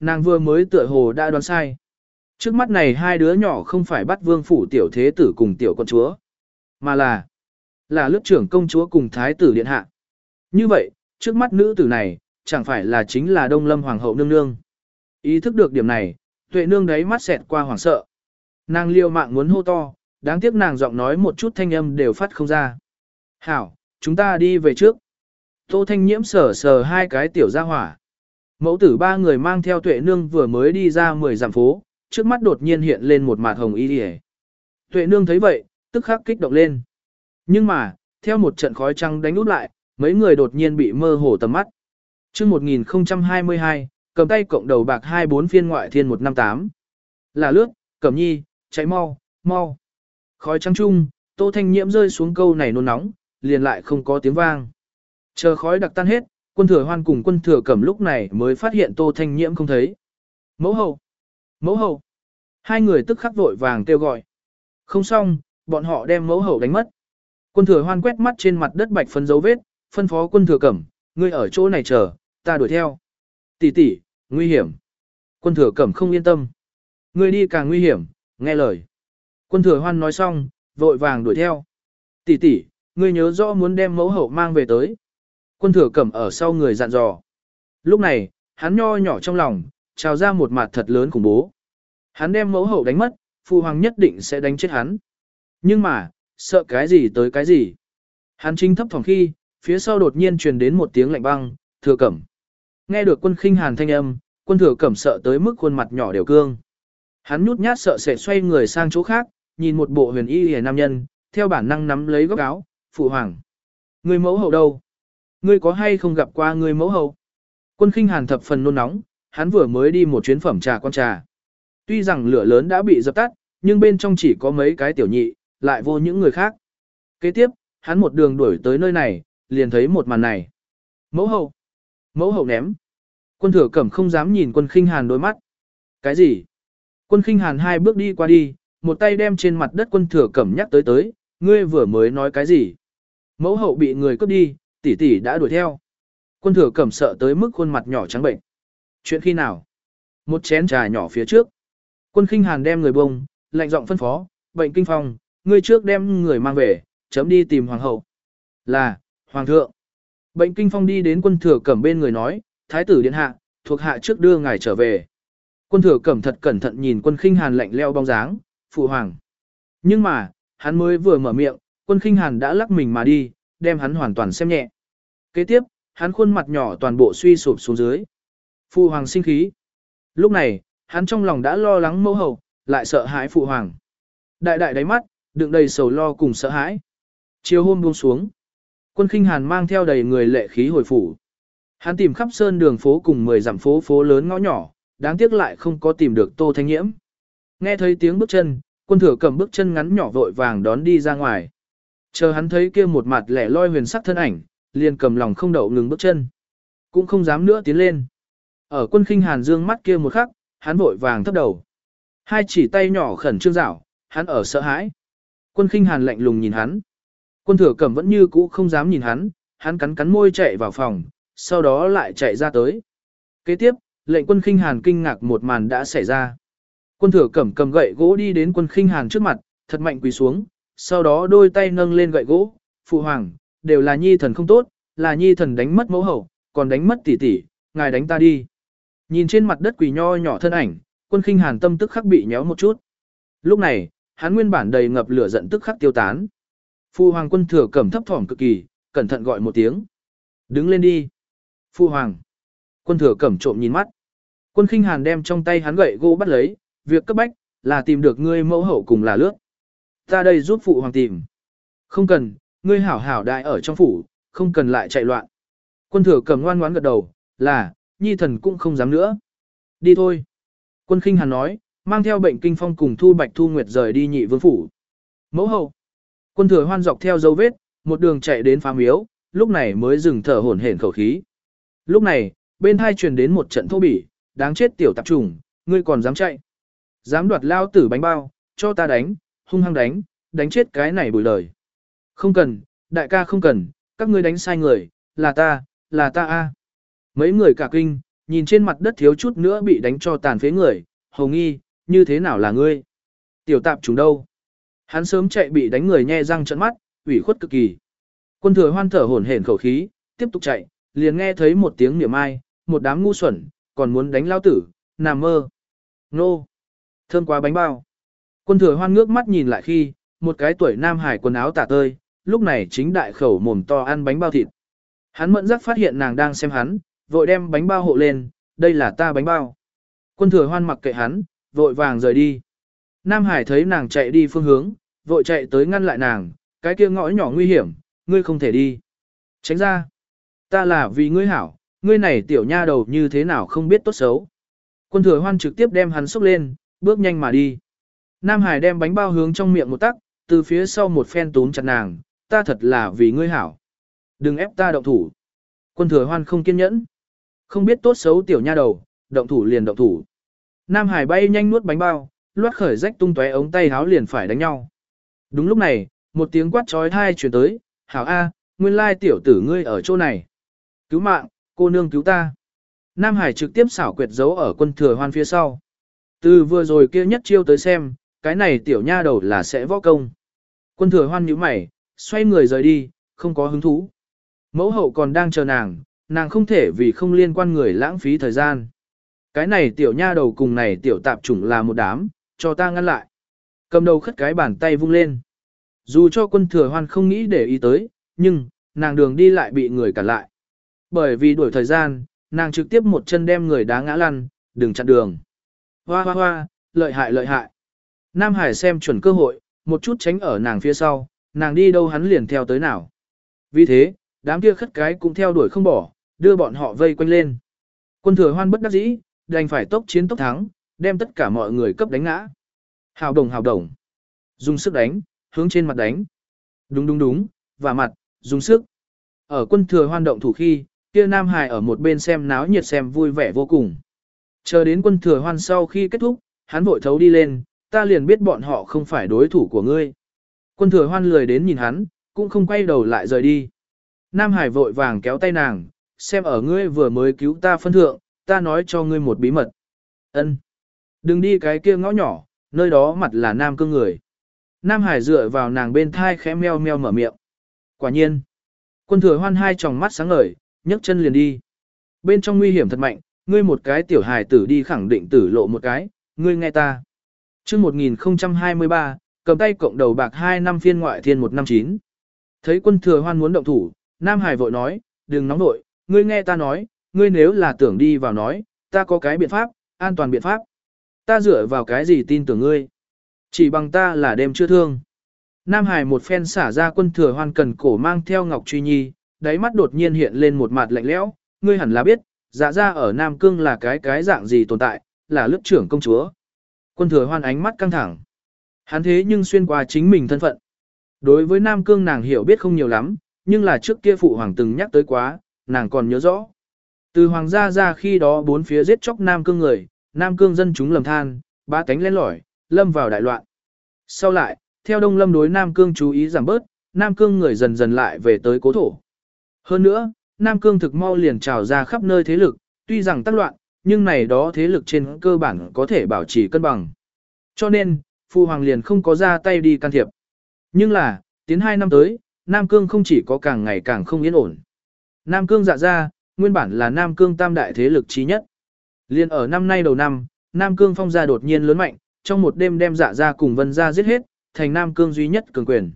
nàng vừa mới tựa hồ đã đoán sai. Trước mắt này hai đứa nhỏ không phải bắt vương phủ tiểu thế tử cùng tiểu con chúa, mà là, là lướt trưởng công chúa cùng thái tử điện hạ. Như vậy, trước mắt nữ tử này, chẳng phải là chính là đông lâm hoàng hậu nương nương. Ý thức được điểm này, tuệ nương đấy mắt xẹt qua hoảng sợ. Nàng liêu mạng muốn hô to, đáng tiếc nàng giọng nói một chút thanh âm đều phát không ra. Hảo, chúng ta đi về trước. Tô Thanh Nhiễm sờ sờ hai cái tiểu ra hỏa. Mẫu tử ba người mang theo tuệ nương vừa mới đi ra mười dặm phố, trước mắt đột nhiên hiện lên một mặt hồng y đi Tuệ nương thấy vậy, tức khắc kích động lên. Nhưng mà, theo một trận khói trăng đánh út lại, mấy người đột nhiên bị mơ hồ tầm mắt. chương 1022, cầm tay cộng đầu bạc 24 phiên ngoại thiên 158. Là lướt, cẩm nhi, cháy mau, mau. Khói trăng chung, tô thanh nhiễm rơi xuống câu này nôn nóng, liền lại không có tiếng vang. Chờ khói đặc tan hết, quân thừa hoan cùng quân thừa cẩm lúc này mới phát hiện tô thanh nhiễm không thấy. Mẫu hậu! Mẫu hậu! Hai người tức khắc vội vàng kêu gọi. Không xong, bọn họ đem mẫu hậu đánh mất. Quân thừa hoan quét mắt trên mặt đất bạch phấn dấu vết, phân phó quân thừa cẩm, ngươi ở chỗ này chờ, ta đuổi theo. Tỷ tỷ, nguy hiểm. Quân thừa cẩm không yên tâm. Ngươi đi càng nguy hiểm, nghe lời. Quân thừa hoan nói xong, vội vàng đuổi theo. Tỷ tỷ, ngươi nhớ rõ muốn đem mẫu hậu mang về tới. Quân thừa cẩm ở sau người dặn dò. Lúc này, hắn nho nhỏ trong lòng, trào ra một mặt thật lớn khủng bố. Hắn đem mẫu hậu đánh mất, phụ hoàng nhất định sẽ đánh chết hắn. Nhưng mà, sợ cái gì tới cái gì. Hắn chính thấp phòng khi, phía sau đột nhiên truyền đến một tiếng lạnh băng, thừa cẩm. Nghe được quân khinh hàn thanh âm, quân thừa cẩm sợ tới mức khuôn mặt nhỏ đều cương. Hắn nhút nhát sợ sẽ xoay người sang chỗ khác, nhìn một bộ huyền y hề nam nhân, theo bản năng nắm lấy góc áo, phụ hoàng. Người mẫu hậu đâu? Ngươi có hay không gặp qua người mẫu hậu? Quân khinh hàn thập phần nôn nóng, hắn vừa mới đi một chuyến phẩm trà con trà. Tuy rằng lửa lớn đã bị dập tắt, nhưng bên trong chỉ có mấy cái tiểu nhị, lại vô những người khác. Kế tiếp, hắn một đường đuổi tới nơi này, liền thấy một màn này. Mẫu hậu! Mẫu hậu ném! Quân thừa cẩm không dám nhìn quân khinh hàn đôi mắt. Cái gì? Quân khinh hàn hai bước đi qua đi, một tay đem trên mặt đất quân thừa cẩm nhắc tới tới, ngươi vừa mới nói cái gì? Mẫu hậu bị người cướp đi, tỷ tỷ đã đuổi theo. Quân thừa cẩm sợ tới mức khuôn mặt nhỏ trắng bệnh. Chuyện khi nào? Một chén trà nhỏ phía trước. Quân khinh hàn đem người bông, lạnh giọng phân phó, bệnh kinh phong, ngươi trước đem người mang về, chấm đi tìm hoàng hậu. Là, hoàng thượng. Bệnh kinh phong đi đến quân thừa cẩm bên người nói, thái tử điện hạ, thuộc hạ trước đưa ngài trở về. Quân thừa cẩm thật cẩn thận nhìn quân khinh hàn lạnh leo bóng dáng, phụ hoàng. Nhưng mà, hắn mới vừa mở miệng, quân khinh hàn đã lắc mình mà đi, đem hắn hoàn toàn xem nhẹ. Kế tiếp, hắn khuôn mặt nhỏ toàn bộ suy sụp xuống dưới. Phụ hoàng sinh khí. Lúc này, hắn trong lòng đã lo lắng mẫu hậu, lại sợ hãi phụ hoàng. Đại đại đáy mắt, đựng đầy sầu lo cùng sợ hãi. Chiều hôm buông xuống. Quân khinh hàn mang theo đầy người lệ khí hồi phủ. Hắn tìm khắp sơn đường phố cùng 10 dặm phố phố lớn ngõ nhỏ, đáng tiếc lại không có tìm được Tô Thanh Nhiễm. Nghe thấy tiếng bước chân, quân thừa cầm bước chân ngắn nhỏ vội vàng đón đi ra ngoài. Chờ hắn thấy kia một mặt lẻ loi huyền sắc thân ảnh, liền cầm lòng không đậu ngừng bước chân. Cũng không dám nữa tiến lên. Ở quân khinh hàn dương mắt kia một khắc, hắn vội vàng thấp đầu. Hai chỉ tay nhỏ khẩn trương rảo, hắn ở sợ hãi. Quân khinh hàn lạnh lùng nhìn hắn. Quân thừa cẩm vẫn như cũ không dám nhìn hắn, hắn cắn cắn môi chạy vào phòng, sau đó lại chạy ra tới. Kế tiếp, lệnh quân khinh hàn kinh ngạc một màn đã xảy ra. Quân thừa cẩm cầm gậy gỗ đi đến quân khinh hàn trước mặt, thật mạnh quỳ xuống, sau đó đôi tay nâng lên gậy gỗ, phụ hoàng, đều là nhi thần không tốt, là nhi thần đánh mất mẫu hậu, còn đánh mất tỷ tỷ, ngài đánh ta đi. Nhìn trên mặt đất quỳ nho nhỏ thân ảnh, quân khinh hàn tâm tức khắc bị nhéo một chút. Lúc này, hắn nguyên bản đầy ngập lửa giận tức khắc tiêu tán. Phu hoàng quân thừa cẩm thấp thỏm cực kỳ, cẩn thận gọi một tiếng. Đứng lên đi. Phu hoàng. Quân thừa cẩm trộm nhìn mắt. Quân khinh hàn đem trong tay hắn gậy gỗ bắt lấy, việc cấp bách, là tìm được ngươi mẫu hậu cùng là lướt. Ta đây giúp phụ hoàng tìm. Không cần, ngươi hảo hảo đại ở trong phủ, không cần lại chạy loạn. Quân thừa cầm ngoan ngoãn gật đầu, là, nhi thần cũng không dám nữa. Đi thôi. Quân khinh hàn nói, mang theo bệnh kinh phong cùng thu bạch thu nguyệt rời đi nhị vương phủ. Mẫu hậu. Quân thừa hoan dọc theo dấu vết, một đường chạy đến phá miếu, lúc này mới dừng thở hổn hển khẩu khí. Lúc này, bên hai truyền đến một trận thô bỉ, đáng chết tiểu tạp trùng, ngươi còn dám chạy. Dám đoạt lao tử bánh bao, cho ta đánh, hung hăng đánh, đánh chết cái này bùi lời. Không cần, đại ca không cần, các ngươi đánh sai người, là ta, là ta a. Mấy người cả kinh, nhìn trên mặt đất thiếu chút nữa bị đánh cho tàn phế người, hồng nghi, như thế nào là ngươi? Tiểu tạp chúng đâu? Hắn sớm chạy bị đánh người nhe răng trận mắt, ủy khuất cực kỳ. Quân thừa hoan thở hổn hển khẩu khí, tiếp tục chạy, liền nghe thấy một tiếng niệm ai, một đám ngu xuẩn, còn muốn đánh lao tử, nằm mơ. Nô! Thơm quá bánh bao. Quân thừa hoan ngước mắt nhìn lại khi, một cái tuổi nam hải quần áo tả tơi, lúc này chính đại khẩu mồm to ăn bánh bao thịt. Hắn mẫn giác phát hiện nàng đang xem hắn, vội đem bánh bao hộ lên, đây là ta bánh bao. Quân thừa hoan mặc kệ hắn, vội vàng rời đi. Nam Hải thấy nàng chạy đi phương hướng, vội chạy tới ngăn lại nàng, cái kia ngõ nhỏ nguy hiểm, ngươi không thể đi. Tránh ra. Ta là vì ngươi hảo, ngươi này tiểu nha đầu như thế nào không biết tốt xấu. Quân thừa hoan trực tiếp đem hắn xúc lên, bước nhanh mà đi. Nam Hải đem bánh bao hướng trong miệng một tắc, từ phía sau một phen túm chặt nàng, ta thật là vì ngươi hảo. Đừng ép ta động thủ. Quân thừa hoan không kiên nhẫn. Không biết tốt xấu tiểu nha đầu, động thủ liền động thủ. Nam Hải bay nhanh nuốt bánh bao, loát khởi rách tung tóe ống tay háo liền phải đánh nhau. Đúng lúc này, một tiếng quát trói thai truyền tới, hảo A, nguyên lai tiểu tử ngươi ở chỗ này. Cứu mạng, cô nương cứu ta. Nam Hải trực tiếp xảo quyệt giấu ở quân thừa hoan phía sau. Từ vừa rồi kia nhất chiêu tới xem, cái này tiểu nha đầu là sẽ võ công. Quân thừa hoan nhíu mày, xoay người rời đi, không có hứng thú. Mẫu hậu còn đang chờ nàng, nàng không thể vì không liên quan người lãng phí thời gian. Cái này tiểu nha đầu cùng này tiểu tạp chủng là một đám, cho ta ngăn lại. Cầm đầu khất cái bàn tay vung lên. Dù cho quân thừa hoan không nghĩ để ý tới, nhưng, nàng đường đi lại bị người cản lại. Bởi vì đuổi thời gian, nàng trực tiếp một chân đem người đá ngã lăn, đừng chặn đường. Hoa hoa hoa, lợi hại lợi hại. Nam Hải xem chuẩn cơ hội, một chút tránh ở nàng phía sau, nàng đi đâu hắn liền theo tới nào. Vì thế, đám kia khất cái cũng theo đuổi không bỏ, đưa bọn họ vây quanh lên. Quân thừa hoan bất đắc dĩ, đành phải tốc chiến tốc thắng, đem tất cả mọi người cấp đánh ngã. Hào đồng hào đồng. Dùng sức đánh, hướng trên mặt đánh. Đúng đúng đúng, và mặt, dùng sức. Ở quân thừa hoan động thủ khi, kia Nam Hải ở một bên xem náo nhiệt xem vui vẻ vô cùng. Chờ đến quân thừa hoan sau khi kết thúc, hắn vội thấu đi lên, ta liền biết bọn họ không phải đối thủ của ngươi. Quân thừa hoan lười đến nhìn hắn, cũng không quay đầu lại rời đi. Nam Hải vội vàng kéo tay nàng, xem ở ngươi vừa mới cứu ta phân thượng, ta nói cho ngươi một bí mật. Ân, Đừng đi cái kia ngõ nhỏ, nơi đó mặt là nam cương người. Nam Hải dựa vào nàng bên thai khẽ meo meo mở miệng. Quả nhiên. Quân thừa hoan hai tròng mắt sáng ngời, nhấc chân liền đi. Bên trong nguy hiểm thật mạnh, ngươi một cái tiểu hài tử đi khẳng định tử lộ một cái, ngươi nghe ta chương 1023, cầm tay cộng đầu bạc 2 năm phiên ngoại thiên 159. Thấy quân thừa hoan muốn động thủ, Nam Hải vội nói, đừng nóng nội, ngươi nghe ta nói, ngươi nếu là tưởng đi vào nói, ta có cái biện pháp, an toàn biện pháp. Ta dựa vào cái gì tin tưởng ngươi? Chỉ bằng ta là đêm chưa thương. Nam Hải một phen xả ra quân thừa hoan cần cổ mang theo Ngọc Truy Nhi, đáy mắt đột nhiên hiện lên một mặt lạnh lẽo, ngươi hẳn là biết, dạ ra ở Nam Cương là cái cái dạng gì tồn tại, là lớp trưởng công chúa. Quân thừa hoan ánh mắt căng thẳng. Hắn thế nhưng xuyên qua chính mình thân phận. Đối với Nam Cương nàng hiểu biết không nhiều lắm, nhưng là trước kia phụ hoàng từng nhắc tới quá, nàng còn nhớ rõ. Từ hoàng gia ra khi đó bốn phía giết chóc Nam Cương người, Nam Cương dân chúng lầm than, ba cánh lên lỏi, lâm vào đại loạn. Sau lại, theo Đông Lâm đối Nam Cương chú ý giảm bớt, Nam Cương người dần dần lại về tới cố thổ. Hơn nữa, Nam Cương thực mau liền trào ra khắp nơi thế lực, tuy rằng tác loạn, nhưng này đó thế lực trên cơ bản có thể bảo trì cân bằng. Cho nên, Phu Hoàng liền không có ra tay đi can thiệp. Nhưng là, tiến hai năm tới, Nam Cương không chỉ có càng ngày càng không yên ổn. Nam Cương dạ ra, nguyên bản là Nam Cương tam đại thế lực trí nhất. Liên ở năm nay đầu năm, Nam Cương phong gia đột nhiên lớn mạnh, trong một đêm đem dạ ra cùng vân gia giết hết, thành Nam Cương duy nhất cường quyền.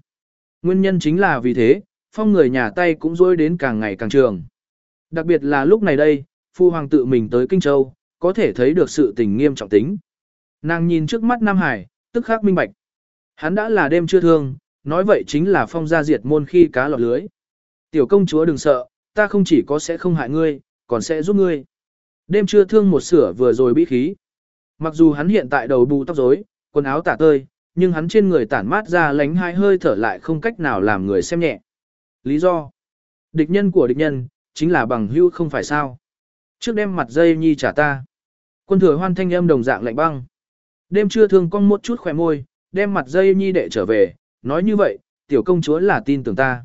Nguyên nhân chính là vì thế, phong người nhà tay cũng dối đến càng ngày càng trường. Đặc biệt là lúc này đây, phu hoàng tự mình tới Kinh Châu, có thể thấy được sự tình nghiêm trọng tính. Nàng nhìn trước mắt Nam Hải, tức khắc minh bạch. Hắn đã là đêm chưa thương, nói vậy chính là phong gia diệt môn khi cá lọt lưới. Tiểu công chúa đừng sợ, ta không chỉ có sẽ không hại ngươi, còn sẽ giúp ngươi. Đêm chưa thương một sửa vừa rồi bị khí. Mặc dù hắn hiện tại đầu bù tóc rối, quần áo tả tơi, nhưng hắn trên người tản mát ra lánh hai hơi thở lại không cách nào làm người xem nhẹ. Lý do? Địch nhân của địch nhân, chính là bằng hữu không phải sao. Trước đem mặt dây nhi trả ta. Quân thừa hoan thanh âm đồng dạng lạnh băng. Đêm trưa thương con một chút khỏe môi, đem mặt dây nhi đệ trở về, nói như vậy, tiểu công chúa là tin tưởng ta.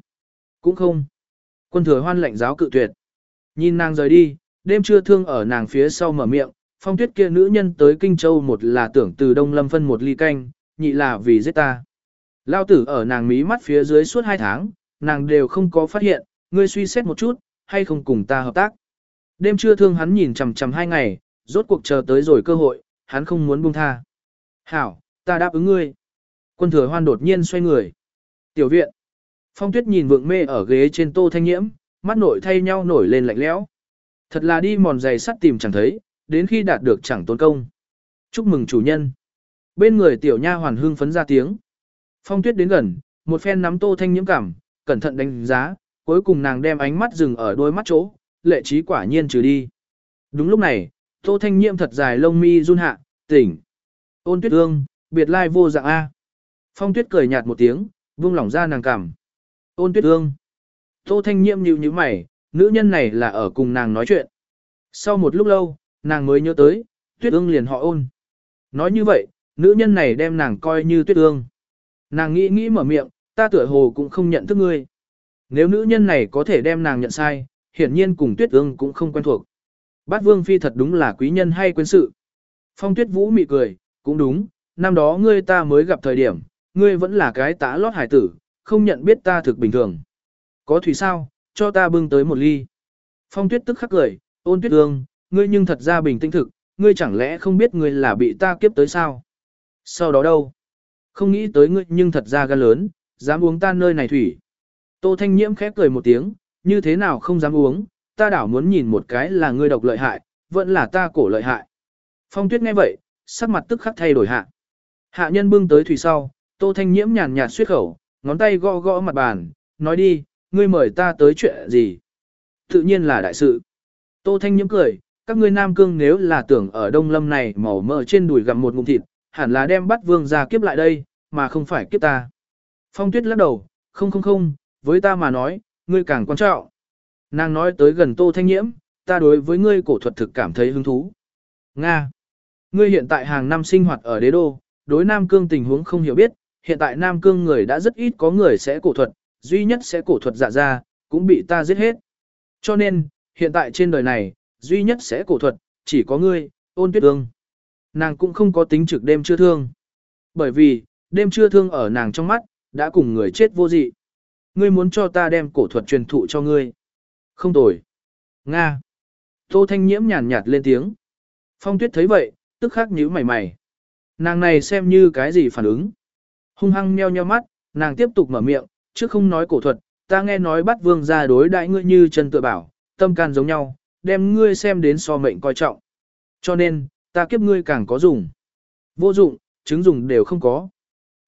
Cũng không. Quân thừa hoan lạnh giáo cự tuyệt. Nhìn nàng rời đi, đêm trưa thương ở nàng phía sau mở miệng, phong tuyết kia nữ nhân tới Kinh Châu một là tưởng từ Đông Lâm phân một ly canh, nhị là vì giết ta. Lao tử ở nàng mí mắt phía dưới suốt hai tháng, nàng đều không có phát hiện, ngươi suy xét một chút, hay không cùng ta hợp tác. Đêm trưa thương hắn nhìn chằm chằm hai ngày, rốt cuộc chờ tới rồi cơ hội, hắn không muốn buông tha. Hảo, ta đáp ứng ngươi. Quân thừa hoan đột nhiên xoay người. Tiểu viện. Phong tuyết nhìn vượng mê ở ghế trên tô thanh nhiễm, mắt nội thay nhau nổi lên lạnh lẽo. Thật là đi mòn giày sắt tìm chẳng thấy, đến khi đạt được chẳng tốn công. Chúc mừng chủ nhân. Bên người tiểu nha hoàn hương phấn ra tiếng. Phong tuyết đến gần, một phen nắm tô thanh nhiễm cảm, cẩn thận đánh giá, cuối cùng nàng đem ánh mắt dừng ở đôi mắt chỗ, lệ trí quả nhiên trừ đi. Đúng lúc này, tô thanh Nhiệm thật dài lông mi run hạ, tỉnh. Ôn tuyết ương, biệt lai vô dạng A. Phong tuyết cười nhạt một tiếng, vung lỏng ra nàng cảm. Ôn tuyết ương. Tô thanh Nhiệm nhíu như mày, nữ nhân này là ở cùng nàng nói chuyện. Sau một lúc lâu, nàng mới nhớ tới, tuyết ương liền họ ôn. Nói như vậy, nữ nhân này đem nàng coi như tuyết ương. Nàng nghĩ nghĩ mở miệng, ta tựa hồ cũng không nhận thức ngươi. Nếu nữ nhân này có thể đem nàng nhận sai, hiển nhiên cùng tuyết ương cũng không quen thuộc. Bát vương phi thật đúng là quý nhân hay quên sự. Phong tuyết vũ mị cười, cũng đúng, năm đó ngươi ta mới gặp thời điểm, ngươi vẫn là cái tã lót hải tử, không nhận biết ta thực bình thường. Có thủy sao, cho ta bưng tới một ly. Phong tuyết tức khắc cười, ôn tuyết ương, ngươi nhưng thật ra bình tĩnh thực, ngươi chẳng lẽ không biết ngươi là bị ta kiếp tới sao? Sau đó đâu? Không nghĩ tới ngươi nhưng thật ra gan lớn, dám uống ta nơi này thủy. Tô Thanh Nhiễm khép cười một tiếng, như thế nào không dám uống, ta đảo muốn nhìn một cái là ngươi độc lợi hại, vẫn là ta cổ lợi hại. Phong tuyết nghe vậy, sắc mặt tức khắc thay đổi hạ. Hạ nhân bưng tới thủy sau, Tô Thanh Nhiễm nhàn nhạt suyết khẩu, ngón tay gõ gõ mặt bàn, nói đi, ngươi mời ta tới chuyện gì? Tự nhiên là đại sự. Tô Thanh Nhiễm cười, các ngươi Nam Cương nếu là tưởng ở Đông Lâm này màu mỡ trên đùi gặm một ngụm thịt, hẳn là đem bắt vương ra kiếp lại đây, mà không phải kiếp ta. Phong Tuyết lắc đầu, không không không, với ta mà nói, ngươi càng quan trọng. Nàng nói tới gần Tô Thanh Nhiễm, ta đối với ngươi cổ thuật thực cảm thấy hứng thú. Nga. Ngươi hiện tại hàng năm sinh hoạt ở đế đô, đối Nam Cương tình huống không hiểu biết, hiện tại Nam Cương người đã rất ít có người sẽ cổ thuật, duy nhất sẽ cổ thuật dạ ra, cũng bị ta giết hết. Cho nên, hiện tại trên đời này, duy nhất sẽ cổ thuật, chỉ có ngươi, ôn tuyết ương. Nàng cũng không có tính trực đêm chưa thương. Bởi vì, đêm chưa thương ở nàng trong mắt, đã cùng người chết vô dị. Ngươi muốn cho ta đem cổ thuật truyền thụ cho ngươi. Không tồi. Nga. Tô Thanh Nhiễm nhàn nhạt lên tiếng. Phong tuyết thấy vậy, tức khắc nhíu mày mày. Nàng này xem như cái gì phản ứng. Hung hăng meo nheo mắt, nàng tiếp tục mở miệng, chứ không nói cổ thuật, ta nghe nói bắt vương ra đối đại ngươi như chân tựa bảo, tâm can giống nhau, đem ngươi xem đến so mệnh coi trọng. Cho nên, ta kiếp ngươi càng có dùng. Vô dụng, chứng dùng đều không có.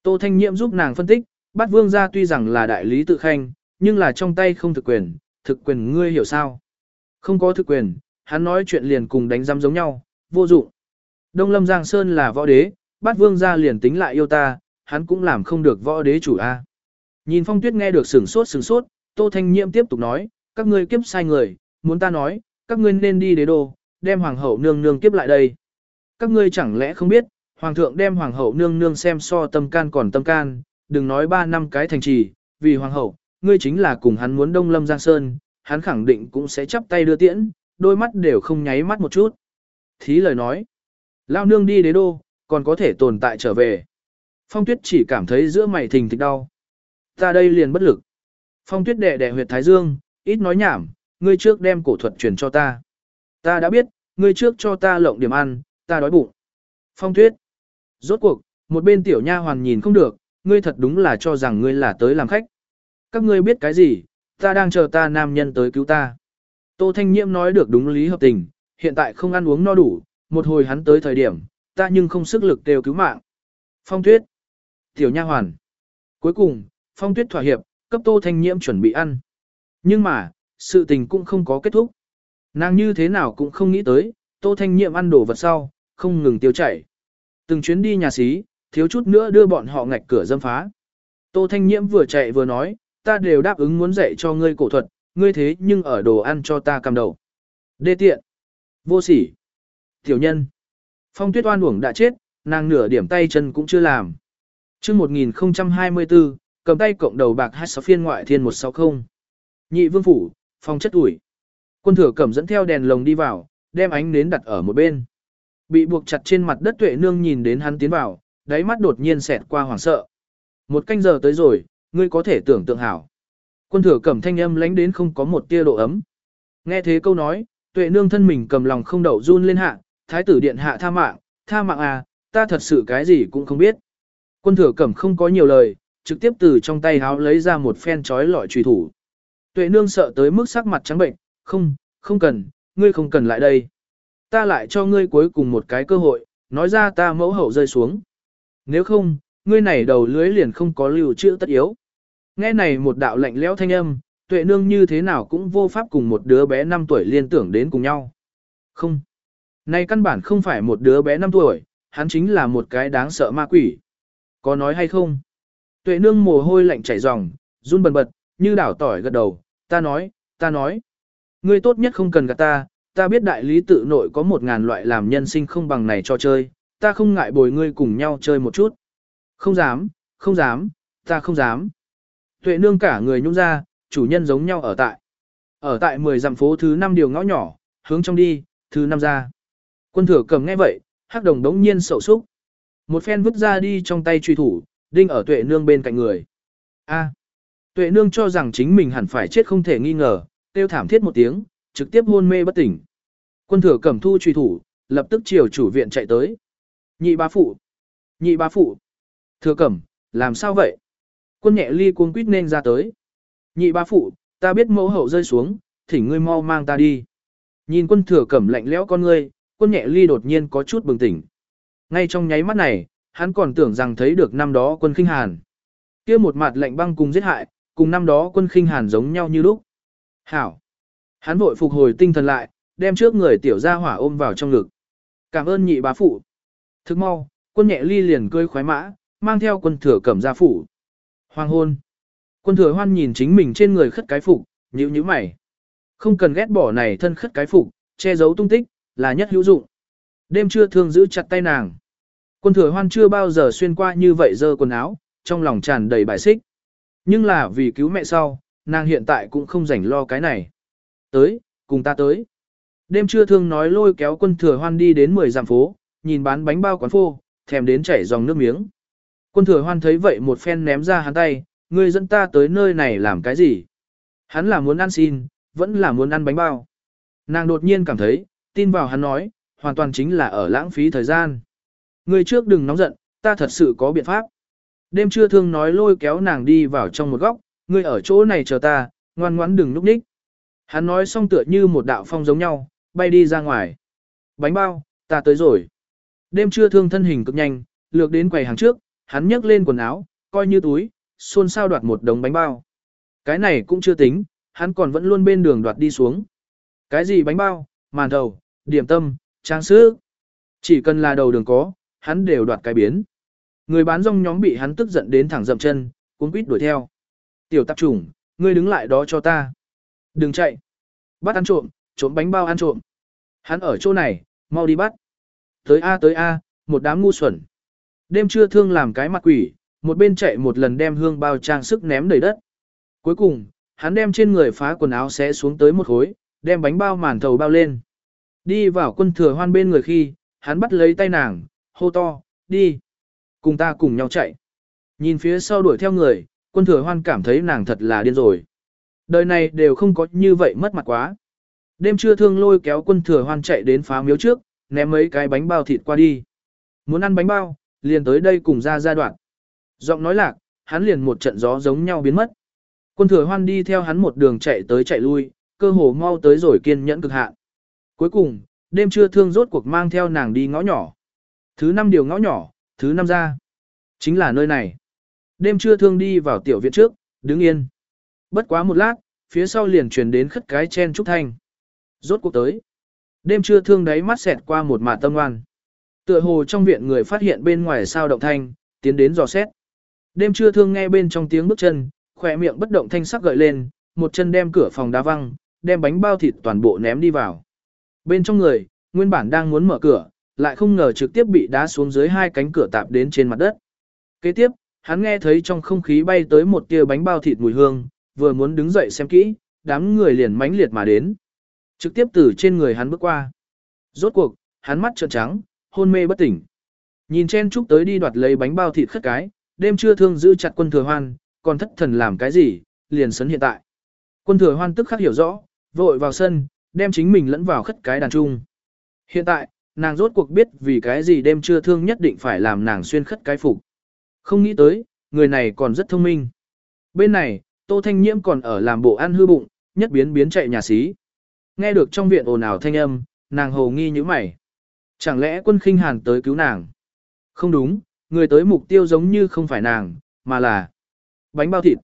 Tô Thanh nhiễm giúp nàng phân tích, Bát vương gia tuy rằng là đại lý tự khanh, nhưng là trong tay không thực quyền, thực quyền ngươi hiểu sao. Không có thực quyền, hắn nói chuyện liền cùng đánh giam giống nhau, vô dụng. Đông Lâm Giang Sơn là võ đế, Bát vương gia liền tính lại yêu ta, hắn cũng làm không được võ đế chủ A. Nhìn phong tuyết nghe được sừng sốt sừng sốt, Tô Thanh Nhiệm tiếp tục nói, các ngươi kiếp sai người, muốn ta nói, các ngươi nên đi đế đô, đem hoàng hậu nương nương kiếp lại đây. Các ngươi chẳng lẽ không biết, hoàng thượng đem hoàng hậu nương nương xem so tâm can còn tâm can, đừng nói ba năm cái thành trì, vì hoàng hậu, ngươi chính là cùng hắn muốn đông lâm giang sơn, hắn khẳng định cũng sẽ chắp tay đưa tiễn, đôi mắt đều không nháy mắt một chút. Thí lời nói, lao nương đi đế đô, còn có thể tồn tại trở về. Phong tuyết chỉ cảm thấy giữa mày thình thịch đau. Ta đây liền bất lực. Phong tuyết đệ đệ huyệt thái dương, ít nói nhảm, ngươi trước đem cổ thuật truyền cho ta. Ta đã biết, ngươi trước cho ta lộng điểm ăn, ta đói bụng. Phong tuyết. Rốt cuộc, một bên tiểu nha hoàn nhìn không được, ngươi thật đúng là cho rằng ngươi là tới làm khách. Các ngươi biết cái gì, ta đang chờ ta nam nhân tới cứu ta. Tô Thanh Nhiễm nói được đúng lý hợp tình, hiện tại không ăn uống no đủ, một hồi hắn tới thời điểm, ta nhưng không sức lực đều cứu mạng. Phong tuyết. Tiểu nha hoàn. Cuối cùng, phong tuyết thỏa hiệp, cấp Tô Thanh Nhiễm chuẩn bị ăn. Nhưng mà, sự tình cũng không có kết thúc. Nàng như thế nào cũng không nghĩ tới, Tô Thanh Nhiệm ăn đồ vật sau, không ngừng tiêu chảy. Từng chuyến đi nhà xí, thiếu chút nữa đưa bọn họ ngạch cửa dâm phá. Tô Thanh Nhiễm vừa chạy vừa nói, ta đều đáp ứng muốn dạy cho ngươi cổ thuật, ngươi thế nhưng ở đồ ăn cho ta cầm đầu. Đê tiện. Vô sỉ. Tiểu nhân. Phong tuyết oan uổng đã chết, nàng nửa điểm tay chân cũng chưa làm. chương 1024, cầm tay cộng đầu bạc hát sáu phiên ngoại thiên 160. Nhị vương phủ, phong chất ủi. Quân thừa cẩm dẫn theo đèn lồng đi vào, đem ánh nến đặt ở một bên. Bị buộc chặt trên mặt đất tuệ nương nhìn đến hắn tiến vào, đáy mắt đột nhiên xẹt qua hoảng sợ. Một canh giờ tới rồi, ngươi có thể tưởng tượng hảo. Quân thừa cẩm thanh âm lánh đến không có một tia độ ấm. Nghe thế câu nói, tuệ nương thân mình cầm lòng không đậu run lên hạ, thái tử điện hạ tha mạng, tha mạng à, ta thật sự cái gì cũng không biết. Quân thừa cẩm không có nhiều lời, trực tiếp từ trong tay háo lấy ra một phen chói lọi trùy thủ. Tuệ nương sợ tới mức sắc mặt trắng bệnh, không, không cần, ngươi không cần lại đây. Ta lại cho ngươi cuối cùng một cái cơ hội, nói ra ta mẫu hậu rơi xuống. Nếu không, ngươi này đầu lưới liền không có lưu trữ tất yếu. Nghe này một đạo lạnh lẽo thanh âm, tuệ nương như thế nào cũng vô pháp cùng một đứa bé 5 tuổi liên tưởng đến cùng nhau. Không. Này căn bản không phải một đứa bé 5 tuổi, hắn chính là một cái đáng sợ ma quỷ. Có nói hay không? Tuệ nương mồ hôi lạnh chảy ròng, run bần bật, như đảo tỏi gật đầu, ta nói, ta nói. Ngươi tốt nhất không cần gạt ta, ta biết đại lý tự nội có một ngàn loại làm nhân sinh không bằng này cho chơi, ta không ngại bồi ngươi cùng nhau chơi một chút. Không dám, không dám, ta không dám. Tuệ nương cả người nhung ra, chủ nhân giống nhau ở tại. Ở tại 10 dặm phố thứ 5 điều ngõ nhỏ, hướng trong đi, thứ 5 ra. Quân thừa cầm nghe vậy, hắc đồng đống nhiên sầu xúc. Một phen vứt ra đi trong tay truy thủ, đinh ở tuệ nương bên cạnh người. A. tuệ nương cho rằng chính mình hẳn phải chết không thể nghi ngờ, tiêu thảm thiết một tiếng, trực tiếp hôn mê bất tỉnh. Quân thừa cầm thu truy thủ, lập tức chiều chủ viện chạy tới. Nhị bá phụ. Nhị bá phụ. Thừa cẩm, làm sao vậy? Quân nhẹ ly cuống quýt nên ra tới. Nhị bá phụ, ta biết mẫu hậu rơi xuống, thỉnh ngươi mau mang ta đi. Nhìn quân thừa cẩm lạnh lẽo con ngươi, quân nhẹ ly đột nhiên có chút bừng tỉnh. Ngay trong nháy mắt này, hắn còn tưởng rằng thấy được năm đó quân khinh hàn. kia một mặt lạnh băng cùng giết hại, cùng năm đó quân khinh hàn giống nhau như lúc. Hảo! Hắn vội phục hồi tinh thần lại, đem trước người tiểu gia hỏa ôm vào trong ngực. Cảm ơn nhị bá phụ. Thức mau, quân nhẹ ly liền cơi khoái mã, mang theo quân thừa cẩm gia phủ. Hoàng hôn. Quân thừa hoan nhìn chính mình trên người khất cái phục, nhíu nhíu mày. Không cần ghét bỏ này thân khất cái phục, che giấu tung tích, là nhất hữu dụng. Đêm trưa thường giữ chặt tay nàng. Quân thừa hoan chưa bao giờ xuyên qua như vậy dơ quần áo, trong lòng tràn đầy bài xích. Nhưng là vì cứu mẹ sau, nàng hiện tại cũng không rảnh lo cái này. Tới, cùng ta tới. Đêm trưa thương nói lôi kéo quân thừa hoan đi đến 10 dặm phố, nhìn bán bánh bao quán phô, thèm đến chảy dòng nước miếng. Quân thừa hoan thấy vậy một phen ném ra hắn tay, ngươi dẫn ta tới nơi này làm cái gì? Hắn là muốn ăn xin, vẫn là muốn ăn bánh bao. Nàng đột nhiên cảm thấy, tin vào hắn nói, hoàn toàn chính là ở lãng phí thời gian. Ngươi trước đừng nóng giận, ta thật sự có biện pháp. Đêm trưa thương nói lôi kéo nàng đi vào trong một góc, ngươi ở chỗ này chờ ta, ngoan ngoãn đừng núp ních. Hắn nói xong tựa như một đạo phong giống nhau, bay đi ra ngoài. Bánh bao, ta tới rồi. Đêm trưa thương thân hình cực nhanh, lược đến quầy hàng trước, hắn nhấc lên quần áo, coi như túi, xôn xao đoạt một đống bánh bao. Cái này cũng chưa tính, hắn còn vẫn luôn bên đường đoạt đi xuống. Cái gì bánh bao, màn đầu, điểm tâm, trang sức. Chỉ cần là đầu đường có, hắn đều đoạt cái biến. Người bán rong nhóm bị hắn tức giận đến thẳng dậm chân, cuốn quýt đuổi theo. Tiểu tạp chủng, ngươi đứng lại đó cho ta. Đừng chạy. Bắt ăn trộm, trộm bánh bao ăn trộm. Hắn ở chỗ này, mau đi bắt. Tới A tới A, một đám ngu xuẩn. Đêm trưa thương làm cái mặt quỷ, một bên chạy một lần đem hương bao trang sức ném đầy đất. Cuối cùng, hắn đem trên người phá quần áo xé xuống tới một khối, đem bánh bao màn thầu bao lên. Đi vào quân thừa hoan bên người khi, hắn bắt lấy tay nàng, hô to, đi. Cùng ta cùng nhau chạy. Nhìn phía sau đuổi theo người, quân thừa hoan cảm thấy nàng thật là điên rồi. Đời này đều không có như vậy mất mặt quá. Đêm trưa thương lôi kéo quân thừa hoan chạy đến phá miếu trước, ném mấy cái bánh bao thịt qua đi. Muốn ăn bánh bao, liền tới đây cùng ra gia đoạn. Giọng nói lạc, hắn liền một trận gió giống nhau biến mất. Quân thừa hoan đi theo hắn một đường chạy tới chạy lui, cơ hồ mau tới rồi kiên nhẫn cực hạn. Cuối cùng, đêm trưa thương rốt cuộc mang theo nàng đi ngõ nhỏ. Thứ năm điều ngõ nhỏ, thứ năm ra. Chính là nơi này. Đêm trưa thương đi vào tiểu viện trước, đứng yên. Bất quá một lát, phía sau liền truyền đến khất cái chen trúc thanh. Rốt cuộc tới. Đêm trưa thương đáy mắt xẹt qua một mạt tâm oan. Tựa hồ trong viện người phát hiện bên ngoài sao động thanh, tiến đến dò xét. Đêm trưa thương nghe bên trong tiếng bước chân, khỏe miệng bất động thanh sắc gợi lên, một chân đem cửa phòng đá văng, đem bánh bao thịt toàn bộ ném đi vào. Bên trong người, nguyên bản đang muốn mở cửa, lại không ngờ trực tiếp bị đá xuống dưới hai cánh cửa tạp đến trên mặt đất. Kế tiếp, hắn nghe thấy trong không khí bay tới một tia bánh bao thịt mùi hương, vừa muốn đứng dậy xem kỹ, đám người liền mãnh liệt mà đến. Trực tiếp từ trên người hắn bước qua. Rốt cuộc, hắn mắt trợn trắng, hôn mê bất tỉnh. Nhìn chen trúc tới đi đoạt lấy bánh bao thịt khất cái, đêm trưa thương giữ chặt quân thừa hoan, còn thất thần làm cái gì, liền sấn hiện tại. Quân thừa hoan tức khắc hiểu rõ, vội vào sân, đem chính mình lẫn vào khất cái đàn trung. Hiện tại, nàng rốt cuộc biết vì cái gì đêm trưa thương nhất định phải làm nàng xuyên khất cái phục. Không nghĩ tới, người này còn rất thông minh. Bên này, Tô Thanh Nhiễm còn ở làm bộ ăn hư bụng, nhất biến biến chạy nhà xí. Nghe được trong viện ồn ào thanh âm, nàng hồ nghi như mày. Chẳng lẽ quân khinh hàn tới cứu nàng? Không đúng, người tới mục tiêu giống như không phải nàng, mà là bánh bao thịt.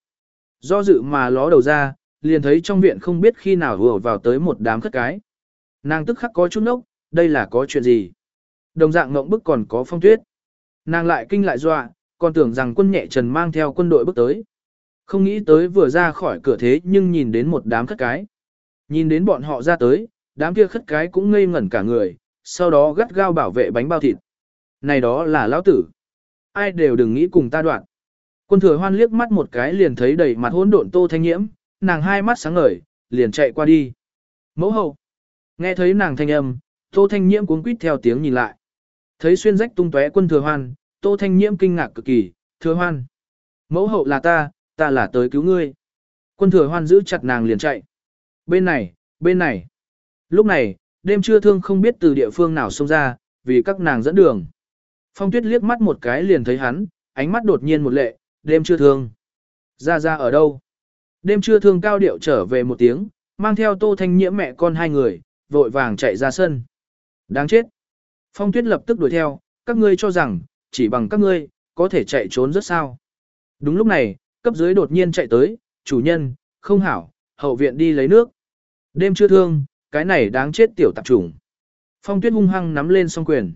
Do dự mà ló đầu ra, liền thấy trong viện không biết khi nào vừa vào tới một đám khất cái. Nàng tức khắc có chút nốc, đây là có chuyện gì? Đồng dạng ngộng bức còn có phong tuyết. Nàng lại kinh lại dọa, còn tưởng rằng quân nhẹ trần mang theo quân đội bước tới. Không nghĩ tới vừa ra khỏi cửa thế nhưng nhìn đến một đám khất cái. Nhìn đến bọn họ ra tới, đám kia khất cái cũng ngây ngẩn cả người, sau đó gắt gao bảo vệ bánh bao thịt. Này đó là lão tử. Ai đều đừng nghĩ cùng ta đoạn. Quân thừa hoan liếc mắt một cái liền thấy đầy mặt hỗn độn tô thanh nhiễm, nàng hai mắt sáng ngời, liền chạy qua đi. Mẫu hậu. Nghe thấy nàng thanh âm, tô thanh nhiễm cuống quýt theo tiếng nhìn lại. Thấy xuyên rách tung tóe quân thừa hoan, tô thanh nhiễm kinh ngạc cực kỳ, thừa hoan. Mẫu hậu là ta, ta là tới cứu ngươi. Quân thừa hoan giữ chặt nàng liền chạy. Bên này, bên này. Lúc này, đêm trưa thương không biết từ địa phương nào xông ra, vì các nàng dẫn đường. Phong tuyết liếc mắt một cái liền thấy hắn, ánh mắt đột nhiên một lệ, đêm trưa thương. Ra ra ở đâu? Đêm trưa thương cao điệu trở về một tiếng, mang theo tô thanh nhiễm mẹ con hai người, vội vàng chạy ra sân. Đáng chết. Phong tuyết lập tức đuổi theo, các ngươi cho rằng, chỉ bằng các ngươi, có thể chạy trốn rất sao. Đúng lúc này, cấp dưới đột nhiên chạy tới, chủ nhân, không hảo, hậu viện đi lấy nước. Đêm chưa thương, cái này đáng chết tiểu tạp chủng. Phong tuyết hung hăng nắm lên song quyền.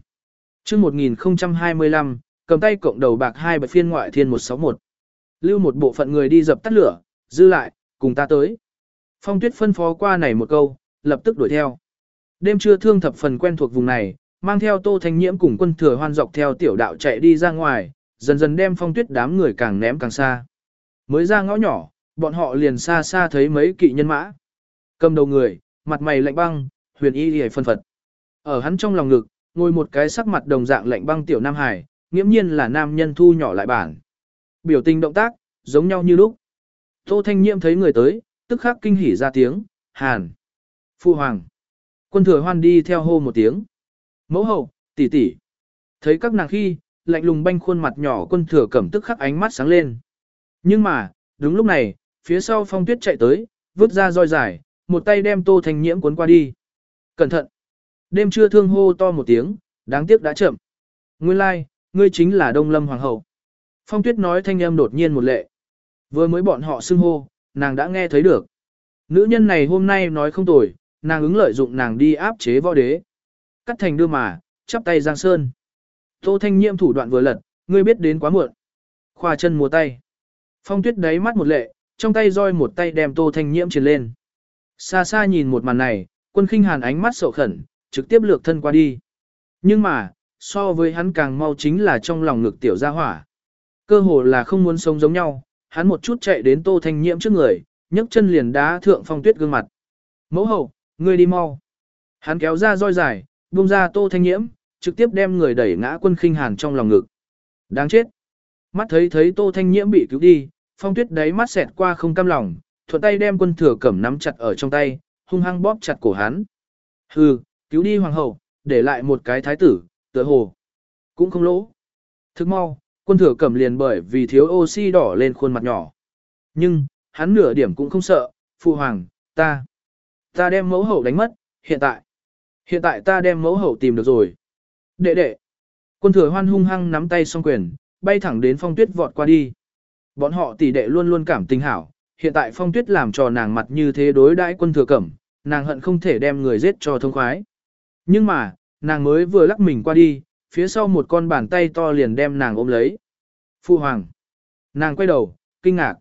chương 1025, cầm tay cộng đầu bạc hai bạch phiên ngoại thiên 161. Lưu một bộ phận người đi dập tắt lửa, dư lại, cùng ta tới. Phong tuyết phân phó qua này một câu, lập tức đuổi theo. Đêm trưa thương thập phần quen thuộc vùng này, mang theo tô thanh nhiễm cùng quân thừa hoan dọc theo tiểu đạo chạy đi ra ngoài, dần dần đem phong tuyết đám người càng ném càng xa. Mới ra ngõ nhỏ, bọn họ liền xa xa thấy mấy kỵ nhân mã. Cầm đầu người, mặt mày lạnh băng, huyền y hề phân phật. Ở hắn trong lòng ngực, ngồi một cái sắc mặt đồng dạng lạnh băng tiểu Nam Hải, nghiễm nhiên là nam nhân thu nhỏ lại bản. Biểu tình động tác, giống nhau như lúc. Tô Thanh Nhiệm thấy người tới, tức khắc kinh hỉ ra tiếng, hàn. Phu hoàng. Quân thừa hoan đi theo hô một tiếng. Mẫu hậu, tỷ tỷ. Thấy các nàng khi, lạnh lùng banh khuôn mặt nhỏ quân thừa cẩm tức khắc ánh mắt sáng lên. Nhưng mà, đúng lúc này, phía sau phong tuyết chạy tới, vứt ra roi dài, một tay đem tô thanh nhiễm cuốn qua đi. Cẩn thận! Đêm trưa thương hô to một tiếng, đáng tiếc đã chậm. Nguyên lai, ngươi chính là Đông Lâm Hoàng hậu. Phong tuyết nói thanh âm đột nhiên một lệ. Vừa mới bọn họ xưng hô, nàng đã nghe thấy được. Nữ nhân này hôm nay nói không tồi, nàng ứng lợi dụng nàng đi áp chế võ đế. Cắt thành đưa mà, chắp tay giang sơn. Tô thanh nhiễm thủ đoạn vừa lật, ngươi biết đến quá muộn. Khoa chân múa tay. Phong tuyết đáy mắt một lệ, trong tay roi một tay đem tô thanh nhiễm truyền lên. Xa xa nhìn một màn này, quân khinh hàn ánh mắt sầu khẩn, trực tiếp lược thân qua đi. Nhưng mà, so với hắn càng mau chính là trong lòng ngực tiểu gia hỏa. Cơ hồ là không muốn sống giống nhau, hắn một chút chạy đến tô thanh nhiễm trước người, nhấc chân liền đá thượng phong tuyết gương mặt. Mẫu hậu, ngươi đi mau. Hắn kéo ra roi dài, buông ra tô thanh nhiễm, trực tiếp đem người đẩy ngã quân khinh hàn trong lòng ngực. Đáng chết. Mắt thấy thấy tô thanh nhiễm bị cứu đi, phong tuyết đáy mắt xẹt qua không cam lòng, thuận tay đem quân thừa cẩm nắm chặt ở trong tay, hung hăng bóp chặt cổ hắn. Hừ, cứu đi hoàng hậu, để lại một cái thái tử, tựa hồ. Cũng không lỗ. Thức mau, quân thừa cẩm liền bởi vì thiếu oxy đỏ lên khuôn mặt nhỏ. Nhưng, hắn nửa điểm cũng không sợ, phụ hoàng, ta. Ta đem mẫu hậu đánh mất, hiện tại. Hiện tại ta đem mẫu hậu tìm được rồi. Đệ đệ. Quân thừa hoan hung hăng nắm tay song quyền, bay thẳng đến phong tuyết vọt qua đi. Bọn họ tỷ đệ luôn luôn cảm tình hảo, hiện tại phong tuyết làm cho nàng mặt như thế đối đãi quân thừa cẩm, nàng hận không thể đem người giết cho thông khoái. Nhưng mà, nàng mới vừa lắc mình qua đi, phía sau một con bàn tay to liền đem nàng ôm lấy. Phu hoàng. Nàng quay đầu, kinh ngạc.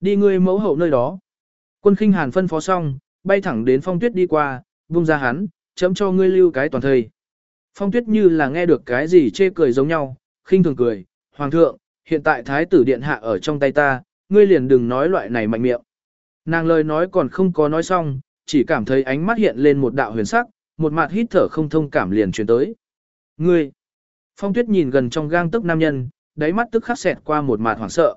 Đi ngươi mẫu hậu nơi đó. Quân khinh hàn phân phó xong, bay thẳng đến phong tuyết đi qua, vung ra hắn, chấm cho ngươi lưu cái toàn thời. Phong tuyết như là nghe được cái gì chê cười giống nhau, khinh thường cười, Hoàng thượng, hiện tại thái tử điện hạ ở trong tay ta, ngươi liền đừng nói loại này mạnh miệng. Nàng lời nói còn không có nói xong, chỉ cảm thấy ánh mắt hiện lên một đạo huyền sắc, một mặt hít thở không thông cảm liền truyền tới. Ngươi! Phong tuyết nhìn gần trong gang tức nam nhân, đáy mắt tức khắc xẹt qua một mặt hoảng sợ.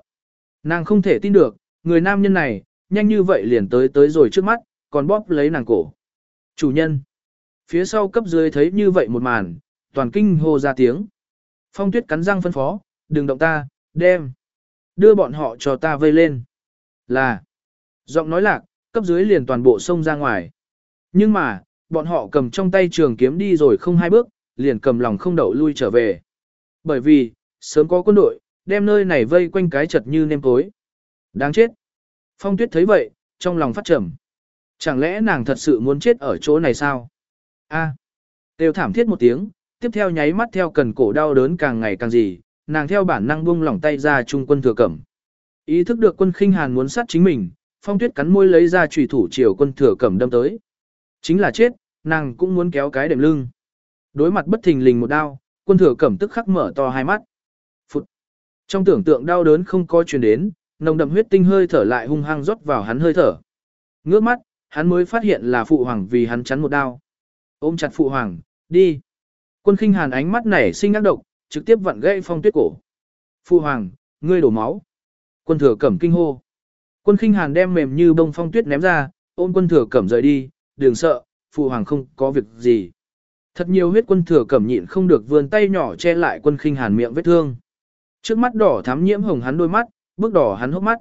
Nàng không thể tin được, người nam nhân này, nhanh như vậy liền tới tới rồi trước mắt, còn bóp lấy nàng cổ. Chủ nhân! Phía sau cấp dưới thấy như vậy một màn, toàn kinh hô ra tiếng. Phong tuyết cắn răng phân phó, đừng động ta, đem. Đưa bọn họ cho ta vây lên. Là. Giọng nói lạc, cấp dưới liền toàn bộ sông ra ngoài. Nhưng mà, bọn họ cầm trong tay trường kiếm đi rồi không hai bước, liền cầm lòng không đậu lui trở về. Bởi vì, sớm có quân đội, đem nơi này vây quanh cái chật như nêm tối. Đáng chết. Phong tuyết thấy vậy, trong lòng phát trầm. Chẳng lẽ nàng thật sự muốn chết ở chỗ này sao? A. À. Đều thảm thiết một tiếng, tiếp theo nháy mắt theo cần cổ đau đớn càng ngày càng gì, nàng theo bản năng buông lỏng tay ra trung quân thừa cẩm. Ý thức được quân khinh hàn muốn sát chính mình, phong tuyết cắn môi lấy ra trùy thủ chiều quân thừa cẩm đâm tới. Chính là chết, nàng cũng muốn kéo cái đệm lưng. Đối mặt bất thình lình một đao, quân thừa cẩm tức khắc mở to hai mắt. Phụt. Trong tưởng tượng đau đớn không có truyền đến, nồng đậm huyết tinh hơi thở lại hung hăng rót vào hắn hơi thở. Ngước mắt, hắn mới phát hiện là phụ hoàng vì hắn chắn một đao. Ôm chặt phụ hoàng, đi. Quân khinh hàn ánh mắt nảy sinh ác độc, trực tiếp vặn gãy phong tuyết cổ. Phu hoàng, ngươi đổ máu. Quân thừa cẩm kinh hô. Quân khinh hàn đem mềm như bông phong tuyết ném ra, ôm quân thừa cẩm rời đi, đừng sợ, phụ hoàng không có việc gì. Thật nhiều huyết quân thừa cẩm nhịn không được vươn tay nhỏ che lại quân khinh hàn miệng vết thương. Trước mắt đỏ thắm nhiễm hồng hắn đôi mắt, bước đỏ hắn hốc mắt.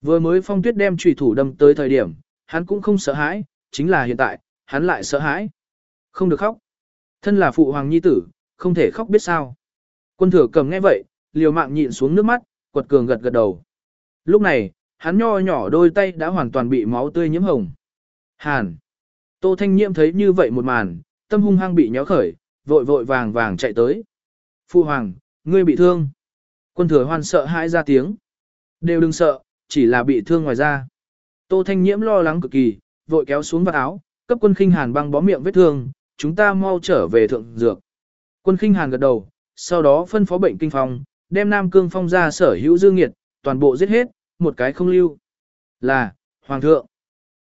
Vừa mới phong tuyết đem trùy thủ đâm tới thời điểm, hắn cũng không sợ hãi, chính là hiện tại, hắn lại sợ hãi. Không được khóc. Thân là phụ hoàng nhi tử, không thể khóc biết sao. Quân thừa cầm nghe vậy, liều mạng nhịn xuống nước mắt, quật cường gật gật đầu. Lúc này, hắn nho nhỏ đôi tay đã hoàn toàn bị máu tươi nhiễm hồng. Hàn. Tô Thanh Nhiễm thấy như vậy một màn, tâm hung hăng bị nhéo khởi, vội vội vàng vàng chạy tới. Phu hoàng, ngươi bị thương. Quân thừa hoan sợ hãi ra tiếng. Đều đừng sợ, chỉ là bị thương ngoài da. Tô Thanh Nhiễm lo lắng cực kỳ, vội kéo xuống vạt áo, cấp quân khinh hàn băng bó miệng vết thương, chúng ta mau trở về thượng dược. Quân khinh hàn gật đầu, sau đó phân phó bệnh kinh phong, đem Nam Cương Phong ra sở hữu dương nghiệt, toàn bộ giết hết, một cái không lưu. Là, Hoàng thượng.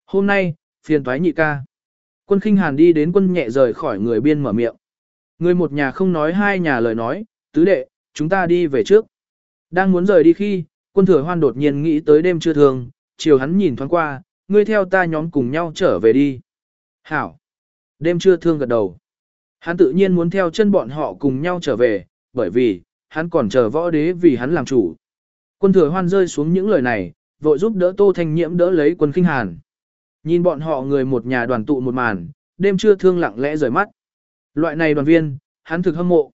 Hôm nay, phiền thoái nhị ca. Quân khinh hàn đi đến quân nhẹ rời khỏi người biên mở miệng. Người một nhà không nói hai nhà lời nói, tứ đệ, chúng ta đi về trước. Đang muốn rời đi khi, quân thừa hoan đột nhiên nghĩ tới đêm chưa thường, chiều hắn nhìn thoáng qua, ngươi theo ta nhóm cùng nhau trở về đi. Hảo. Đêm chưa thương gật đầu. Hắn tự nhiên muốn theo chân bọn họ cùng nhau trở về, bởi vì, hắn còn chờ võ đế vì hắn làm chủ. Quân thừa hoan rơi xuống những lời này, vội giúp đỡ Tô Thanh Nhiễm đỡ lấy quân kinh hàn. Nhìn bọn họ người một nhà đoàn tụ một màn, đêm trưa thương lặng lẽ rời mắt. Loại này đoàn viên, hắn thực hâm mộ.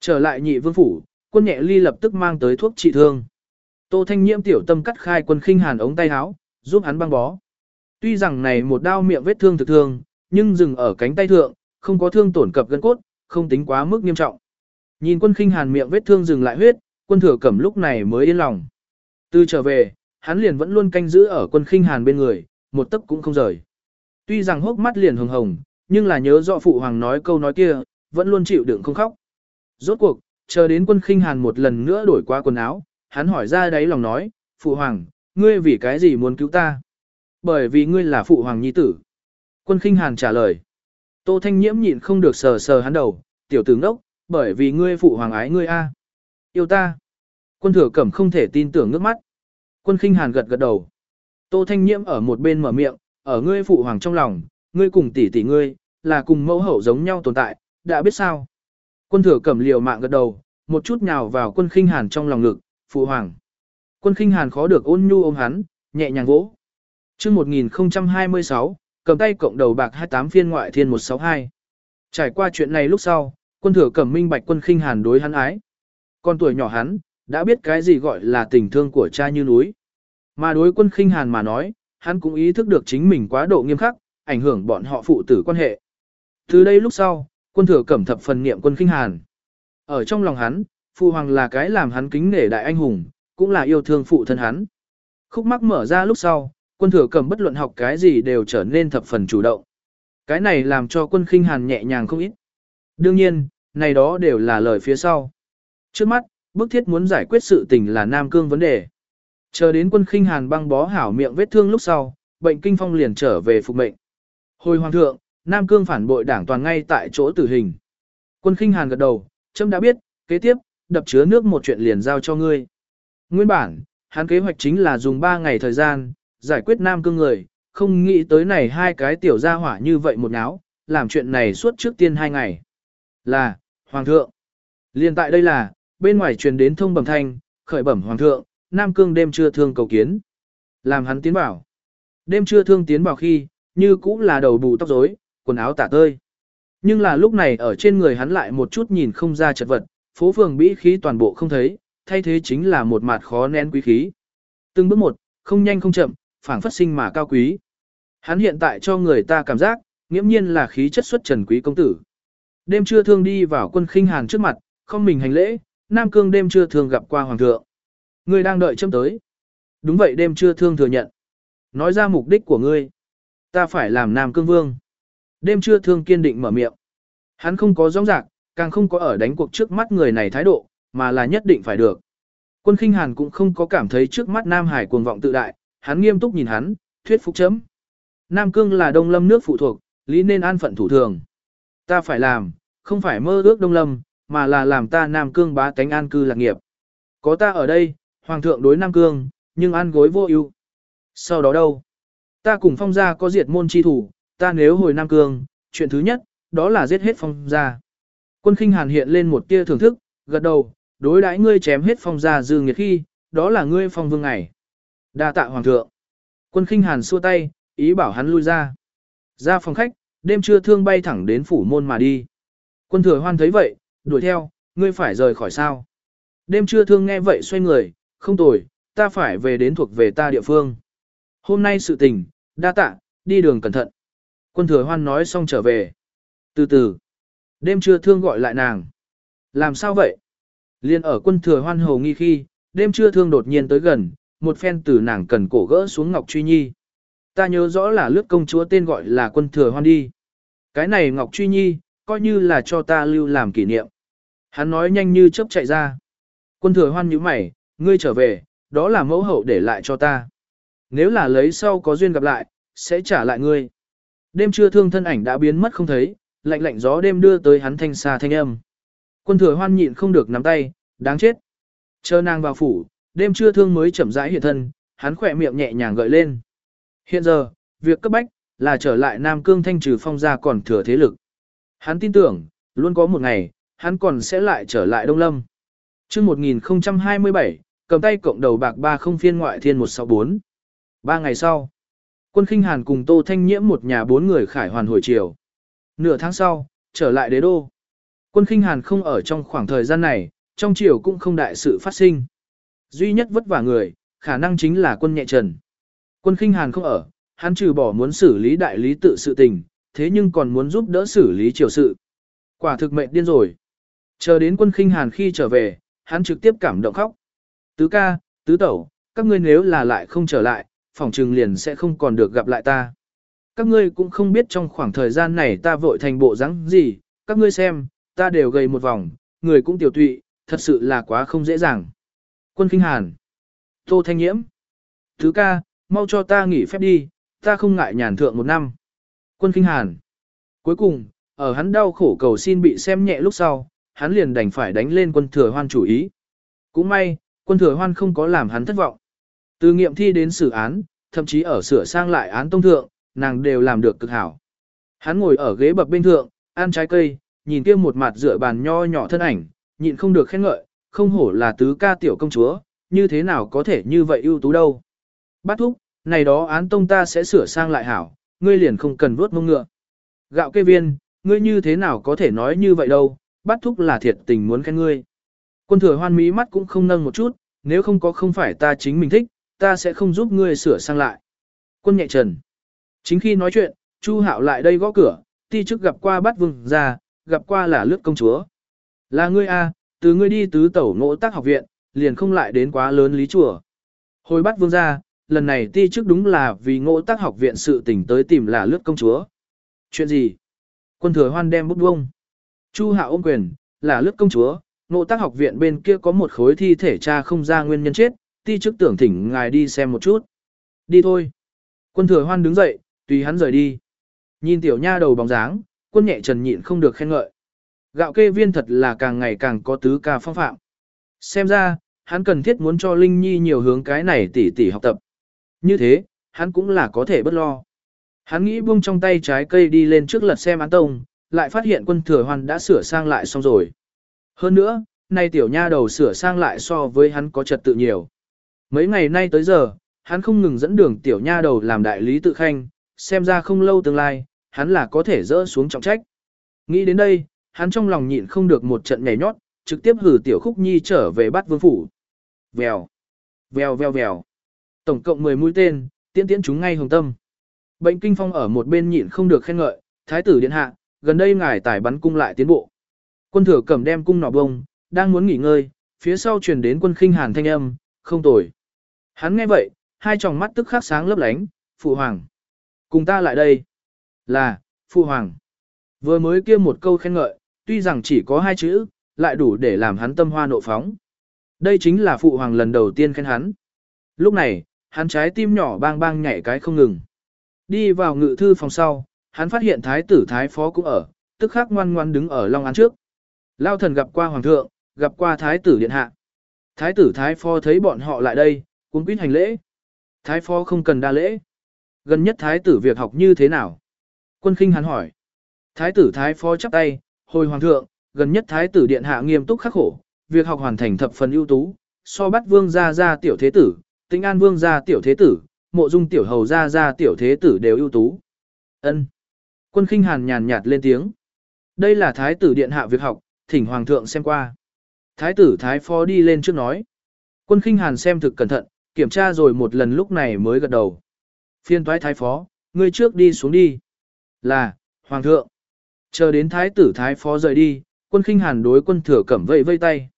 Trở lại nhị vương phủ, quân nhẹ ly lập tức mang tới thuốc trị thương. Tô Thanh Nhiễm tiểu tâm cắt khai quân khinh hàn ống tay áo, giúp hắn băng bó. Tuy rằng này một đao miệng vết thương thực thương, nhưng dừng ở cánh tay thượng, không có thương tổn cập gân cốt, không tính quá mức nghiêm trọng. Nhìn quân khinh hàn miệng vết thương dừng lại huyết, quân thừa cẩm lúc này mới yên lòng. Từ trở về, hắn liền vẫn luôn canh giữ ở quân khinh hàn bên người, một tấc cũng không rời. Tuy rằng hốc mắt liền hồng hồng, nhưng là nhớ rõ phụ hoàng nói câu nói kia, vẫn luôn chịu đựng không khóc. Rốt cuộc, chờ đến quân khinh hàn một lần nữa đổi qua quần áo, hắn hỏi ra đáy lòng nói, phụ hoàng, ngươi vì cái gì muốn cứu ta? Bởi vì ngươi là phụ hoàng nhi tử. Quân khinh hàn trả lời. Tô Thanh Nhiễm nhịn không được sờ sờ hắn đầu, tiểu tử ngốc, bởi vì ngươi phụ hoàng ái ngươi a. Yêu ta. Quân thừa cẩm không thể tin tưởng nước mắt. Quân khinh hàn gật gật đầu. Tô Thanh Nhiễm ở một bên mở miệng, ở ngươi phụ hoàng trong lòng, ngươi cùng tỷ tỷ ngươi, là cùng mẫu hậu giống nhau tồn tại, đã biết sao. Quân thừa cẩm liều mạng gật đầu, một chút nhào vào quân khinh hàn trong lòng ngực, phụ hoàng. Quân khinh hàn khó được ôn nhu ôm hắn, nhẹ nhàng vỗ. chương 1026, cầm tay cộng đầu bạc 28 phiên ngoại thiên 162. Trải qua chuyện này lúc sau, quân thừa cẩm minh bạch quân khinh hàn đối hắn ái. Con tuổi nhỏ hắn, đã biết cái gì gọi là tình thương của cha như núi. Mà đối quân khinh hàn mà nói, hắn cũng ý thức được chính mình quá độ nghiêm khắc, ảnh hưởng bọn họ phụ tử quan hệ. Từ đây lúc sau, quân thừa cẩm thập phần niệm quân khinh hàn. Ở trong lòng hắn, phụ hoàng là cái làm hắn kính nể đại anh hùng, cũng là yêu thương phụ thân hắn. Khúc mắc mở ra lúc sau, quân thừa cầm bất luận học cái gì đều trở nên thập phần chủ động. Cái này làm cho quân khinh hàn nhẹ nhàng không ít. Đương nhiên, này đó đều là lời phía sau. Trước mắt, bức thiết muốn giải quyết sự tình là Nam Cương vấn đề. Chờ đến quân khinh hàn băng bó hảo miệng vết thương lúc sau, bệnh kinh phong liền trở về phục mệnh. Hồi hoàng thượng, Nam Cương phản bội đảng toàn ngay tại chỗ tử hình. Quân khinh hàn gật đầu, châm đã biết, kế tiếp, đập chứa nước một chuyện liền giao cho ngươi. Nguyên bản, hắn kế hoạch chính là dùng 3 ngày thời gian, giải quyết Nam Cương người, không nghĩ tới này hai cái tiểu gia hỏa như vậy một náo, làm chuyện này suốt trước tiên hai ngày. Là, Hoàng thượng. Liên tại đây là, bên ngoài truyền đến thông bẩm thanh, khởi bẩm Hoàng thượng, Nam Cương đêm trưa thương cầu kiến. Làm hắn tiến bảo. Đêm trưa thương tiến bảo khi, như cũng là đầu bù tóc rối, quần áo tả tơi. Nhưng là lúc này ở trên người hắn lại một chút nhìn không ra chật vật, phố phường bĩ khí toàn bộ không thấy, thay thế chính là một mặt khó nén quý khí. Từng bước một, không nhanh không chậm, phảng phất sinh mà cao quý. Hắn hiện tại cho người ta cảm giác, nghiễm nhiên là khí chất xuất trần quý công tử. Đêm trưa thương đi vào quân khinh hàn trước mặt, không mình hành lễ, Nam Cương đêm trưa thương gặp qua hoàng thượng. Người đang đợi chấm tới. Đúng vậy đêm trưa thương thừa nhận. Nói ra mục đích của ngươi. Ta phải làm Nam Cương vương. Đêm trưa thương kiên định mở miệng. Hắn không có rong rạc, càng không có ở đánh cuộc trước mắt người này thái độ, mà là nhất định phải được. Quân khinh hàn cũng không có cảm thấy trước mắt Nam Hải cuồng vọng tự đại, hắn nghiêm túc nhìn hắn, thuyết phục chấm. Nam Cương là đông lâm nước phụ thuộc, lý nên an phận thủ thường. Ta phải làm, không phải mơ ước đông lâm, mà là làm ta Nam Cương bá tánh an cư lạc nghiệp. Có ta ở đây, Hoàng thượng đối Nam Cương, nhưng an gối vô ưu. Sau đó đâu? Ta cùng phong gia có diệt môn chi thủ, ta nếu hồi Nam Cương, chuyện thứ nhất, đó là giết hết phong gia. Quân khinh hàn hiện lên một tia thưởng thức, gật đầu, đối đãi ngươi chém hết phong gia dư nghiệt khi, đó là ngươi phong vương ngày đa tạ hoàng thượng. Quân khinh hàn xua tay, ý bảo hắn lui ra. Ra phòng khách, đêm trưa thương bay thẳng đến phủ môn mà đi. Quân thừa hoan thấy vậy, đuổi theo, ngươi phải rời khỏi sao. Đêm trưa thương nghe vậy xoay người, không tồi, ta phải về đến thuộc về ta địa phương. Hôm nay sự tình, đa tạ, đi đường cẩn thận. Quân thừa hoan nói xong trở về. Từ từ, đêm trưa thương gọi lại nàng. Làm sao vậy? Liên ở quân thừa hoan hầu nghi khi, đêm trưa thương đột nhiên tới gần, một phen từ nàng cần cổ gỡ xuống Ngọc Truy Nhi. Ta nhớ rõ là lướt công chúa tên gọi là quân thừa hoan đi. Cái này Ngọc Truy Nhi, coi như là cho ta lưu làm kỷ niệm. Hắn nói nhanh như chớp chạy ra. Quân thừa hoan nhíu mày, ngươi trở về, đó là mẫu hậu để lại cho ta. Nếu là lấy sau có duyên gặp lại, sẽ trả lại ngươi. Đêm trưa thương thân ảnh đã biến mất không thấy, lạnh lạnh gió đêm đưa tới hắn thanh xa thanh âm. Quân thừa hoan nhịn không được nắm tay, đáng chết. Chờ nàng vào phủ, đêm trưa thương mới chậm rãi hiện thân, hắn khỏe miệng nhẹ nhàng gợi lên. Hiện giờ, việc cấp bách, là trở lại Nam Cương thanh trừ phong gia còn thừa thế lực. Hắn tin tưởng, luôn có một ngày, hắn còn sẽ lại trở lại Đông Lâm. Trước 1027, cầm tay cộng đầu bạc ba không phiên ngoại thiên 164. Ba ngày sau, quân khinh hàn cùng Tô Thanh Nhiễm một nhà bốn người khải hoàn hồi chiều. Nửa tháng sau, trở lại đế đô. Quân khinh hàn không ở trong khoảng thời gian này, trong triều cũng không đại sự phát sinh. Duy nhất vất vả người, khả năng chính là quân nhẹ trần. Quân khinh hàn không ở, hắn trừ bỏ muốn xử lý đại lý tự sự tình, thế nhưng còn muốn giúp đỡ xử lý triều sự. Quả thực mệnh điên rồi. Chờ đến quân khinh hàn khi trở về, hắn trực tiếp cảm động khóc. Tứ ca, tứ tẩu, các ngươi nếu là lại không trở lại, phòng trừng liền sẽ không còn được gặp lại ta. Các ngươi cũng không biết trong khoảng thời gian này ta vội thành bộ dáng gì, các ngươi xem, ta đều gầy một vòng, người cũng tiểu tụy, thật sự là quá không dễ dàng. Quân Kinh Hàn Tô Thanh Nhiễm Thứ ca, mau cho ta nghỉ phép đi, ta không ngại nhàn thượng một năm. Quân Kinh Hàn Cuối cùng, ở hắn đau khổ cầu xin bị xem nhẹ lúc sau, hắn liền đành phải đánh lên quân thừa hoan chủ ý. Cũng may, quân thừa hoan không có làm hắn thất vọng. Từ nghiệm thi đến xử án, thậm chí ở sửa sang lại án tông thượng, nàng đều làm được cực hảo. Hắn ngồi ở ghế bập bên thượng, ăn trái cây, nhìn kia một mặt dựa bàn nho nhỏ thân ảnh, nhịn không được khen ngợi, không hổ là tứ ca tiểu công chúa, như thế nào có thể như vậy ưu tú đâu. Bát thúc, này đó án tông ta sẽ sửa sang lại hảo, ngươi liền không cần vuốt mông ngựa. Gạo kê viên, ngươi như thế nào có thể nói như vậy đâu, bát thúc là thiệt tình muốn khen ngươi. Quân thừa hoan mỹ mắt cũng không nâng một chút, nếu không có không phải ta chính mình thích, ta sẽ không giúp ngươi sửa sang lại. Quân nhẹ trần. Chính khi nói chuyện, Chu Hạo lại đây gõ cửa, ti chức gặp qua Bát vương ra, gặp qua là lướt công chúa. Là ngươi a, từ ngươi đi tứ tẩu ngộ tác học viện, liền không lại đến quá lớn lý chùa. Hồi bắt vương ra, lần này ti trước đúng là vì ngộ tác học viện sự tình tới tìm là lướt công chúa. Chuyện gì? Quân thừa hoan đem bút vông. Chu hạ ôm quyền, là lướt công chúa, ngộ tác học viện bên kia có một khối thi thể cha không ra nguyên nhân chết, ti chức tưởng thỉnh ngài đi xem một chút. Đi thôi. Quân thừa hoan đứng dậy, tùy hắn rời đi. Nhìn tiểu nha đầu bóng dáng, quân nhẹ trần nhịn không được khen ngợi. Gạo kê viên thật là càng ngày càng có tứ ca phong phạm. Xem ra, hắn cần thiết muốn cho Linh Nhi nhiều hướng cái này tỉ tỉ học tập. Như thế, hắn cũng là có thể bất lo. Hắn nghĩ buông trong tay trái cây đi lên trước lật xem án tông, lại phát hiện quân thừa hoàn đã sửa sang lại xong rồi. Hơn nữa, nay tiểu nha đầu sửa sang lại so với hắn có trật tự nhiều. Mấy ngày nay tới giờ, hắn không ngừng dẫn đường tiểu nha đầu làm đại lý tự khanh, xem ra không lâu tương lai, hắn là có thể dỡ xuống trọng trách. Nghĩ đến đây, hắn trong lòng nhịn không được một trận nhảy nhót, trực tiếp hử tiểu khúc nhi trở về bắt vương phủ. Vèo, vèo vèo vèo. Tổng cộng 10 mũi tên, tiễn tiễn chúng ngay hồng tâm. Bệnh kinh phong ở một bên nhịn không được khen ngợi, thái tử điện hạ, gần đây ngài tải bắn cung lại tiến bộ. Quân thừa cầm đem cung nỏ bông, đang muốn nghỉ ngơi, phía sau truyền đến quân khinh hàn thanh âm, không tồi. Hắn nghe vậy, hai tròng mắt tức khắc sáng lấp lánh, phụ hoàng. Cùng ta lại đây. Là, phụ hoàng. Vừa mới kia một câu khen ngợi, tuy rằng chỉ có hai chữ, lại đủ để làm hắn tâm hoa nộ phóng. Đây chính là phụ hoàng lần đầu tiên khen hắn. Lúc này, hắn trái tim nhỏ bang bang nhảy cái không ngừng. Đi vào ngự thư phòng sau, hắn phát hiện thái tử thái phó cũng ở, tức khắc ngoan ngoan đứng ở long án trước. Lao thần gặp qua hoàng thượng, gặp qua thái tử điện hạ. Thái tử thái phó thấy bọn họ lại đây, cuốn quýt hành lễ. Thái phó không cần đa lễ. Gần nhất thái tử việc học như thế nào? Quân khinh hắn hỏi. Thái tử thái phó chắp tay, hồi hoàng thượng, gần nhất thái tử điện hạ nghiêm túc khắc khổ, việc học hoàn thành thập phần ưu tú, so bắt vương gia gia tiểu thế tử, tinh an vương gia tiểu thế tử, mộ dung tiểu hầu gia gia tiểu thế tử đều ưu tú. Ân. Quân khinh hàn nhàn nhạt lên tiếng. Đây là thái tử điện hạ việc học, thỉnh hoàng thượng xem qua. Thái tử thái phó đi lên trước nói. Quân khinh hàn xem thực cẩn thận, kiểm tra rồi một lần lúc này mới gật đầu. Phiên toái thái phó, ngươi trước đi xuống đi. Là, hoàng thượng. Chờ đến thái tử thái phó rời đi, quân khinh hàn đối quân thừa cẩm vây vây tay.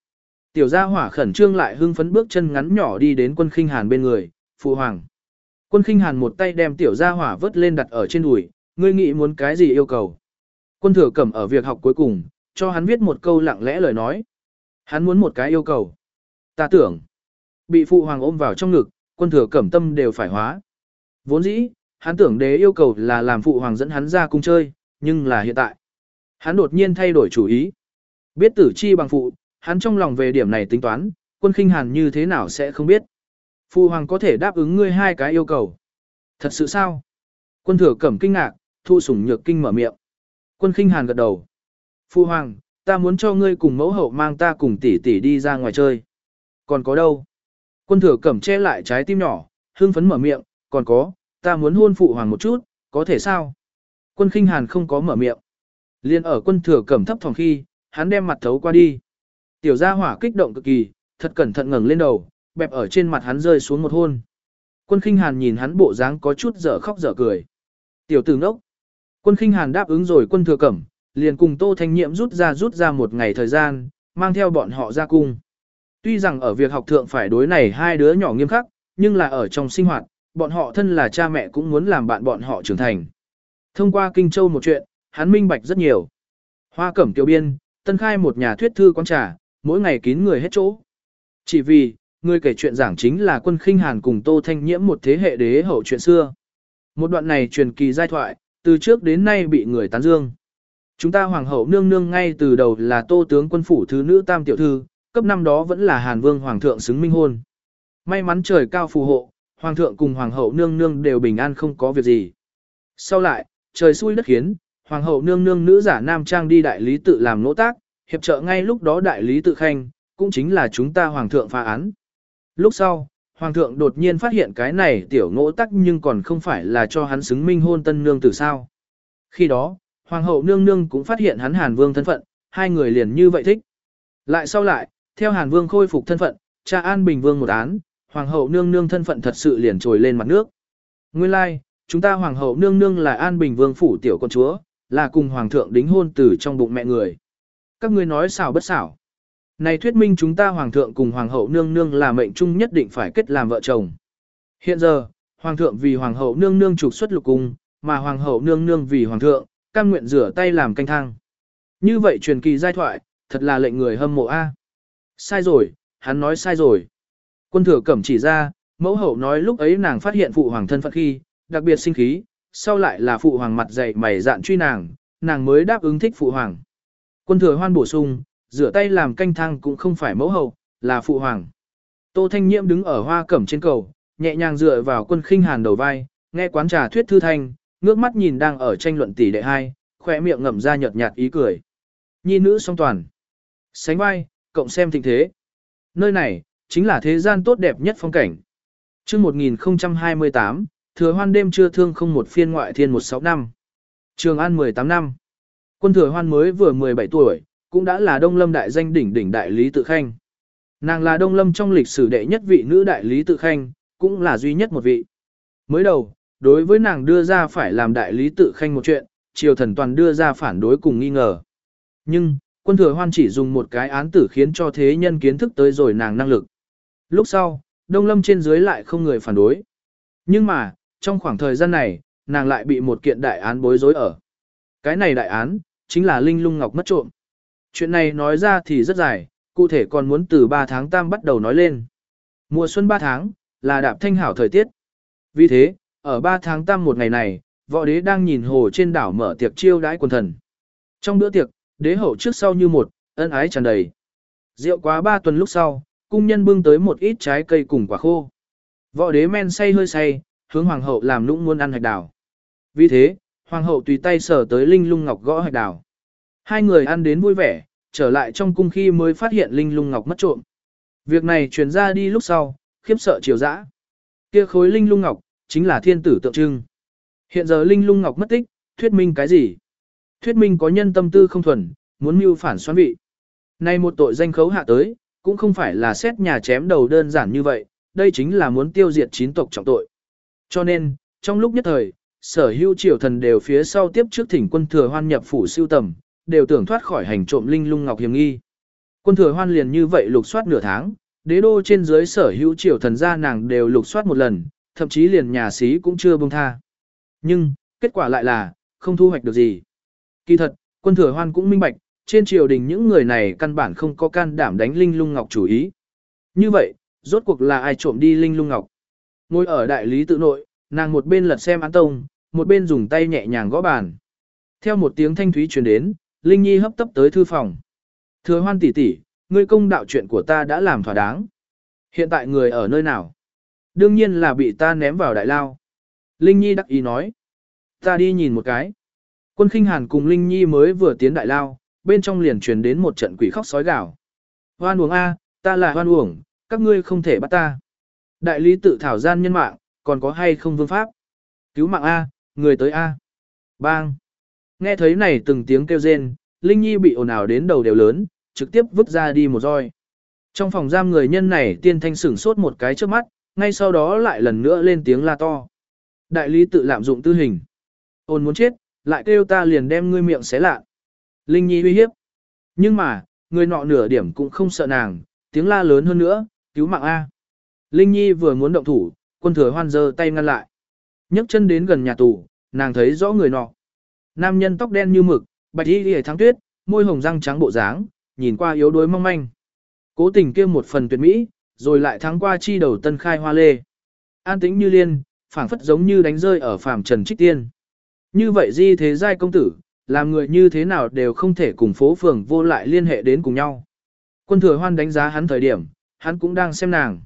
Tiểu gia hỏa khẩn trương lại hưng phấn bước chân ngắn nhỏ đi đến quân khinh hàn bên người, phụ hoàng. Quân khinh hàn một tay đem tiểu gia hỏa vớt lên đặt ở trên đùi, ngươi nghĩ muốn cái gì yêu cầu. Quân thừa cẩm ở việc học cuối cùng, cho hắn viết một câu lặng lẽ lời nói. Hắn muốn một cái yêu cầu. Ta tưởng, bị phụ hoàng ôm vào trong ngực, quân thừa cẩm tâm đều phải hóa. Vốn dĩ, hắn tưởng đế yêu cầu là làm phụ hoàng dẫn hắn ra cung chơi, nhưng là hiện tại. Hắn đột nhiên thay đổi chủ ý. Biết tử chi bằng phụ, hắn trong lòng về điểm này tính toán, quân khinh hàn như thế nào sẽ không biết. Phụ hoàng có thể đáp ứng ngươi hai cái yêu cầu. Thật sự sao? Quân thừa cẩm kinh ngạc, thu sủng nhược kinh mở miệng. Quân khinh hàn gật đầu. Phụ hoàng, ta muốn cho ngươi cùng mẫu hậu mang ta cùng tỷ tỷ đi ra ngoài chơi. Còn có đâu? Quân thừa cẩm che lại trái tim nhỏ, hương phấn mở miệng, còn có, ta muốn hôn phụ hoàng một chút, có thể sao? Quân khinh hàn không có mở miệng. Liên ở quân thừa cẩm thấp phòng khi, hắn đem mặt thấu qua đi. Tiểu gia hỏa kích động cực kỳ, thật cẩn thận ngẩng lên đầu, bẹp ở trên mặt hắn rơi xuống một hôn. Quân khinh hàn nhìn hắn bộ dáng có chút dở khóc dở cười. Tiểu tử ngốc. Quân khinh hàn đáp ứng rồi quân thừa cẩm, liền cùng Tô Thanh Nhiệm rút ra rút ra một ngày thời gian, mang theo bọn họ ra cung. Tuy rằng ở việc học thượng phải đối này hai đứa nhỏ nghiêm khắc, nhưng là ở trong sinh hoạt, bọn họ thân là cha mẹ cũng muốn làm bạn bọn họ trưởng thành. Thông qua Kinh Châu một chuyện, hắn minh bạch rất nhiều. Hoa Cẩm Kiều Biên, tân khai một nhà thuyết thư quán trà, mỗi ngày kín người hết chỗ. Chỉ vì, người kể chuyện giảng chính là quân khinh hàn cùng Tô Thanh Nhiễm một thế hệ đế hậu chuyện xưa. Một đoạn này truyền kỳ giai thoại, từ trước đến nay bị người tán dương. Chúng ta hoàng hậu nương nương ngay từ đầu là tô tướng quân phủ thứ nữ tam tiểu thư, cấp năm đó vẫn là hàn vương hoàng thượng xứng minh hôn. May mắn trời cao phù hộ, hoàng thượng cùng hoàng hậu nương nương đều bình an không có việc gì. Sau lại, trời xui đất khiến, hoàng hậu nương nương nữ giả nam trang đi đại lý tự làm nỗ tác, hiệp trợ ngay lúc đó đại lý tự khanh, cũng chính là chúng ta hoàng thượng phá án. Lúc sau, hoàng thượng đột nhiên phát hiện cái này tiểu ngỗ tắc nhưng còn không phải là cho hắn xứng minh hôn tân nương từ sao. Khi đó, hoàng hậu nương nương cũng phát hiện hắn hàn vương thân phận, hai người liền như vậy thích. Lại sau lại, theo hàn vương khôi phục thân phận, cha an bình vương một án, hoàng hậu nương nương thân phận thật sự liền trồi lên mặt nước. Nguyên lai, like, chúng ta hoàng hậu nương nương là an bình vương phủ tiểu con chúa, là cùng hoàng thượng đính hôn từ trong bụng mẹ người. Các ngươi nói xảo bất xảo. Này thuyết minh chúng ta hoàng thượng cùng hoàng hậu nương nương là mệnh chung nhất định phải kết làm vợ chồng. Hiện giờ, hoàng thượng vì hoàng hậu nương nương trục xuất lục cung, mà hoàng hậu nương nương vì hoàng thượng, cam nguyện rửa tay làm canh thang. Như vậy truyền kỳ giai thoại, thật là lệnh người hâm mộ a. Sai rồi, hắn nói sai rồi. Quân thừa cẩm chỉ ra, mẫu hậu nói lúc ấy nàng phát hiện phụ hoàng thân phận khi, đặc biệt sinh khí, sau lại là phụ hoàng mặt dày mày dạn truy nàng, nàng mới đáp ứng thích phụ hoàng. Quân thừa hoan bổ sung, rửa tay làm canh thang cũng không phải mẫu hậu, là phụ hoàng. Tô Thanh Nhiễm đứng ở hoa cẩm trên cầu, nhẹ nhàng dựa vào quân khinh hàn đầu vai, nghe quán trà thuyết thư thanh, ngước mắt nhìn đang ở tranh luận tỷ đệ hai, khỏe miệng ngậm ra nhợt nhạt ý cười. Nhi nữ song toàn. Sánh vai, cộng xem tình thế. Nơi này, chính là thế gian tốt đẹp nhất phong cảnh. chương 1028, thừa hoan đêm chưa thương không một phiên ngoại thiên 16 năm. Trường An 18 năm. Quân thừa hoan mới vừa 17 tuổi, cũng đã là Đông Lâm đại danh đỉnh đỉnh đại lý tự khanh. Nàng là Đông Lâm trong lịch sử đệ nhất vị nữ đại lý tự khanh, cũng là duy nhất một vị. Mới đầu, đối với nàng đưa ra phải làm đại lý tự khanh một chuyện, triều thần toàn đưa ra phản đối cùng nghi ngờ. Nhưng, quân thừa hoan chỉ dùng một cái án tử khiến cho thế nhân kiến thức tới rồi nàng năng lực. Lúc sau, Đông Lâm trên dưới lại không người phản đối. Nhưng mà, trong khoảng thời gian này, nàng lại bị một kiện đại án bối rối ở. Cái này đại án, chính là Linh Lung Ngọc mất trộm. Chuyện này nói ra thì rất dài, cụ thể còn muốn từ 3 tháng tam bắt đầu nói lên. Mùa xuân 3 tháng, là đạp thanh hảo thời tiết. Vì thế, ở 3 tháng tam một ngày này, võ đế đang nhìn hồ trên đảo mở tiệc chiêu đãi quần thần. Trong bữa tiệc, đế hậu trước sau như một, ân ái tràn đầy. Rượu quá 3 tuần lúc sau, cung nhân bưng tới một ít trái cây cùng quả khô. Võ đế men say hơi say, hướng hoàng hậu làm nũng muốn ăn hạch đào. Vì thế, hoàng hậu tùy tay sở tới linh lung ngọc gõ hạch đào. Hai người ăn đến vui vẻ, trở lại trong cung khi mới phát hiện linh lung ngọc mất trộm. Việc này truyền ra đi lúc sau, khiếp sợ triều dã. Kia khối linh lung ngọc, chính là thiên tử tượng trưng. Hiện giờ linh lung ngọc mất tích, thuyết minh cái gì? Thuyết minh có nhân tâm tư không thuần, muốn mưu phản xoán vị. Nay một tội danh khấu hạ tới, cũng không phải là xét nhà chém đầu đơn giản như vậy, đây chính là muốn tiêu diệt chín tộc trọng tội. Cho nên, trong lúc nhất thời, sở hữu triều thần đều phía sau tiếp trước thỉnh quân thừa hoan nhập phủ siêu tầm, đều tưởng thoát khỏi hành trộm linh lung ngọc hiểm nghi. Quân thừa hoan liền như vậy lục soát nửa tháng, đế đô trên dưới sở hữu triều thần gia nàng đều lục soát một lần, thậm chí liền nhà sĩ cũng chưa buông tha. Nhưng, kết quả lại là, không thu hoạch được gì. Kỳ thật, quân thừa hoan cũng minh bạch, trên triều đình những người này căn bản không có can đảm đánh linh lung ngọc chủ ý. Như vậy, rốt cuộc là ai trộm đi linh lung ngọc? Ngồi ở đại lý tự nội, nàng một bên lật xem án tông, một bên dùng tay nhẹ nhàng gõ bàn. Theo một tiếng thanh thúy truyền đến, Linh Nhi hấp tấp tới thư phòng. Thừa hoan tỷ tỷ, ngươi công đạo chuyện của ta đã làm thỏa đáng. Hiện tại người ở nơi nào? Đương nhiên là bị ta ném vào đại lao. Linh Nhi đắc ý nói. Ta đi nhìn một cái. Quân khinh hàn cùng Linh Nhi mới vừa tiến đại lao, bên trong liền truyền đến một trận quỷ khóc sói gào. Hoan uổng A, ta là hoan uổng, các ngươi không thể bắt ta. Đại lý tự thảo gian nhân mạng, còn có hay không vương pháp? Cứu mạng A, người tới A. Bang. Nghe thấy này từng tiếng kêu rên, Linh Nhi bị ồn ào đến đầu đều lớn, trực tiếp vứt ra đi một roi. Trong phòng giam người nhân này tiên thanh sửng sốt một cái trước mắt, ngay sau đó lại lần nữa lên tiếng la to. Đại lý tự lạm dụng tư hình. Ôn muốn chết, lại kêu ta liền đem ngươi miệng xé lạ. Linh Nhi uy hiếp. Nhưng mà, người nọ nửa điểm cũng không sợ nàng, tiếng la lớn hơn nữa, cứu mạng A. Linh Nhi vừa muốn động thủ, quân thừa hoan giơ tay ngăn lại. nhấc chân đến gần nhà tù, nàng thấy rõ người nọ. Nam nhân tóc đen như mực, bạch y lìa thắng tuyết, môi hồng răng trắng bộ dáng, nhìn qua yếu đuối mong manh. Cố tình kia một phần tuyệt mỹ, rồi lại thắng qua chi đầu tân khai hoa lê. An tĩnh như liên, phảng phất giống như đánh rơi ở phàm trần trích tiên. Như vậy di thế giai công tử, làm người như thế nào đều không thể cùng phố phường vô lại liên hệ đến cùng nhau. Quân thừa hoan đánh giá hắn thời điểm, hắn cũng đang xem nàng.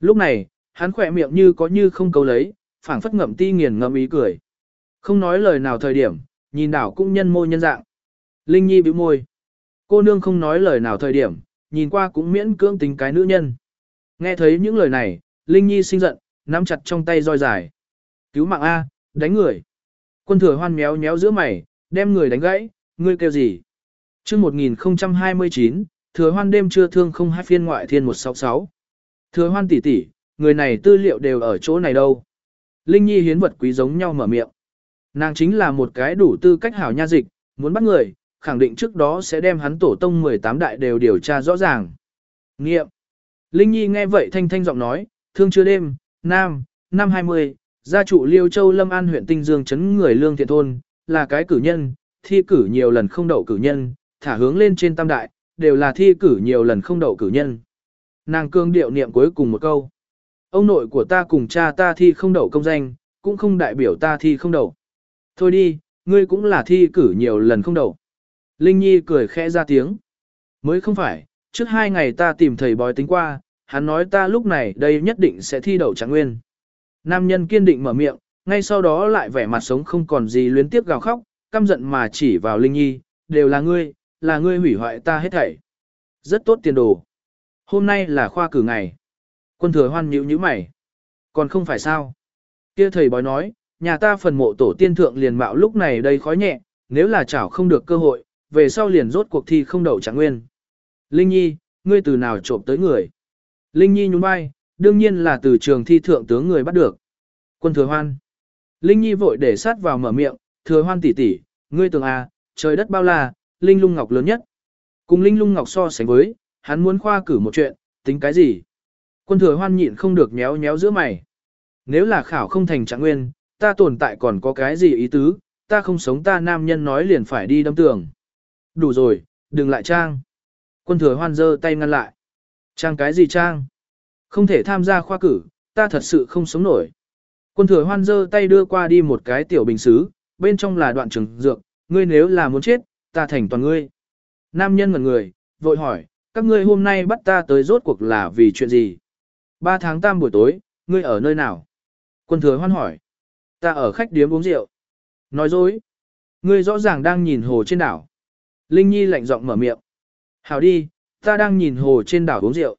Lúc này, hắn khỏe miệng như có như không câu lấy, phảng phất ngậm ti nghiền ngậm ý cười. Không nói lời nào thời điểm, nhìn đảo cũng nhân môi nhân dạng. Linh Nhi bĩu môi. Cô nương không nói lời nào thời điểm, nhìn qua cũng miễn cưỡng tính cái nữ nhân. Nghe thấy những lời này, Linh Nhi sinh giận, nắm chặt trong tay roi dài. Cứu mạng A, đánh người. Quân thừa hoan méo méo giữa mày, đem người đánh gãy, ngươi kêu gì? chương 1029, thừa hoan đêm trưa thương không hai phiên ngoại thiên 166. Thừa hoan tỷ tỷ, người này tư liệu đều ở chỗ này đâu? Linh Nhi hiến vật quý giống nhau mở miệng. Nàng chính là một cái đủ tư cách hảo nha dịch, muốn bắt người, khẳng định trước đó sẽ đem hắn tổ tông 18 đại đều điều tra rõ ràng. Nghiệm. Linh Nhi nghe vậy thanh thanh giọng nói, thương chưa đêm, nam, năm 20, gia trụ Liêu Châu Lâm An huyện Tinh Dương chấn người lương thiện thôn, là cái cử nhân, thi cử nhiều lần không đậu cử nhân, thả hướng lên trên tam đại, đều là thi cử nhiều lần không đậu cử nhân. Nàng cương điệu niệm cuối cùng một câu. Ông nội của ta cùng cha ta thi không đậu công danh, cũng không đại biểu ta thi không đậu. Thôi đi, ngươi cũng là thi cử nhiều lần không đậu. Linh Nhi cười khẽ ra tiếng. Mới không phải, trước hai ngày ta tìm thầy bói tính qua, hắn nói ta lúc này đây nhất định sẽ thi đậu trạng nguyên. Nam nhân kiên định mở miệng, ngay sau đó lại vẻ mặt sống không còn gì luyến tiếp gào khóc, căm giận mà chỉ vào Linh Nhi, đều là ngươi, là ngươi hủy hoại ta hết thảy. Rất tốt tiền đồ. Hôm nay là khoa cử ngày. Quân thừa hoan nhíu nhíu mày. Còn không phải sao? Kia thầy bói nói, nhà ta phần mộ tổ tiên thượng liền mạo lúc này đây khói nhẹ, nếu là chảo không được cơ hội, về sau liền rốt cuộc thi không đậu trạng nguyên. Linh Nhi, ngươi từ nào trộm tới người? Linh Nhi nhún vai, đương nhiên là từ trường thi thượng tướng người bắt được. Quân thừa hoan. Linh Nhi vội để sát vào mở miệng, thừa hoan tỷ tỷ, ngươi tưởng à, trời đất bao la, Linh lung ngọc lớn nhất. Cùng Linh lung ngọc so sánh với, hắn muốn khoa cử một chuyện, tính cái gì? Quân thừa hoan nhịn không được nhéo nhéo giữa mày. Nếu là khảo không thành trạng nguyên, ta tồn tại còn có cái gì ý tứ, ta không sống ta nam nhân nói liền phải đi đâm tường. Đủ rồi, đừng lại trang. Quân thừa hoan giơ tay ngăn lại. Trang cái gì trang? Không thể tham gia khoa cử, ta thật sự không sống nổi. Quân thừa hoan giơ tay đưa qua đi một cái tiểu bình xứ, bên trong là đoạn trường dược, ngươi nếu là muốn chết, ta thành toàn ngươi. Nam nhân ngẩn người, vội hỏi, các ngươi hôm nay bắt ta tới rốt cuộc là vì chuyện gì? Ba tháng tam buổi tối, ngươi ở nơi nào? Quân thừa hoan hỏi. Ta ở khách điếm uống rượu. Nói dối. Ngươi rõ ràng đang nhìn hồ trên đảo. Linh Nhi lạnh giọng mở miệng. Hảo đi, ta đang nhìn hồ trên đảo uống rượu.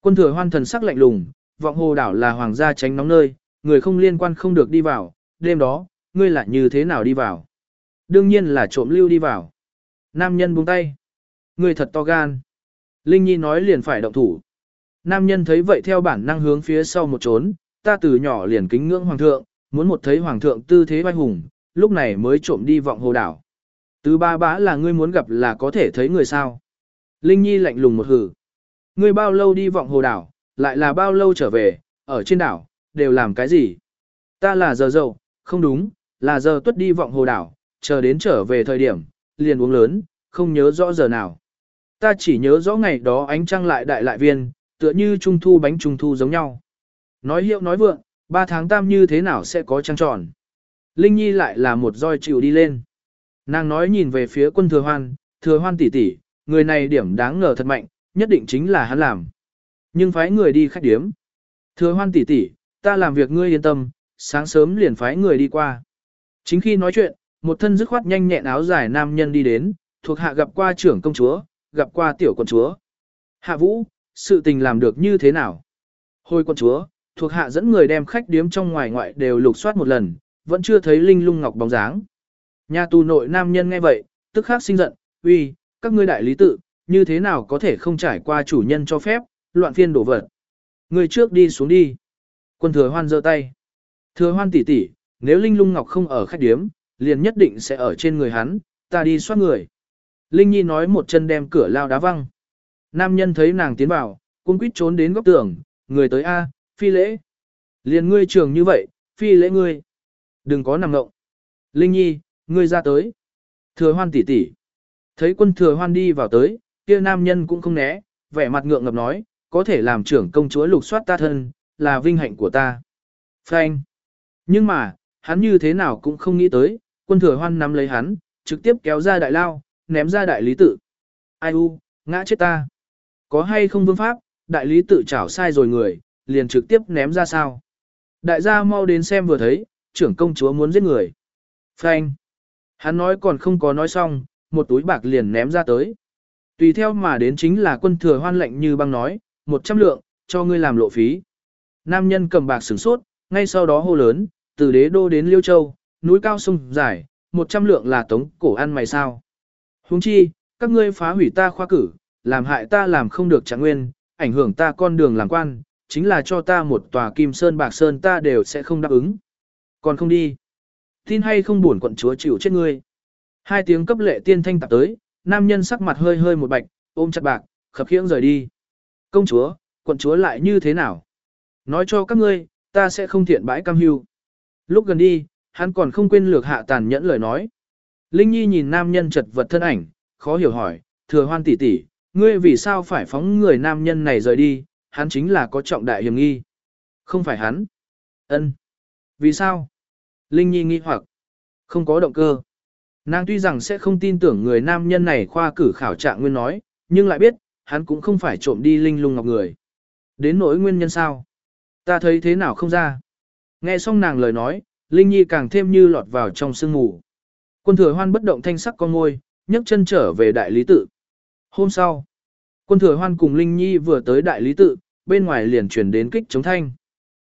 Quân thừa hoan thần sắc lạnh lùng, vọng hồ đảo là hoàng gia tránh nóng nơi, người không liên quan không được đi vào, đêm đó, ngươi lại như thế nào đi vào? Đương nhiên là trộm lưu đi vào. Nam nhân buông tay. Ngươi thật to gan. Linh Nhi nói liền phải động thủ. Nam nhân thấy vậy theo bản năng hướng phía sau một trốn, ta từ nhỏ liền kính ngưỡng hoàng thượng, muốn một thấy hoàng thượng tư thế vai hùng, lúc này mới trộm đi vọng hồ đảo. Tứ ba bá là ngươi muốn gặp là có thể thấy người sao. Linh Nhi lạnh lùng một hử. Ngươi bao lâu đi vọng hồ đảo, lại là bao lâu trở về, ở trên đảo, đều làm cái gì? Ta là giờ dậu, không đúng, là giờ tuất đi vọng hồ đảo, chờ đến trở về thời điểm, liền uống lớn, không nhớ rõ giờ nào. Ta chỉ nhớ rõ ngày đó ánh trăng lại đại lại viên, tựa như trung thu bánh trung thu giống nhau. Nói hiệu nói vượng, ba tháng tam như thế nào sẽ có trăng tròn. Linh Nhi lại là một roi chịu đi lên. Nàng nói nhìn về phía quân thừa hoan, thừa hoan tỷ tỷ, người này điểm đáng ngờ thật mạnh, nhất định chính là hắn làm. Nhưng phái người đi khách điếm. Thừa hoan tỷ tỷ, ta làm việc ngươi yên tâm, sáng sớm liền phái người đi qua. Chính khi nói chuyện, một thân dứt khoát nhanh nhẹn áo dài nam nhân đi đến, thuộc hạ gặp qua trưởng công chúa, gặp qua tiểu quận chúa. Hạ vũ, sự tình làm được như thế nào? Hồi quận chúa, thuộc hạ dẫn người đem khách điếm trong ngoài ngoại đều lục soát một lần, vẫn chưa thấy linh lung ngọc bóng dáng. Nhà tù nội nam nhân nghe vậy, tức khắc sinh giận, uy, các ngươi đại lý tự, như thế nào có thể không trải qua chủ nhân cho phép, loạn phiên đổ vật. Người trước đi xuống đi. Quân thừa hoan giơ tay. Thừa hoan tỷ tỷ, nếu Linh Lung Ngọc không ở khách điếm, liền nhất định sẽ ở trên người hắn, ta đi soát người. Linh Nhi nói một chân đem cửa lao đá văng. Nam nhân thấy nàng tiến vào, cũng quýt trốn đến góc tường, người tới A, phi lễ. Liền ngươi trường như vậy, phi lễ ngươi. Đừng có nằm ngộng. Linh Nhi, ngươi ra tới. Thừa hoan tỷ tỷ. Thấy quân thừa hoan đi vào tới, kia nam nhân cũng không né, vẻ mặt ngượng ngập nói, có thể làm trưởng công chúa lục soát ta thân, là vinh hạnh của ta. Phanh. Nhưng mà, hắn như thế nào cũng không nghĩ tới, quân thừa hoan nắm lấy hắn, trực tiếp kéo ra đại lao, ném ra đại lý tự. Ai u, ngã chết ta. Có hay không vương pháp, đại lý tự chảo sai rồi người, liền trực tiếp ném ra sao. Đại gia mau đến xem vừa thấy, trưởng công chúa muốn giết người. Phanh. Hắn nói còn không có nói xong, một túi bạc liền ném ra tới. Tùy theo mà đến chính là quân thừa hoan lệnh như băng nói, 100 lượng, cho ngươi làm lộ phí. Nam nhân cầm bạc sửng sốt, ngay sau đó hô lớn, từ đế đô đến Liêu Châu, núi cao sông dài, 100 lượng là tống cổ ăn mày sao. Huống chi, các ngươi phá hủy ta khoa cử, làm hại ta làm không được trạng nguyên, ảnh hưởng ta con đường làm quan, chính là cho ta một tòa kim sơn bạc sơn ta đều sẽ không đáp ứng. Còn không đi. Tin hay không buồn quận chúa chịu chết ngươi. Hai tiếng cấp lệ tiên thanh tạp tới, nam nhân sắc mặt hơi hơi một bạch, ôm chặt bạc, khập khiễng rời đi. Công chúa, quận chúa lại như thế nào? Nói cho các ngươi, ta sẽ không thiện bãi cam hưu. Lúc gần đi, hắn còn không quên lược hạ tàn nhẫn lời nói. Linh Nhi nhìn nam nhân chật vật thân ảnh, khó hiểu hỏi, thừa hoan tỷ tỷ, ngươi vì sao phải phóng người nam nhân này rời đi, hắn chính là có trọng đại hiểm nghi. Không phải hắn. Ân. Vì sao? Linh Nhi nghi hoặc, không có động cơ. Nàng tuy rằng sẽ không tin tưởng người nam nhân này khoa cử khảo trạng nguyên nói, nhưng lại biết, hắn cũng không phải trộm đi linh lung ngọc người. Đến nỗi nguyên nhân sao? Ta thấy thế nào không ra. Nghe xong nàng lời nói, Linh Nhi càng thêm như lọt vào trong sương mù. Quân thừa hoan bất động thanh sắc con ngôi, nhấc chân trở về đại lý tự. Hôm sau, quân thừa hoan cùng Linh Nhi vừa tới đại lý tự, bên ngoài liền chuyển đến kích chống thanh.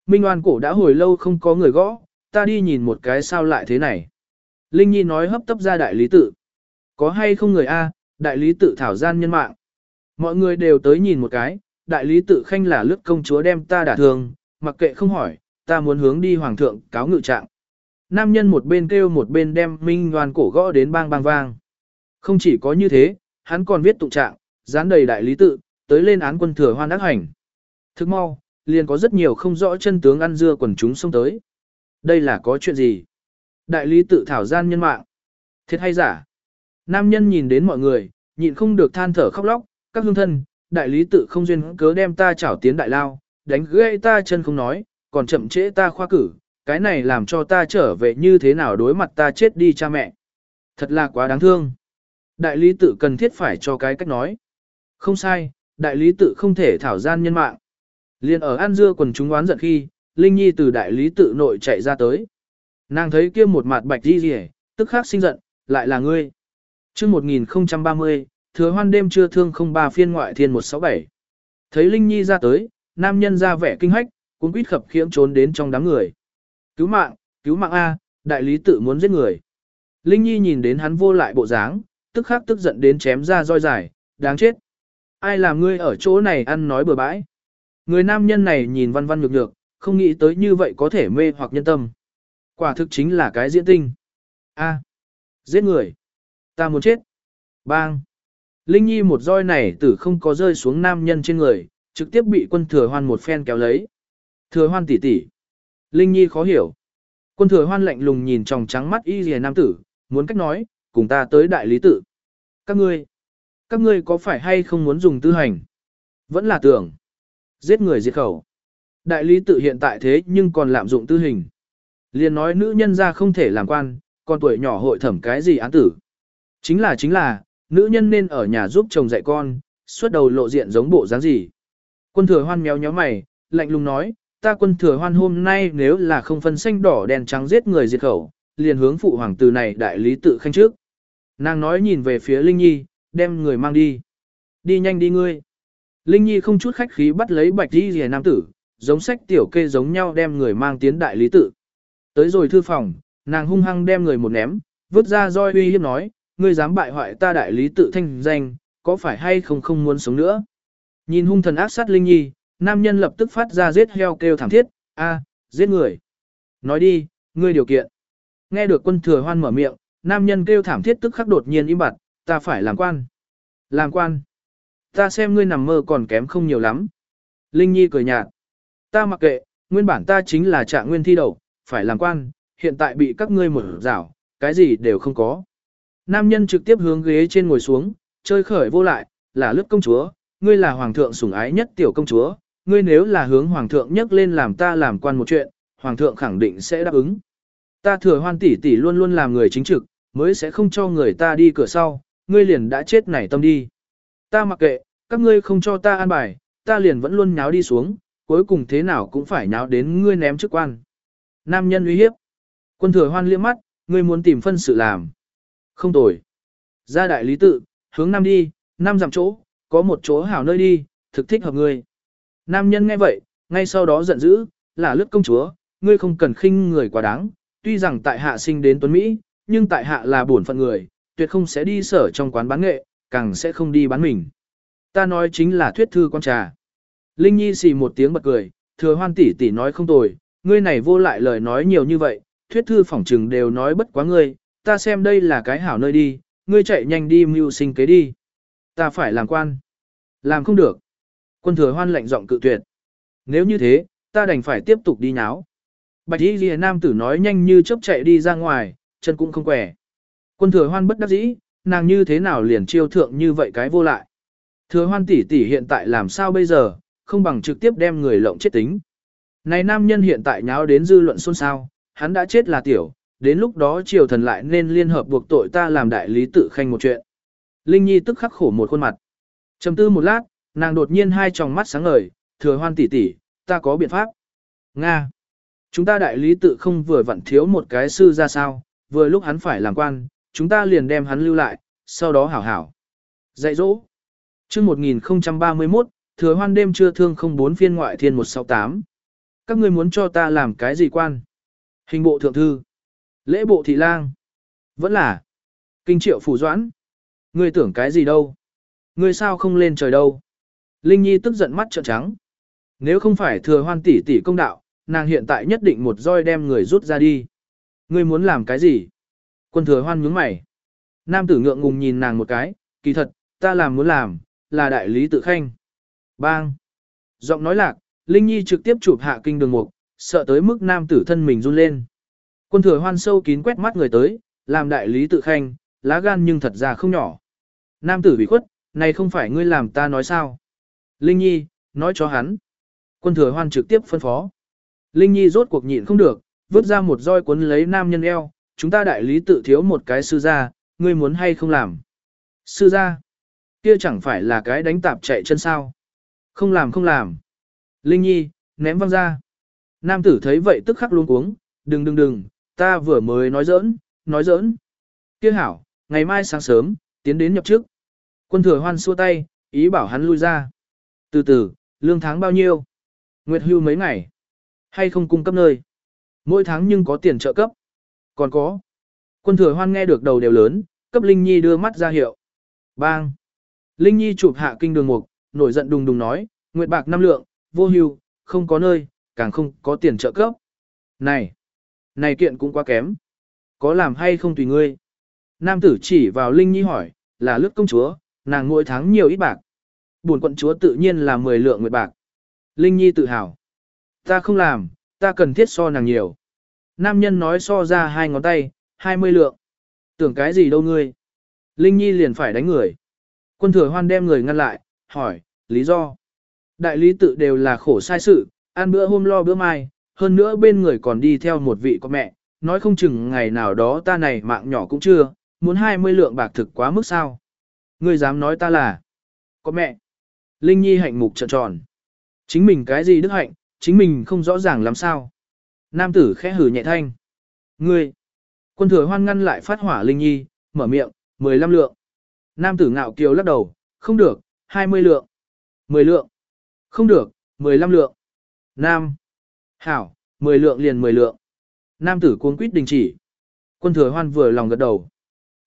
Minh oan cổ đã hồi lâu không có người gõ, ta đi nhìn một cái sao lại thế này. Linh Nhi nói hấp tấp ra đại lý tự. Có hay không người A, đại lý tự thảo gian nhân mạng. Mọi người đều tới nhìn một cái, đại lý tự khanh là lướt công chúa đem ta đả thương, mặc kệ không hỏi, ta muốn hướng đi hoàng thượng cáo ngự trạng. Nam nhân một bên kêu một bên đem minh đoan cổ gõ đến bang bang vang. Không chỉ có như thế, hắn còn viết tụng trạng, dán đầy đại lý tự, tới lên án quân thừa hoan đắc hành. Thức mau, liền có rất nhiều không rõ chân tướng ăn dưa quần chúng xông tới. Đây là có chuyện gì? Đại lý tự thảo gian nhân mạng. Thiệt hay giả? Nam nhân nhìn đến mọi người, nhịn không được than thở khóc lóc, các hương thân, đại lý tự không duyên cớ đem ta chảo tiến đại lao, đánh gãy ta chân không nói, còn chậm trễ ta khoa cử, cái này làm cho ta trở về như thế nào đối mặt ta chết đi cha mẹ. Thật là quá đáng thương. Đại lý tự cần thiết phải cho cái cách nói. Không sai, đại lý tự không thể thảo gian nhân mạng. Liên ở An Dưa quần chúng oán giận khi, Linh Nhi từ đại lý tự nội chạy ra tới. Nàng thấy kia một mặt bạch đi rỉ, tức khắc sinh giận, lại là ngươi. chương 1030, thừa hoan đêm trưa thương không ba phiên ngoại thiên 167. Thấy Linh Nhi ra tới, nam nhân ra vẻ kinh hách, cũng quýt khập khiễng trốn đến trong đám người. Cứu mạng, cứu mạng A, đại lý tự muốn giết người. Linh Nhi nhìn đến hắn vô lại bộ dáng, tức khắc tức giận đến chém ra roi dài, đáng chết. Ai làm ngươi ở chỗ này ăn nói bừa bãi. Người nam nhân này nhìn văn văn nhược nhược, không nghĩ tới như vậy có thể mê hoặc nhân tâm. Quả thực chính là cái diễn tinh. A, giết người. Ta muốn chết. Bang. Linh Nhi một roi này tử không có rơi xuống nam nhân trên người, trực tiếp bị quân thừa hoan một phen kéo lấy. Thừa hoan tỷ tỷ. Linh Nhi khó hiểu. Quân thừa hoan lạnh lùng nhìn tròng trắng mắt y rìa nam tử, muốn cách nói, cùng ta tới đại lý tự. Các ngươi, các ngươi có phải hay không muốn dùng tư hành? Vẫn là tưởng. Giết người diệt khẩu. Đại lý tự hiện tại thế nhưng còn lạm dụng tư hình. Liên nói nữ nhân ra không thể làm quan, còn tuổi nhỏ hội thẩm cái gì án tử. Chính là chính là, nữ nhân nên ở nhà giúp chồng dạy con, suốt đầu lộ diện giống bộ dáng gì. Quân thừa hoan méo nhó mày, lạnh lùng nói, ta quân thừa hoan hôm nay nếu là không phân xanh đỏ đen trắng giết người diệt khẩu, liền hướng phụ hoàng tử này đại lý tự khanh trước. Nàng nói nhìn về phía Linh Nhi, đem người mang đi. Đi nhanh đi ngươi. Linh Nhi không chút khách khí bắt lấy bạch đi rìa nam tử, giống sách tiểu kê giống nhau đem người mang tiến đại lý tự. Tới rồi thư phòng, nàng hung hăng đem người một ném, vứt ra roi uy hiếp nói, ngươi dám bại hoại ta đại lý tự thanh danh, có phải hay không không muốn sống nữa. Nhìn hung thần ác sát Linh Nhi, nam nhân lập tức phát ra giết heo kêu thảm thiết, a, giết người. Nói đi, ngươi điều kiện. Nghe được quân thừa hoan mở miệng, nam nhân kêu thảm thiết tức khắc đột nhiên im bặt, ta phải làm quan. Làm quan. Ta xem ngươi nằm mơ còn kém không nhiều lắm. Linh Nhi cười nhạt. Ta mặc kệ, nguyên bản ta chính là trạng nguyên thi đậu, phải làm quan, hiện tại bị các ngươi mở rảo, cái gì đều không có. Nam nhân trực tiếp hướng ghế trên ngồi xuống, chơi khởi vô lại, là lướt công chúa, ngươi là hoàng thượng sủng ái nhất tiểu công chúa, ngươi nếu là hướng hoàng thượng nhắc lên làm ta làm quan một chuyện, hoàng thượng khẳng định sẽ đáp ứng. Ta thừa hoan tỷ tỷ luôn luôn làm người chính trực, mới sẽ không cho người ta đi cửa sau, ngươi liền đã chết nảy tâm đi. Ta mặc kệ, các ngươi không cho ta an bài, ta liền vẫn luôn nháo đi xuống, cuối cùng thế nào cũng phải nháo đến ngươi ném chức quan. Nam nhân uy hiếp. Quân thừa hoan liếc mắt, ngươi muốn tìm phân sự làm. Không tồi. Ra đại lý tự, hướng nam đi, nam giảm chỗ, có một chỗ hảo nơi đi, thực thích hợp ngươi. Nam nhân nghe vậy, ngay sau đó giận dữ, là lướt công chúa, ngươi không cần khinh người quá đáng, tuy rằng tại hạ sinh đến tuấn Mỹ, nhưng tại hạ là bổn phận người, tuyệt không sẽ đi sở trong quán bán nghệ, càng sẽ không đi bán mình. Ta nói chính là thuyết thư con trà. Linh Nhi xì một tiếng bật cười, thừa hoan tỷ tỷ nói không tồi, ngươi này vô lại lời nói nhiều như vậy, thuyết thư phỏng trừng đều nói bất quá ngươi, ta xem đây là cái hảo nơi đi, ngươi chạy nhanh đi mưu sinh kế đi. Ta phải làm quan. Làm không được. Quân thừa hoan lệnh giọng cự tuyệt. Nếu như thế, ta đành phải tiếp tục đi nháo. Bạch y ghi nam tử nói nhanh như chớp chạy đi ra ngoài, chân cũng không quẻ. Quân thừa hoan bất đắc dĩ, nàng như thế nào liền chiêu thượng như vậy cái vô lại. Thừa hoan tỷ tỷ hiện tại làm sao bây giờ, không bằng trực tiếp đem người lộng chết tính. Này nam nhân hiện tại nháo đến dư luận xôn xao, hắn đã chết là tiểu, đến lúc đó triều thần lại nên liên hợp buộc tội ta làm đại lý tự khanh một chuyện. Linh Nhi tức khắc khổ một khuôn mặt. Trầm tư một lát, nàng đột nhiên hai tròng mắt sáng ngời, thừa hoan tỷ tỷ, ta có biện pháp. Nga. Chúng ta đại lý tự không vừa vặn thiếu một cái sư ra sao, vừa lúc hắn phải làm quan, chúng ta liền đem hắn lưu lại, sau đó hảo hảo. Dạy dỗ. chương 1031, thừa hoan đêm trưa thương không bốn phiên ngoại thiên 168. Các ngươi muốn cho ta làm cái gì quan? Hình bộ thượng thư. Lễ bộ thị lang. Vẫn là. Kinh triệu phủ doãn. Ngươi tưởng cái gì đâu? Ngươi sao không lên trời đâu? Linh Nhi tức giận mắt trợn trắng. Nếu không phải thừa hoan tỷ tỷ công đạo, nàng hiện tại nhất định một roi đem người rút ra đi. Ngươi muốn làm cái gì? Quân thừa hoan nhướng mày. Nam tử ngượng ngùng nhìn nàng một cái, kỳ thật, ta làm muốn làm, là đại lý tự khanh. Bang! Giọng nói lạc, Linh Nhi trực tiếp chụp hạ kinh đường mục, sợ tới mức nam tử thân mình run lên. Quân thừa hoan sâu kín quét mắt người tới, làm đại lý tự khanh, lá gan nhưng thật ra không nhỏ. Nam tử bị khuất, này không phải ngươi làm ta nói sao. Linh Nhi, nói cho hắn. Quân thừa hoan trực tiếp phân phó. Linh Nhi rốt cuộc nhịn không được, vứt ra một roi cuốn lấy nam nhân eo, chúng ta đại lý tự thiếu một cái sư gia, ngươi muốn hay không làm. Sư gia, kia chẳng phải là cái đánh tạp chạy chân sao. Không làm không làm. Linh Nhi, ném văng ra. Nam tử thấy vậy tức khắc luôn cuống, đừng đừng đừng, ta vừa mới nói giỡn, nói giỡn. Kia hảo, ngày mai sáng sớm, tiến đến nhập trước. Quân thừa hoan xua tay, ý bảo hắn lui ra. Từ từ, lương tháng bao nhiêu? Nguyệt hưu mấy ngày? Hay không cung cấp nơi? Mỗi tháng nhưng có tiền trợ cấp. Còn có. Quân thừa hoan nghe được đầu đều lớn, cấp Linh Nhi đưa mắt ra hiệu. Bang. Linh Nhi chụp hạ kinh đường mục, nổi giận đùng đùng nói, Nguyệt bạc năm lượng, vô hưu, không có nơi, càng không có tiền trợ cấp. Này. Này kiện cũng quá kém. Có làm hay không tùy ngươi. Nam tử chỉ vào Linh Nhi hỏi, là lướt công chúa, nàng mỗi tháng nhiều ít bạc. Buồn quận chúa tự nhiên là 10 lượng nguyệt bạc. Linh Nhi tự hào. Ta không làm, ta cần thiết so nàng nhiều. Nam nhân nói so ra hai ngón tay, 20 lượng. Tưởng cái gì đâu ngươi. Linh Nhi liền phải đánh người. Quân thừa hoan đem người ngăn lại, hỏi, lý do. Đại lý tự đều là khổ sai sự, ăn bữa hôm lo bữa mai, hơn nữa bên người còn đi theo một vị con mẹ, nói không chừng ngày nào đó ta này mạng nhỏ cũng chưa, muốn 20 lượng bạc thực quá mức sao. Ngươi dám nói ta là có mẹ. Linh Nhi hạnh mục trợn tròn. Chính mình cái gì đức hạnh, chính mình không rõ ràng làm sao. Nam tử khẽ hử nhẹ thanh. Ngươi. Quân thừa hoan ngăn lại phát hỏa Linh Nhi, mở miệng, 15 lượng. Nam tử ngạo kiều lắc đầu, không được, 20 lượng. 10 lượng. Không được, 15 lượng. Nam. Hảo, 10 lượng liền 10 lượng. Nam tử cuống quýt đình chỉ. Quân thừa hoan vừa lòng gật đầu.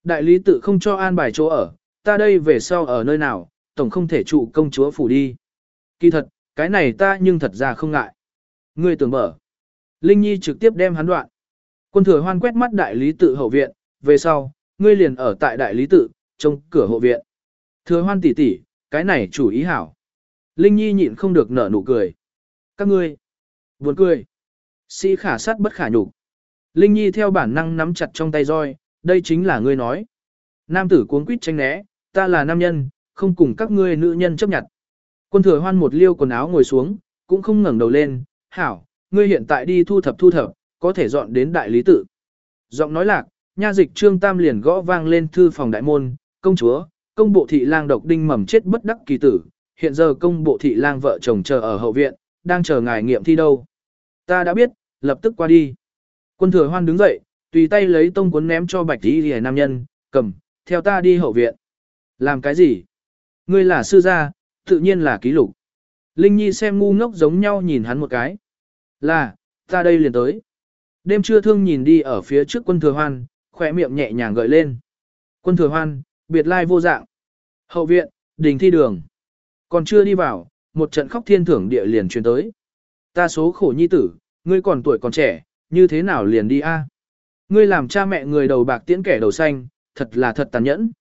Đại lý tự không cho an bài chỗ ở, ta đây về sau ở nơi nào, tổng không thể trụ công chúa phủ đi. Kỳ thật, cái này ta nhưng thật ra không ngại. Ngươi tưởng mở. Linh Nhi trực tiếp đem hắn đoạn. Quân thừa hoan quét mắt đại lý tự hậu viện, về sau, ngươi liền ở tại đại lý tự, trông cửa hậu viện. Thừa hoan tỷ tỷ, cái này chủ ý hảo. Linh Nhi nhịn không được nở nụ cười. Các ngươi, buồn cười. Sĩ khả sát bất khả nhục. Linh Nhi theo bản năng nắm chặt trong tay roi, đây chính là ngươi nói. Nam tử cuống quýt tranh né, ta là nam nhân, không cùng các ngươi nữ nhân chấp nhận. Quân thừa hoan một liêu quần áo ngồi xuống, cũng không ngẩng đầu lên, hảo, ngươi hiện tại đi thu thập thu thập, có thể dọn đến đại lý tự. Giọng nói lạc, nha dịch trương tam liền gõ vang lên thư phòng đại môn, công chúa, công bộ thị lang độc đinh mầm chết bất đắc kỳ tử, hiện giờ công bộ thị lang vợ chồng chờ ở hậu viện, đang chờ ngài nghiệm thi đâu. Ta đã biết, lập tức qua đi. Quân thừa hoan đứng dậy, tùy tay lấy tông cuốn ném cho bạch tí hề nam nhân, cầm, theo ta đi hậu viện. Làm cái gì? Ngươi là sư gia, tự nhiên là ký lục. Linh Nhi xem ngu ngốc giống nhau nhìn hắn một cái. Là, ta đây liền tới. Đêm trưa thương nhìn đi ở phía trước quân thừa hoan, khỏe miệng nhẹ nhàng gợi lên. Quân thừa hoan, biệt lai vô dạng. Hậu viện, đình thi đường. Còn chưa đi vào, một trận khóc thiên thưởng địa liền truyền tới. Ta số khổ nhi tử, ngươi còn tuổi còn trẻ, như thế nào liền đi a? Ngươi làm cha mẹ người đầu bạc tiễn kẻ đầu xanh, thật là thật tàn nhẫn.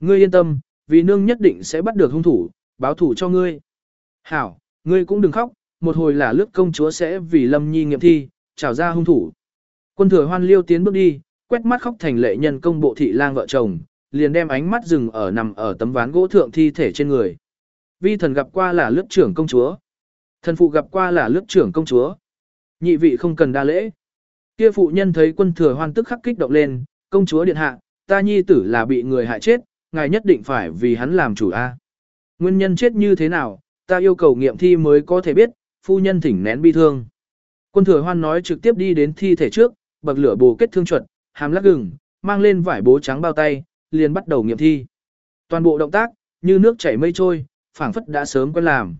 Ngươi yên tâm, vì nương nhất định sẽ bắt được hung thủ, báo thủ cho ngươi. Hảo, ngươi cũng đừng khóc, một hồi là lướt công chúa sẽ vì lâm nhi nghiệm thi, trào ra hung thủ. Quân thừa hoan liêu tiến bước đi, quét mắt khóc thành lệ nhân công bộ thị lang vợ chồng, liền đem ánh mắt dừng ở nằm ở tấm ván gỗ thượng thi thể trên người. Vi thần gặp qua là lướt trưởng công chúa. Thần phụ gặp qua là lướt trưởng công chúa. Nhị vị không cần đa lễ. Kia phụ nhân thấy quân thừa hoan tức khắc kích động lên, công chúa điện hạ, ta nhi tử là bị người hại chết, ngài nhất định phải vì hắn làm chủ a. Nguyên nhân chết như thế nào, ta yêu cầu nghiệm thi mới có thể biết, phu nhân thỉnh nén bi thương. Quân thừa hoan nói trực tiếp đi đến thi thể trước, bậc lửa bù kết thương chuẩn, hàm lắc gừng, mang lên vải bố trắng bao tay, liền bắt đầu nghiệm thi. Toàn bộ động tác, như nước chảy mây trôi, phảng phất đã sớm quen làm.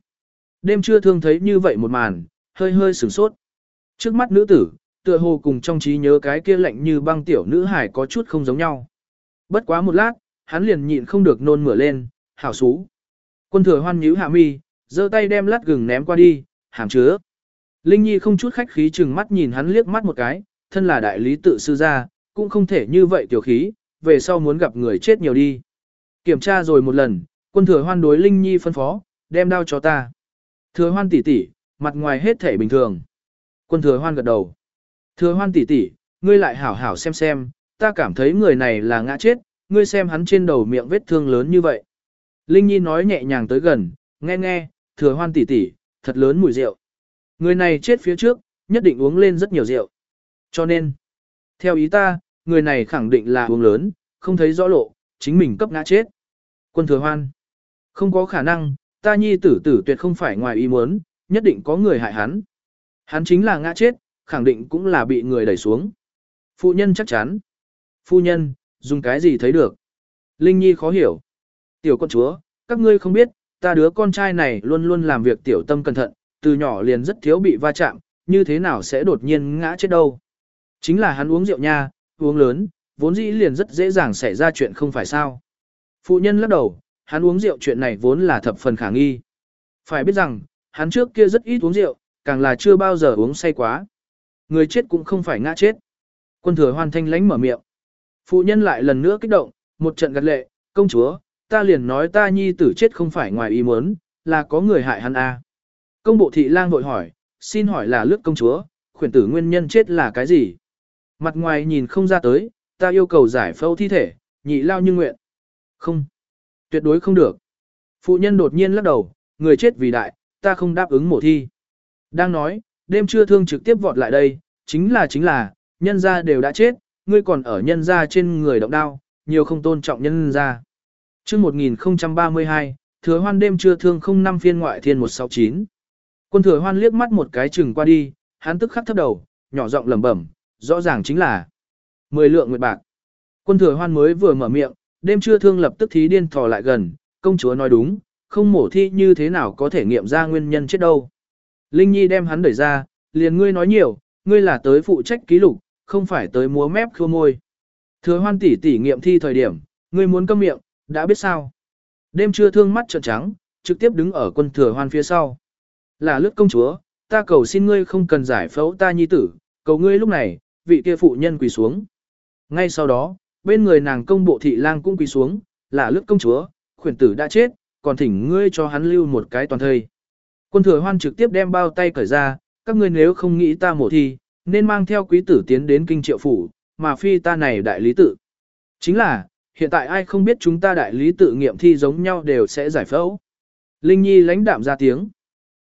Đêm trưa thương thấy như vậy một màn, hơi hơi sửng sốt. Trước mắt nữ tử, tựa hồ cùng trong trí nhớ cái kia lạnh như băng tiểu nữ hải có chút không giống nhau. Bất quá một lát, hắn liền nhịn không được nôn mửa lên, hảo xú. Quân thừa hoan nhíu hạ mi, giơ tay đem lát gừng ném qua đi, hàm chứa. Linh Nhi không chút khách khí chừng mắt nhìn hắn liếc mắt một cái, thân là đại lý tự sư gia, cũng không thể như vậy tiểu khí, về sau muốn gặp người chết nhiều đi. Kiểm tra rồi một lần, quân thừa hoan đối Linh Nhi phân phó, đem đao cho ta. Thừa hoan tỷ tỷ, mặt ngoài hết thể bình thường. Quân thừa hoan gật đầu. Thừa hoan tỷ tỷ, ngươi lại hảo hảo xem xem, ta cảm thấy người này là ngã chết, ngươi xem hắn trên đầu miệng vết thương lớn như vậy. Linh Nhi nói nhẹ nhàng tới gần, nghe nghe, thừa hoan tỷ tỷ, thật lớn mùi rượu. Người này chết phía trước, nhất định uống lên rất nhiều rượu. Cho nên, theo ý ta, người này khẳng định là uống lớn, không thấy rõ lộ, chính mình cấp ngã chết. Quân thừa hoan, không có khả năng, ta nhi tử tử tuyệt không phải ngoài ý muốn, nhất định có người hại hắn. Hắn chính là ngã chết, khẳng định cũng là bị người đẩy xuống. Phụ nhân chắc chắn. Phu nhân, dùng cái gì thấy được? Linh Nhi khó hiểu. Tiểu con chúa, các ngươi không biết, ta đứa con trai này luôn luôn làm việc tiểu tâm cẩn thận, từ nhỏ liền rất thiếu bị va chạm, như thế nào sẽ đột nhiên ngã chết đâu. Chính là hắn uống rượu nha, uống lớn, vốn dĩ liền rất dễ dàng xảy ra chuyện không phải sao. Phụ nhân lắc đầu, hắn uống rượu chuyện này vốn là thập phần khả nghi. Phải biết rằng, hắn trước kia rất ít uống rượu, càng là chưa bao giờ uống say quá. Người chết cũng không phải ngã chết. Quân thừa hoàn thanh lánh mở miệng. Phụ nhân lại lần nữa kích động, một trận gật lệ, công chúa, ta liền nói ta nhi tử chết không phải ngoài ý muốn, là có người hại hắn a. À. Công bộ thị lang vội hỏi, xin hỏi là lướt công chúa, khuyển tử nguyên nhân chết là cái gì? Mặt ngoài nhìn không ra tới, ta yêu cầu giải phẫu thi thể, nhị lao như nguyện. Không, tuyệt đối không được. Phụ nhân đột nhiên lắc đầu, người chết vì đại, ta không đáp ứng mổ thi. Đang nói, đêm trưa thương trực tiếp vọt lại đây, chính là chính là, nhân gia đều đã chết, ngươi còn ở nhân gia trên người động đao, nhiều không tôn trọng nhân gia. Trước 1032, thừa hoan đêm trưa thương không năm phiên ngoại thiên 169. Quân thừa hoan liếc mắt một cái chừng qua đi, hắn tức khắc thấp đầu, nhỏ giọng lẩm bẩm, rõ ràng chính là 10 lượng nguyệt bạc. Quân thừa hoan mới vừa mở miệng, đêm trưa thương lập tức thí điên thò lại gần, công chúa nói đúng, không mổ thi như thế nào có thể nghiệm ra nguyên nhân chết đâu. Linh Nhi đem hắn đẩy ra, liền ngươi nói nhiều, ngươi là tới phụ trách ký lục, không phải tới múa mép khua môi. Thừa hoan tỷ tỷ nghiệm thi thời điểm, ngươi muốn câm miệng, đã biết sao. Đêm trưa thương mắt trợn trắng, trực tiếp đứng ở quân thừa hoan phía sau. Là lướt công chúa, ta cầu xin ngươi không cần giải phẫu ta nhi tử, cầu ngươi lúc này, vị kia phụ nhân quỳ xuống. Ngay sau đó, bên người nàng công bộ thị lang cũng quỳ xuống, là lướt công chúa, khuyển tử đã chết, còn thỉnh ngươi cho hắn lưu một cái toàn thời. Quân thừa hoan trực tiếp đem bao tay cởi ra, các ngươi nếu không nghĩ ta mổ thi, nên mang theo quý tử tiến đến kinh triệu phủ, mà phi ta này đại lý tự. Chính là, hiện tại ai không biết chúng ta đại lý tự nghiệm thi giống nhau đều sẽ giải phẫu. Linh Nhi lãnh đạm ra tiếng.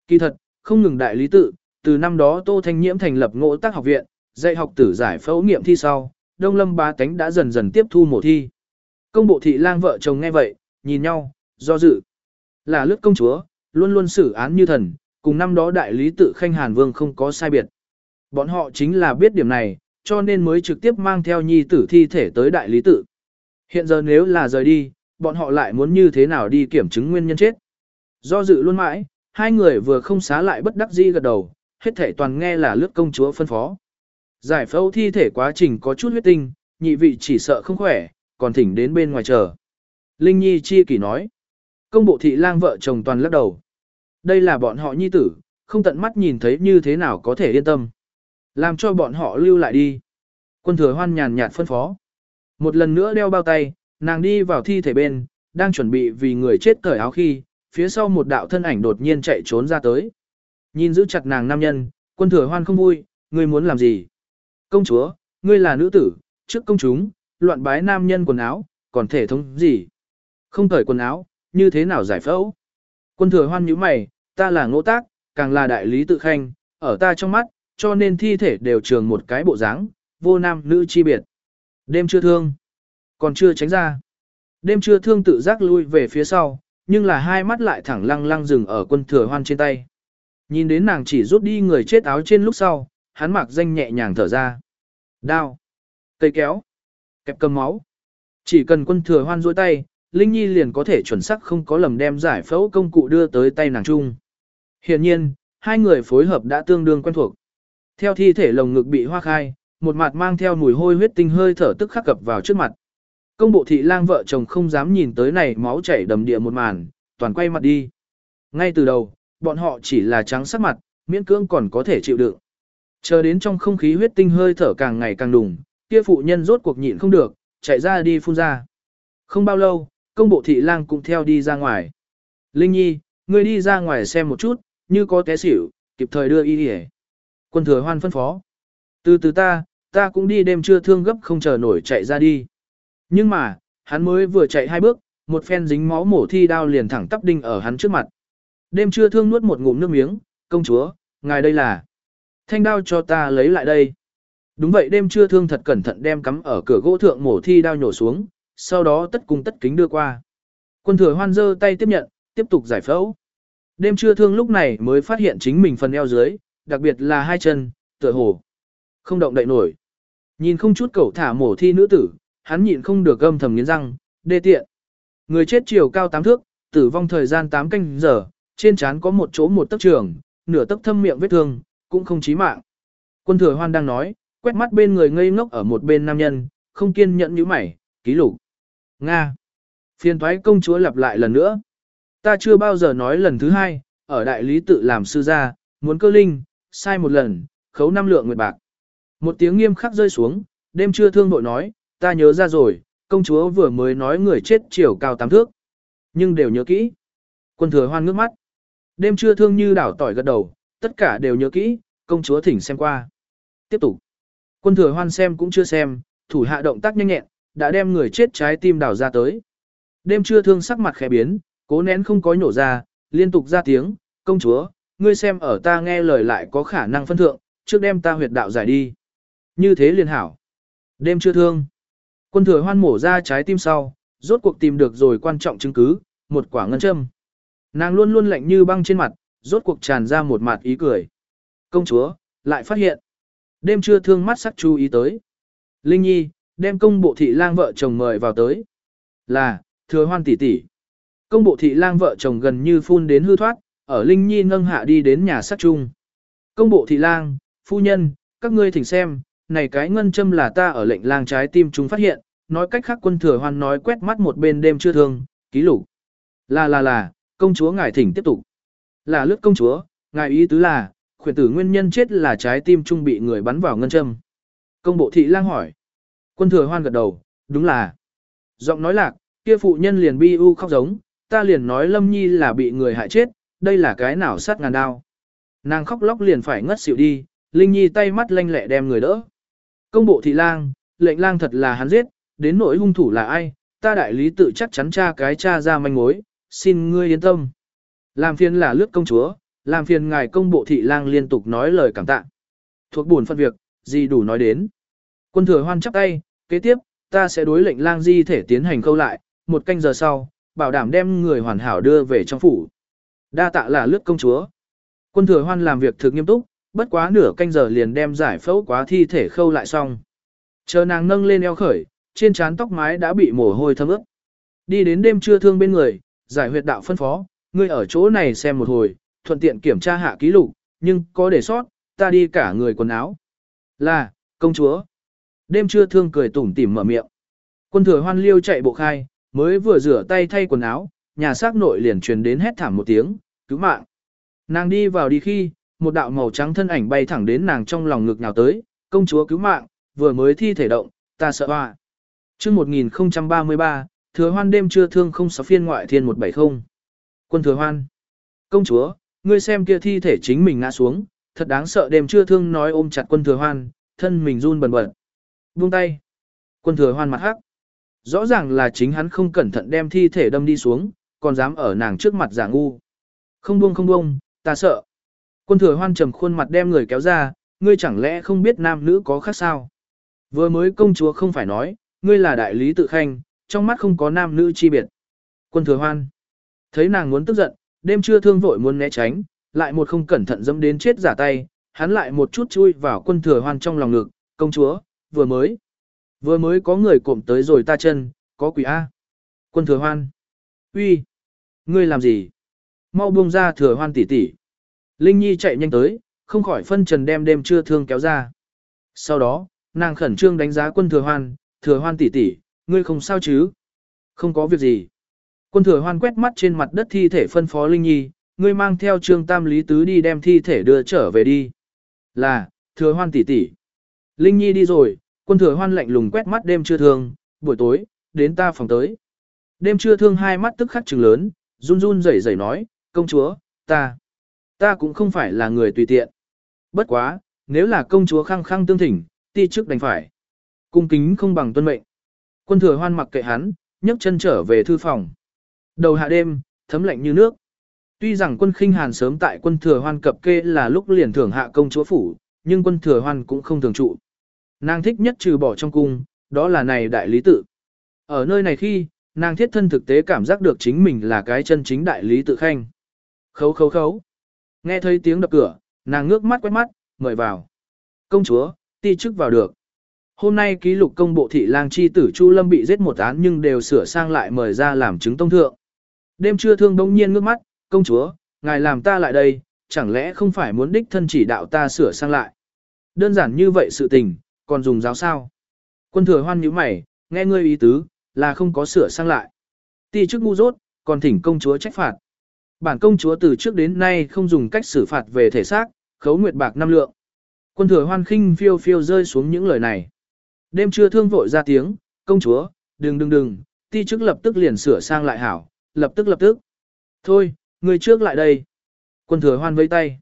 Kỳ thật, không ngừng đại lý tự, từ năm đó Tô Thanh Nhiễm thành lập ngộ tác học viện, dạy học tử giải phẫu nghiệm thi sau, Đông Lâm ba tánh đã dần dần tiếp thu mổ thi. Công bộ thị lang vợ chồng nghe vậy, nhìn nhau, do dự. Là lướt công chúa, luôn luôn xử án như thần, cùng năm đó đại lý tự khanh Hàn Vương không có sai biệt. Bọn họ chính là biết điểm này, cho nên mới trực tiếp mang theo nhi tử thi thể tới đại lý tự. Hiện giờ nếu là rời đi, bọn họ lại muốn như thế nào đi kiểm chứng nguyên nhân chết. Do dự luôn mãi, hai người vừa không xá lại bất đắc dĩ gật đầu, hết thể toàn nghe là lướt công chúa phân phó. Giải phẫu thi thể quá trình có chút huyết tinh, nhị vị chỉ sợ không khỏe, còn thỉnh đến bên ngoài chờ. Linh Nhi chi kỷ nói. Công bộ thị lang vợ chồng toàn lắc đầu. Đây là bọn họ nhi tử, không tận mắt nhìn thấy như thế nào có thể yên tâm. Làm cho bọn họ lưu lại đi. Quân thừa hoan nhàn nhạt phân phó. Một lần nữa đeo bao tay, nàng đi vào thi thể bên, đang chuẩn bị vì người chết cởi áo khi, phía sau một đạo thân ảnh đột nhiên chạy trốn ra tới. Nhìn giữ chặt nàng nam nhân, quân thừa hoan không vui, ngươi muốn làm gì? Công chúa, ngươi là nữ tử, trước công chúng, loạn bái nam nhân quần áo, còn thể thống gì? Không cởi quần áo, như thế nào giải phẫu? Quân thừa hoan nhíu mày, ta là ngỗ tác, càng là đại lý tự khanh, ở ta trong mắt, cho nên thi thể đều trường một cái bộ dáng, vô nam nữ chi biệt. Đêm chưa thương, còn chưa tránh ra. Đêm chưa thương tự giác lui về phía sau, nhưng là hai mắt lại thẳng lăng lăng dừng ở quân thừa hoan trên tay. Nhìn đến nàng chỉ rút đi người chết áo trên lúc sau, hắn mặc danh nhẹ nhàng thở ra. Đao, cây kéo, kẹp cầm máu. Chỉ cần quân thừa hoan duỗi tay, Linh Nhi liền có thể chuẩn xác không có lầm đem giải phẫu công cụ đưa tới tay nàng chung. Hiện nhiên, hai người phối hợp đã tương đương quen thuộc. Theo thi thể lồng ngực bị hoa khai, một mặt mang theo mùi hôi huyết tinh hơi thở tức khắc cập vào trước mặt. Công bộ thị lang vợ chồng không dám nhìn tới này máu chảy đầm địa một màn, toàn quay mặt đi. Ngay từ đầu, bọn họ chỉ là trắng sắc mặt, miễn cưỡng còn có thể chịu đựng. Chờ đến trong không khí huyết tinh hơi thở càng ngày càng đùng, kia phụ nhân rốt cuộc nhịn không được, chạy ra đi phun ra. Không bao lâu, công bộ thị lang cũng theo đi ra ngoài. Linh Nhi, ngươi đi ra ngoài xem một chút, như có té xỉu, kịp thời đưa y đi Quân thừa hoan phân phó. Từ từ ta, ta cũng đi đêm trưa thương gấp không chờ nổi chạy ra đi. Nhưng mà, hắn mới vừa chạy hai bước, một phen dính máu mổ thi đao liền thẳng tắp đinh ở hắn trước mặt. Đêm trưa thương nuốt một ngụm nước miếng, công chúa, ngài đây là. Thanh đao cho ta lấy lại đây. Đúng vậy đêm trưa thương thật cẩn thận đem cắm ở cửa gỗ thượng mổ thi đao nhổ xuống, sau đó tất cung tất kính đưa qua. Quân thừa hoan giơ tay tiếp nhận, tiếp tục giải phẫu. Đêm trưa thương lúc này mới phát hiện chính mình phần eo dưới, đặc biệt là hai chân, tựa hồ. Không động đậy nổi. Nhìn không chút cẩu thả mổ thi nữ tử, hắn nhịn không được gâm thầm nghiến răng, đê tiện. Người chết chiều cao 8 thước, tử vong thời gian 8 canh giờ, trên trán có một chỗ một tấc trường, nửa tấc thâm miệng vết thương, cũng không chí mạng. Quân thừa hoan đang nói, quét mắt bên người ngây ngốc ở một bên nam nhân, không kiên nhẫn như mày, ký lục. Nga. Phiên thoái công chúa lặp lại lần nữa. Ta chưa bao giờ nói lần thứ hai, ở đại lý tự làm sư gia, muốn cơ linh, sai một lần, khấu năm lượng nguyệt bạc. Một tiếng nghiêm khắc rơi xuống, đêm trưa thương bội nói, ta nhớ ra rồi, công chúa vừa mới nói người chết chiều cao tám thước. Nhưng đều nhớ kỹ. Quân thừa hoan ngước mắt. Đêm trưa thương như đảo tỏi gật đầu, tất cả đều nhớ kỹ, công chúa thỉnh xem qua. Tiếp tục. Quân thừa hoan xem cũng chưa xem, thủ hạ động tác nhanh nhẹn, đã đem người chết trái tim đảo ra tới. Đêm trưa thương sắc mặt khẽ biến, cố nén không có nhổ ra, liên tục ra tiếng, công chúa, ngươi xem ở ta nghe lời lại có khả năng phân thượng, trước đem ta huyệt đạo giải đi. Như thế liền hảo. Đêm chưa thương. Quân thừa hoan mổ ra trái tim sau, rốt cuộc tìm được rồi quan trọng chứng cứ, một quả ngân châm. Nàng luôn luôn lạnh như băng trên mặt, rốt cuộc tràn ra một mặt ý cười. Công chúa, lại phát hiện. Đêm trưa thương mắt sắc chú ý tới. Linh Nhi, đem công bộ thị lang vợ chồng mời vào tới. Là, thừa hoan tỷ tỷ. Công bộ thị lang vợ chồng gần như phun đến hư thoát, ở Linh Nhi nâng hạ đi đến nhà sát chung. Công bộ thị lang, phu nhân, các ngươi thỉnh xem, này cái ngân châm là ta ở lệnh lang trái tim chúng phát hiện, nói cách khác quân thừa hoan nói quét mắt một bên đêm chưa thương, ký lục. Là là là, công chúa ngài thỉnh tiếp tục. Là lướt công chúa, ngài ý tứ là, khuyển tử nguyên nhân chết là trái tim trung bị người bắn vào ngân châm. Công bộ thị lang hỏi. Quân thừa hoan gật đầu, đúng là. Giọng nói lạc, kia phụ nhân liền bi u khóc giống, ta liền nói lâm nhi là bị người hại chết, đây là cái nào sát ngàn đao. Nàng khóc lóc liền phải ngất xỉu đi, Linh Nhi tay mắt lanh lẹ đem người đỡ. Công bộ thị lang, lệnh lang thật là hắn giết, đến nỗi hung thủ là ai, ta đại lý tự chắc chắn tra cái tra ra manh mối, xin ngươi yên tâm. Làm phiền là lướt công chúa, làm phiền ngài công bộ thị lang liên tục nói lời cảm tạ. Thuộc buồn phân việc, gì đủ nói đến. Quân thừa hoan chắp tay, kế tiếp, ta sẽ đối lệnh lang di thể tiến hành câu lại, một canh giờ sau, bảo đảm đem người hoàn hảo đưa về trong phủ. Đa tạ là lướt công chúa. Quân thừa hoan làm việc thực nghiêm túc, bất quá nửa canh giờ liền đem giải phẫu quá thi thể khâu lại xong. Chờ nàng nâng lên eo khởi, trên trán tóc mái đã bị mồ hôi thấm ướt. Đi đến đêm trưa thương bên người, giải huyệt đạo phân phó, ngươi ở chỗ này xem một hồi, thuận tiện kiểm tra hạ ký lục, nhưng có để sót, ta đi cả người quần áo. Là, công chúa. Đêm trưa thương cười tủm tỉm mở miệng. Quân thừa hoan liêu chạy bộ khai, mới vừa rửa tay thay quần áo, nhà xác nội liền truyền đến hét thảm một tiếng, cứu mạng. Nàng đi vào đi khi, một đạo màu trắng thân ảnh bay thẳng đến nàng trong lòng ngực nào tới, công chúa cứu mạng, vừa mới thi thể động, ta sợ hoa. Trước 1033, thừa hoan đêm trưa thương không sáu phiên ngoại thiên 170. Quân thừa hoan. Công chúa, ngươi xem kia thi thể chính mình ngã xuống, thật đáng sợ đêm trưa thương nói ôm chặt quân thừa hoan, thân mình run bần bật. Buông tay. Quân thừa hoan mặt hắc. Rõ ràng là chính hắn không cẩn thận đem thi thể đâm đi xuống, còn dám ở nàng trước mặt giả ngu. Không buông không buông, ta sợ. Quân thừa hoan trầm khuôn mặt đem người kéo ra, ngươi chẳng lẽ không biết nam nữ có khác sao? Vừa mới công chúa không phải nói, ngươi là đại lý tự khanh, trong mắt không có nam nữ chi biệt. Quân thừa hoan. Thấy nàng muốn tức giận, đêm trưa thương vội muốn né tránh, lại một không cẩn thận dẫm đến chết giả tay, hắn lại một chút chui vào quân thừa hoan trong lòng ngực, công chúa, vừa mới. Vừa mới có người cộm tới rồi ta chân, có quỷ A. Quân thừa hoan. uy, Ngươi làm gì? Mau buông ra thừa hoan tỷ tỷ. Linh Nhi chạy nhanh tới, không khỏi phân trần đem đêm trưa thương kéo ra. Sau đó, nàng khẩn trương đánh giá quân thừa hoan, thừa hoan tỷ tỷ, ngươi không sao chứ? Không có việc gì. Quân thừa hoan quét mắt trên mặt đất thi thể phân phó Linh Nhi, ngươi mang theo trương tam lý tứ đi đem thi thể đưa trở về đi. Là, thừa hoan tỷ tỷ. Linh Nhi đi rồi, quân thừa hoan lạnh lùng quét mắt đêm trưa thương, buổi tối, đến ta phòng tới. Đêm trưa thương hai mắt tức khắc trừng lớn, run run rẩy rẩy nói, công chúa, ta, ta cũng không phải là người tùy tiện. Bất quá, nếu là công chúa khăng khăng tương thỉnh, ti trước đành phải. Cung kính không bằng tuân mệnh. Quân thừa hoan mặc kệ hắn, nhấc chân trở về thư phòng. Đầu hạ đêm, thấm lạnh như nước. Tuy rằng quân khinh hàn sớm tại quân thừa hoan cập kê là lúc liền thưởng hạ công chúa phủ, nhưng quân thừa hoan cũng không thường trụ. Nàng thích nhất trừ bỏ trong cung, đó là này đại lý tự. Ở nơi này khi, nàng thiết thân thực tế cảm giác được chính mình là cái chân chính đại lý tự khanh. Khấu khấu khấu. Nghe thấy tiếng đập cửa, nàng ngước mắt quét mắt, mời vào. Công chúa, ti chức vào được. Hôm nay ký lục công bộ thị lang chi tử Chu Lâm bị giết một án nhưng đều sửa sang lại mời ra làm chứng tông thượng. Đêm trưa thương đông nhiên ngước mắt, công chúa, ngài làm ta lại đây, chẳng lẽ không phải muốn đích thân chỉ đạo ta sửa sang lại. Đơn giản như vậy sự tình, còn dùng giáo sao. Quân thừa hoan nhíu mày, nghe ngươi ý tứ, là không có sửa sang lại. Ti chức ngu dốt, còn thỉnh công chúa trách phạt. Bản công chúa từ trước đến nay không dùng cách xử phạt về thể xác, khấu nguyệt bạc năm lượng. Quân thừa hoan khinh phiêu phiêu rơi xuống những lời này. Đêm trưa thương vội ra tiếng, công chúa, đừng đừng đừng, ti chức lập tức liền sửa sang lại hảo, lập tức lập tức. Thôi, người trước lại đây. Quân thừa hoan vây tay.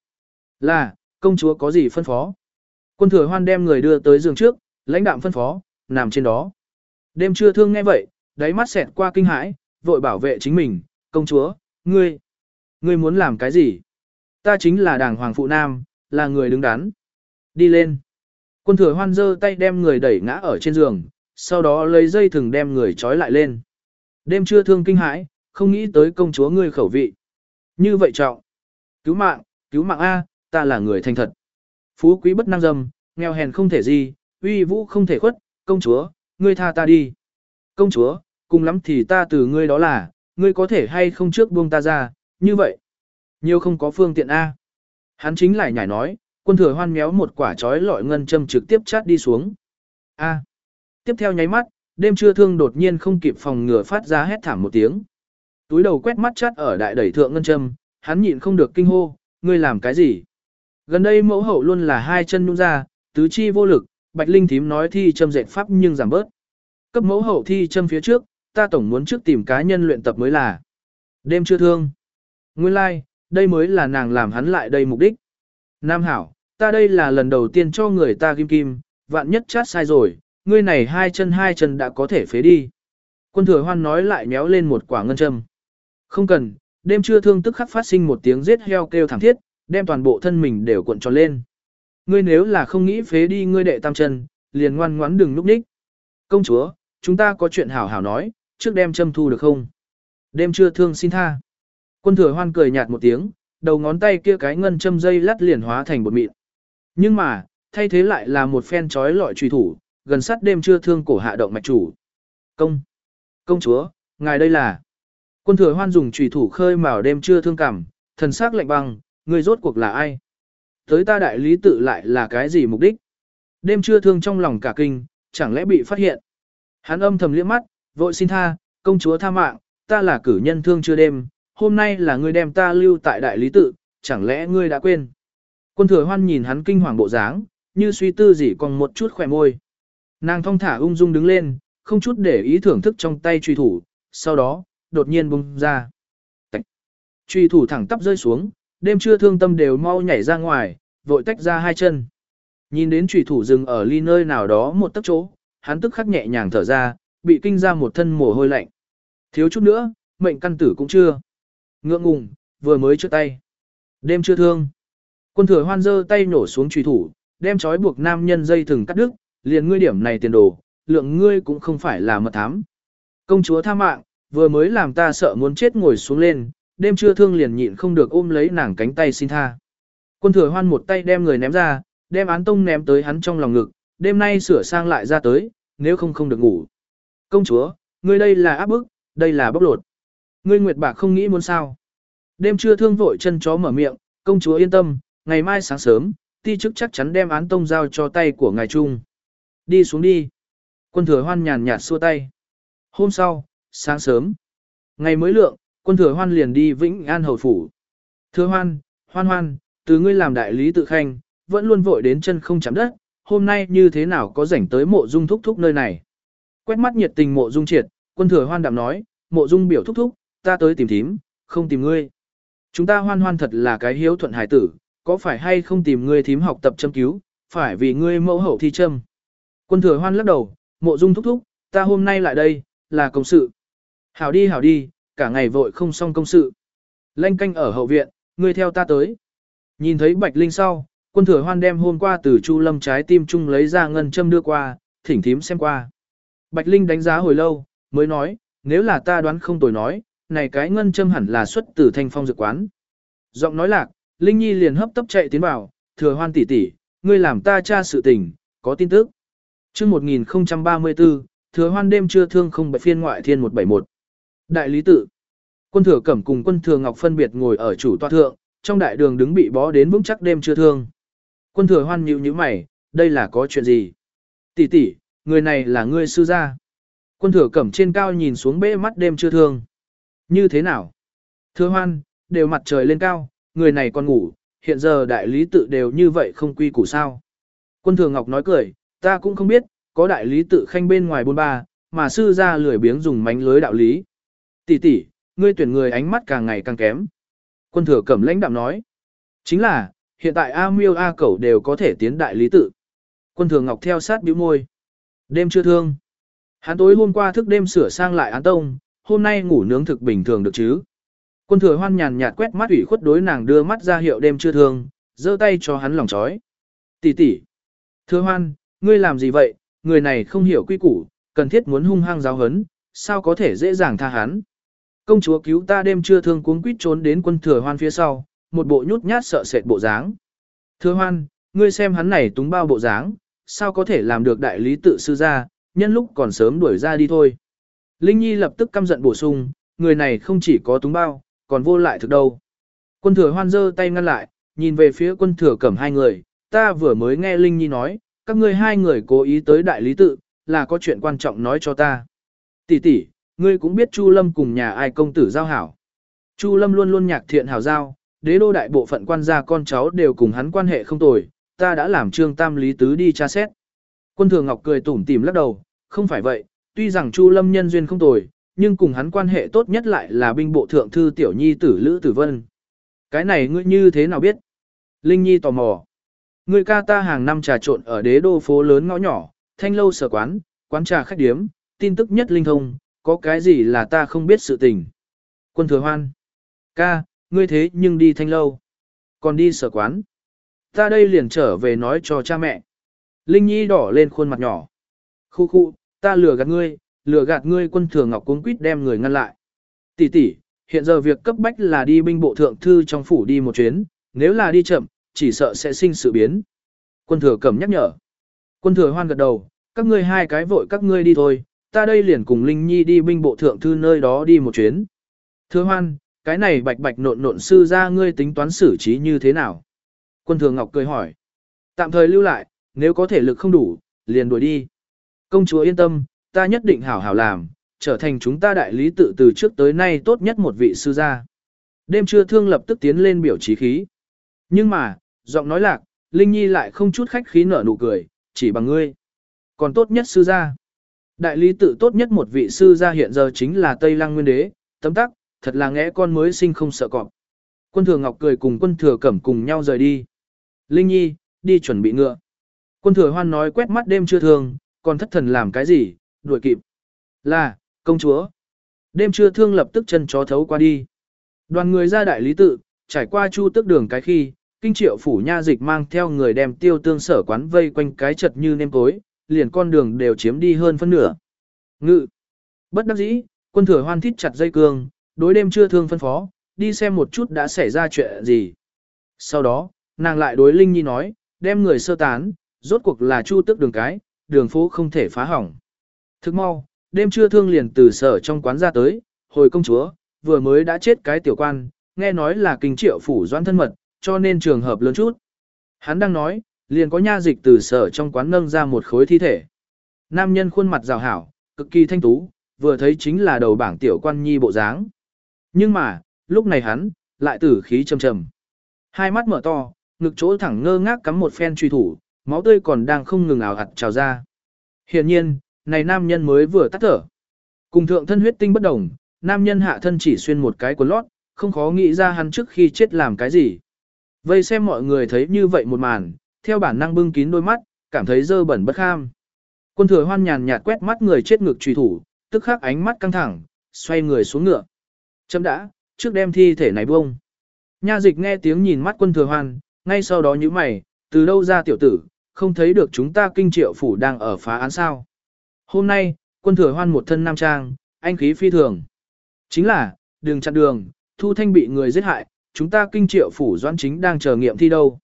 Là, công chúa có gì phân phó? Quân thừa hoan đem người đưa tới giường trước, lãnh đạm phân phó, nằm trên đó. Đêm trưa thương nghe vậy, đáy mắt xẹt qua kinh hãi, vội bảo vệ chính mình, công chúa, ngươi, ngươi muốn làm cái gì? Ta chính là đảng hoàng phụ nam, là người đứng đắn. Đi lên. Quân thừa hoan giơ tay đem người đẩy ngã ở trên giường, sau đó lấy dây thừng đem người trói lại lên. Đêm trưa thương kinh hãi, không nghĩ tới công chúa ngươi khẩu vị. Như vậy trọng. Cứu mạng, cứu mạng A, ta là người thành thật. Phú quý bất năng dâm, nghèo hèn không thể gì, uy vũ không thể khuất, công chúa, ngươi tha ta đi. Công chúa, cùng lắm thì ta từ ngươi đó là, ngươi có thể hay không trước buông ta ra, như vậy. Nhiều không có phương tiện A. Hắn chính lại nhảy nói, quân thừa hoan méo một quả chói lọi ngân châm trực tiếp chát đi xuống. A. Tiếp theo nháy mắt, đêm trưa thương đột nhiên không kịp phòng ngừa phát ra hét thảm một tiếng. Túi đầu quét mắt chát ở đại đẩy thượng ngân châm, hắn nhịn không được kinh hô, ngươi làm cái gì? Gần đây mẫu hậu luôn là hai chân nhung ra, tứ chi vô lực, Bạch Linh thím nói thi châm dệt pháp nhưng giảm bớt. Cấp mẫu hậu thi châm phía trước, ta tổng muốn trước tìm cá nhân luyện tập mới là. Đêm chưa thương. Nguyên lai, like, đây mới là nàng làm hắn lại đây mục đích. Nam hảo, ta đây là lần đầu tiên cho người ta kim kim, vạn nhất chát sai rồi, ngươi này hai chân hai chân đã có thể phế đi. Quân thừa hoan nói lại méo lên một quả ngân châm. Không cần, đêm trưa thương tức khắc phát sinh một tiếng giết heo kêu thảm thiết, đem toàn bộ thân mình đều cuộn tròn lên. Ngươi nếu là không nghĩ phế đi ngươi đệ tam chân, liền ngoan ngoãn đừng núp ních. Công chúa, chúng ta có chuyện hảo hảo nói, trước đem châm thu được không? Đêm trưa thương xin tha. Quân thừa hoan cười nhạt một tiếng, đầu ngón tay kia cái ngân châm dây lắt liền hóa thành bột mịn. Nhưng mà, thay thế lại là một phen trói lọi truy thủ, gần sát đêm chưa thương cổ hạ động mạch chủ. Công! Công chúa, ngài đây là... Quân thừa hoan dùng trùy thủ khơi mào đêm chưa thương cảm, thần sắc lạnh băng, người rốt cuộc là ai? Tới ta đại lý tự lại là cái gì mục đích? Đêm chưa thương trong lòng cả kinh, chẳng lẽ bị phát hiện? Hắn âm thầm liếc mắt, vội xin tha, công chúa tha mạng, ta là cử nhân thương chưa đêm, hôm nay là ngươi đem ta lưu tại đại lý tự, chẳng lẽ ngươi đã quên? Quân thừa hoan nhìn hắn kinh hoàng bộ dáng, như suy tư gì còn một chút khỏe môi. Nàng thong thả ung dung đứng lên, không chút để ý thưởng thức trong tay truy thủ, sau đó, đột nhiên bung ra. Tạch. Truy thủ thẳng tắp rơi xuống, đêm trưa thương tâm đều mau nhảy ra ngoài, vội tách ra hai chân. Nhìn đến truy thủ dừng ở ly nơi nào đó một tấc chỗ, hắn tức khắc nhẹ nhàng thở ra, bị kinh ra một thân mồ hôi lạnh. Thiếu chút nữa, mệnh căn tử cũng chưa. Ngượng ngùng, vừa mới trước tay. Đêm chưa thương. Quân thừa hoan dơ tay nổ xuống truy thủ, đem trói buộc nam nhân dây thừng cắt đứt, liền ngươi điểm này tiền đồ, lượng ngươi cũng không phải là mật thám. Công chúa tha mạng, vừa mới làm ta sợ muốn chết ngồi xuống lên, đêm trưa thương liền nhịn không được ôm lấy nàng cánh tay xin tha. Quân thừa hoan một tay đem người ném ra, đem án tông ném tới hắn trong lòng ngực, đêm nay sửa sang lại ra tới, nếu không không được ngủ. Công chúa, ngươi đây là áp bức, đây là bóc lột. Ngươi nguyệt bạc không nghĩ muốn sao. Đêm trưa thương vội chân chó mở miệng, công chúa yên tâm, ngày mai sáng sớm, ti chức chắc chắn đem án tông giao cho tay của ngài trung. Đi xuống đi. Quân thừa hoan nhàn nhạt xua tay. Hôm sau, sáng sớm, ngày mới lượng, quân thừa hoan liền đi Vĩnh An Hầu Phủ. Thừa hoan, hoan hoan, từ ngươi làm đại lý tự khanh, vẫn luôn vội đến chân không chạm đất, hôm nay như thế nào có rảnh tới mộ dung thúc thúc nơi này. Quét mắt nhiệt tình mộ dung triệt, quân thừa hoan đạm nói, mộ dung biểu thúc thúc, ta tới tìm thím, không tìm ngươi. Chúng ta hoan hoan thật là cái hiếu thuận hải tử, có phải hay không tìm ngươi thím học tập châm cứu, phải vì ngươi mẫu hậu thi châm. Quân thừa hoan lắc đầu, mộ dung thúc thúc, ta hôm nay lại đây, là công sự. Hảo đi hảo đi, cả ngày vội không xong công sự. Lanh canh ở hậu viện, ngươi theo ta tới. Nhìn thấy Bạch Linh sau, quân thừa hoan đem hôm qua từ Chu Lâm trái tim chung lấy ra ngân châm đưa qua, thỉnh thím xem qua. Bạch Linh đánh giá hồi lâu, mới nói, nếu là ta đoán không tồi nói, này cái ngân châm hẳn là xuất từ thanh phong dược quán. Giọng nói lạc, Linh Nhi liền hấp tấp chạy tiến vào, thừa hoan tỷ tỷ, ngươi làm ta tra sự tình, có tin tức. Trước 1034, thừa hoan đêm trưa thương không bạch phiên ngoại thiên 171. Đại lý tự. Quân thừa cẩm cùng quân thừa ngọc phân biệt ngồi ở chủ toa thượng, trong đại đường đứng bị bó đến vững chắc đêm trưa thương. Quân thừa hoan nhíu nhíu mày, đây là có chuyện gì? Tỷ tỷ, người này là ngươi sư gia. Quân thừa cẩm trên cao nhìn xuống bệ mắt đêm chưa thương. Như thế nào? Thừa hoan, đều mặt trời lên cao, người này còn ngủ, hiện giờ đại lý tự đều như vậy không quy củ sao. Quân thừa ngọc nói cười, ta cũng không biết, có đại lý tự khanh bên ngoài bôn ba, mà sư gia lười biếng dùng mánh lưới đạo lý. Tỷ tỷ, ngươi tuyển người ánh mắt càng ngày càng kém. Quân thừa cẩm lãnh đạm nói. Chính là, hiện tại A miêu A cẩu đều có thể tiến đại lý tự. Quân thừa ngọc theo sát bĩu môi. Đêm chưa thương. Hắn tối hôm qua thức đêm sửa sang lại án tông, hôm nay ngủ nướng thực bình thường được chứ. Quân thừa hoan nhàn nhạt quét mắt ủy khuất đối nàng đưa mắt ra hiệu đêm chưa thương, giơ tay cho hắn lòng chói. Tỷ tỷ. Thừa hoan, ngươi làm gì vậy, người này không hiểu quy củ, cần thiết muốn hung hăng giáo hấn, sao có thể dễ dàng tha hắn. Công chúa cứu ta đêm chưa thương cuống quýt trốn đến quân thừa hoan phía sau, một bộ nhút nhát sợ sệt bộ dáng. Thừa hoan, ngươi xem hắn này túng bao bộ dáng, sao có thể làm được đại lý tự sư ra, nhân lúc còn sớm đuổi ra đi thôi. Linh Nhi lập tức căm giận bổ sung, người này không chỉ có túng bao, còn vô lại thực đâu. Quân thừa hoan giơ tay ngăn lại, nhìn về phía quân thừa cẩm hai người, ta vừa mới nghe Linh Nhi nói, các ngươi hai người cố ý tới đại lý tự, là có chuyện quan trọng nói cho ta. Tỷ tỷ, ngươi cũng biết Chu Lâm cùng nhà ai công tử giao hảo. Chu Lâm luôn luôn nhạc thiện hảo giao, đế đô đại bộ phận quan gia con cháu đều cùng hắn quan hệ không tồi, ta đã làm trương tam lý tứ đi tra xét. Quân thừa ngọc cười tủm tỉm lắc đầu, không phải vậy, tuy rằng Chu Lâm nhân duyên không tồi, nhưng cùng hắn quan hệ tốt nhất lại là binh bộ thượng thư tiểu nhi tử Lữ Tử Vân. Cái này ngươi như thế nào biết? Linh Nhi tò mò. Người ca ta hàng năm trà trộn ở đế đô phố lớn ngõ nhỏ, thanh lâu sở quán, quán trà khách điếm, tin tức nhất linh thông, có cái gì là ta không biết sự tình. Quân thừa hoan. Ca, ngươi thế nhưng đi thanh lâu. Còn đi sở quán. Ta đây liền trở về nói cho cha mẹ. Linh Nhi đỏ lên khuôn mặt nhỏ. Khu khu, ta lừa gạt ngươi, lừa gạt ngươi quân thừa ngọc cuống quýt đem người ngăn lại. Tỷ tỷ, hiện giờ việc cấp bách là đi binh bộ thượng thư trong phủ đi một chuyến, nếu là đi chậm, chỉ sợ sẽ sinh sự biến. Quân thừa cẩm nhắc nhở. Quân thừa hoan gật đầu, các ngươi hai cái vội các ngươi đi thôi, ta đây liền cùng Linh Nhi đi binh bộ thượng thư nơi đó đi một chuyến. Thừa hoan, cái này bạch bạch nộn nộn sư ra ngươi tính toán xử trí như thế nào? Quân thừa ngọc cười hỏi. Tạm thời lưu lại, nếu có thể lực không đủ, liền đuổi đi. Công chúa yên tâm, ta nhất định hảo hảo làm, trở thành chúng ta đại lý tự từ trước tới nay tốt nhất một vị sư gia. Đêm trưa thương lập tức tiến lên biểu trí khí. Nhưng mà, giọng nói lạc, Linh Nhi lại không chút khách khí nở nụ cười, chỉ bằng ngươi. Còn tốt nhất sư gia. Đại lý tự tốt nhất một vị sư gia hiện giờ chính là Tây Lăng Nguyên Đế, tấm tắc, thật là ngẽ con mới sinh không sợ cọp. Quân thừa Ngọc cười cùng quân thừa Cẩm cùng nhau rời đi. Linh Nhi, đi chuẩn bị ngựa. Quân thừa Hoan nói quét mắt đêm chưa thường, còn thất thần làm cái gì, đuổi kịp. Là, công chúa. Đêm trưa thương lập tức chân chó thấu qua đi. Đoàn người ra đại lý tự, trải qua chu tức đường cái khi, kinh triệu phủ nha dịch mang theo người đem tiêu tương sở quán vây quanh cái chật như nêm cối liền con đường đều chiếm đi hơn phân nửa. Ngự. Bất đắc dĩ, quân thừa hoan thít chặt dây cương, đối đêm trưa thương phân phó, đi xem một chút đã xảy ra chuyện gì. Sau đó, nàng lại đối Linh Nhi nói, đem người sơ tán, rốt cuộc là chu tức đường cái, đường phố không thể phá hỏng. Thức mau, đêm trưa thương liền từ sở trong quán ra tới, hồi công chúa, vừa mới đã chết cái tiểu quan, nghe nói là kinh triệu phủ doan thân mật, cho nên trường hợp lớn chút. Hắn đang nói, liền có nha dịch từ sở trong quán nâng ra một khối thi thể. Nam nhân khuôn mặt rào hảo, cực kỳ thanh tú, vừa thấy chính là đầu bảng tiểu quan nhi bộ dáng. Nhưng mà, lúc này hắn, lại tử khí trầm trầm. Hai mắt mở to, ngực chỗ thẳng ngơ ngác cắm một phen truy thủ, máu tươi còn đang không ngừng ảo hạt trào ra. Hiện nhiên, này nam nhân mới vừa tắt thở. Cùng thượng thân huyết tinh bất đồng, nam nhân hạ thân chỉ xuyên một cái quần lót, không khó nghĩ ra hắn trước khi chết làm cái gì. Vây xem mọi người thấy như vậy một màn, theo bản năng bưng kín đôi mắt, cảm thấy dơ bẩn bất kham. Quân thừa hoan nhàn nhạt quét mắt người chết ngực truy thủ, tức khắc ánh mắt căng thẳng, xoay người xuống ngựa. Chấm đã, trước đem thi thể này bông. Nha dịch nghe tiếng nhìn mắt quân thừa hoan, ngay sau đó như mày, từ đâu ra tiểu tử, không thấy được chúng ta kinh triệu phủ đang ở phá án sao. Hôm nay, quân thừa hoan một thân nam trang, anh khí phi thường. Chính là, đường chặn đường, thu thanh bị người giết hại, chúng ta kinh triệu phủ doãn chính đang chờ nghiệm thi đâu.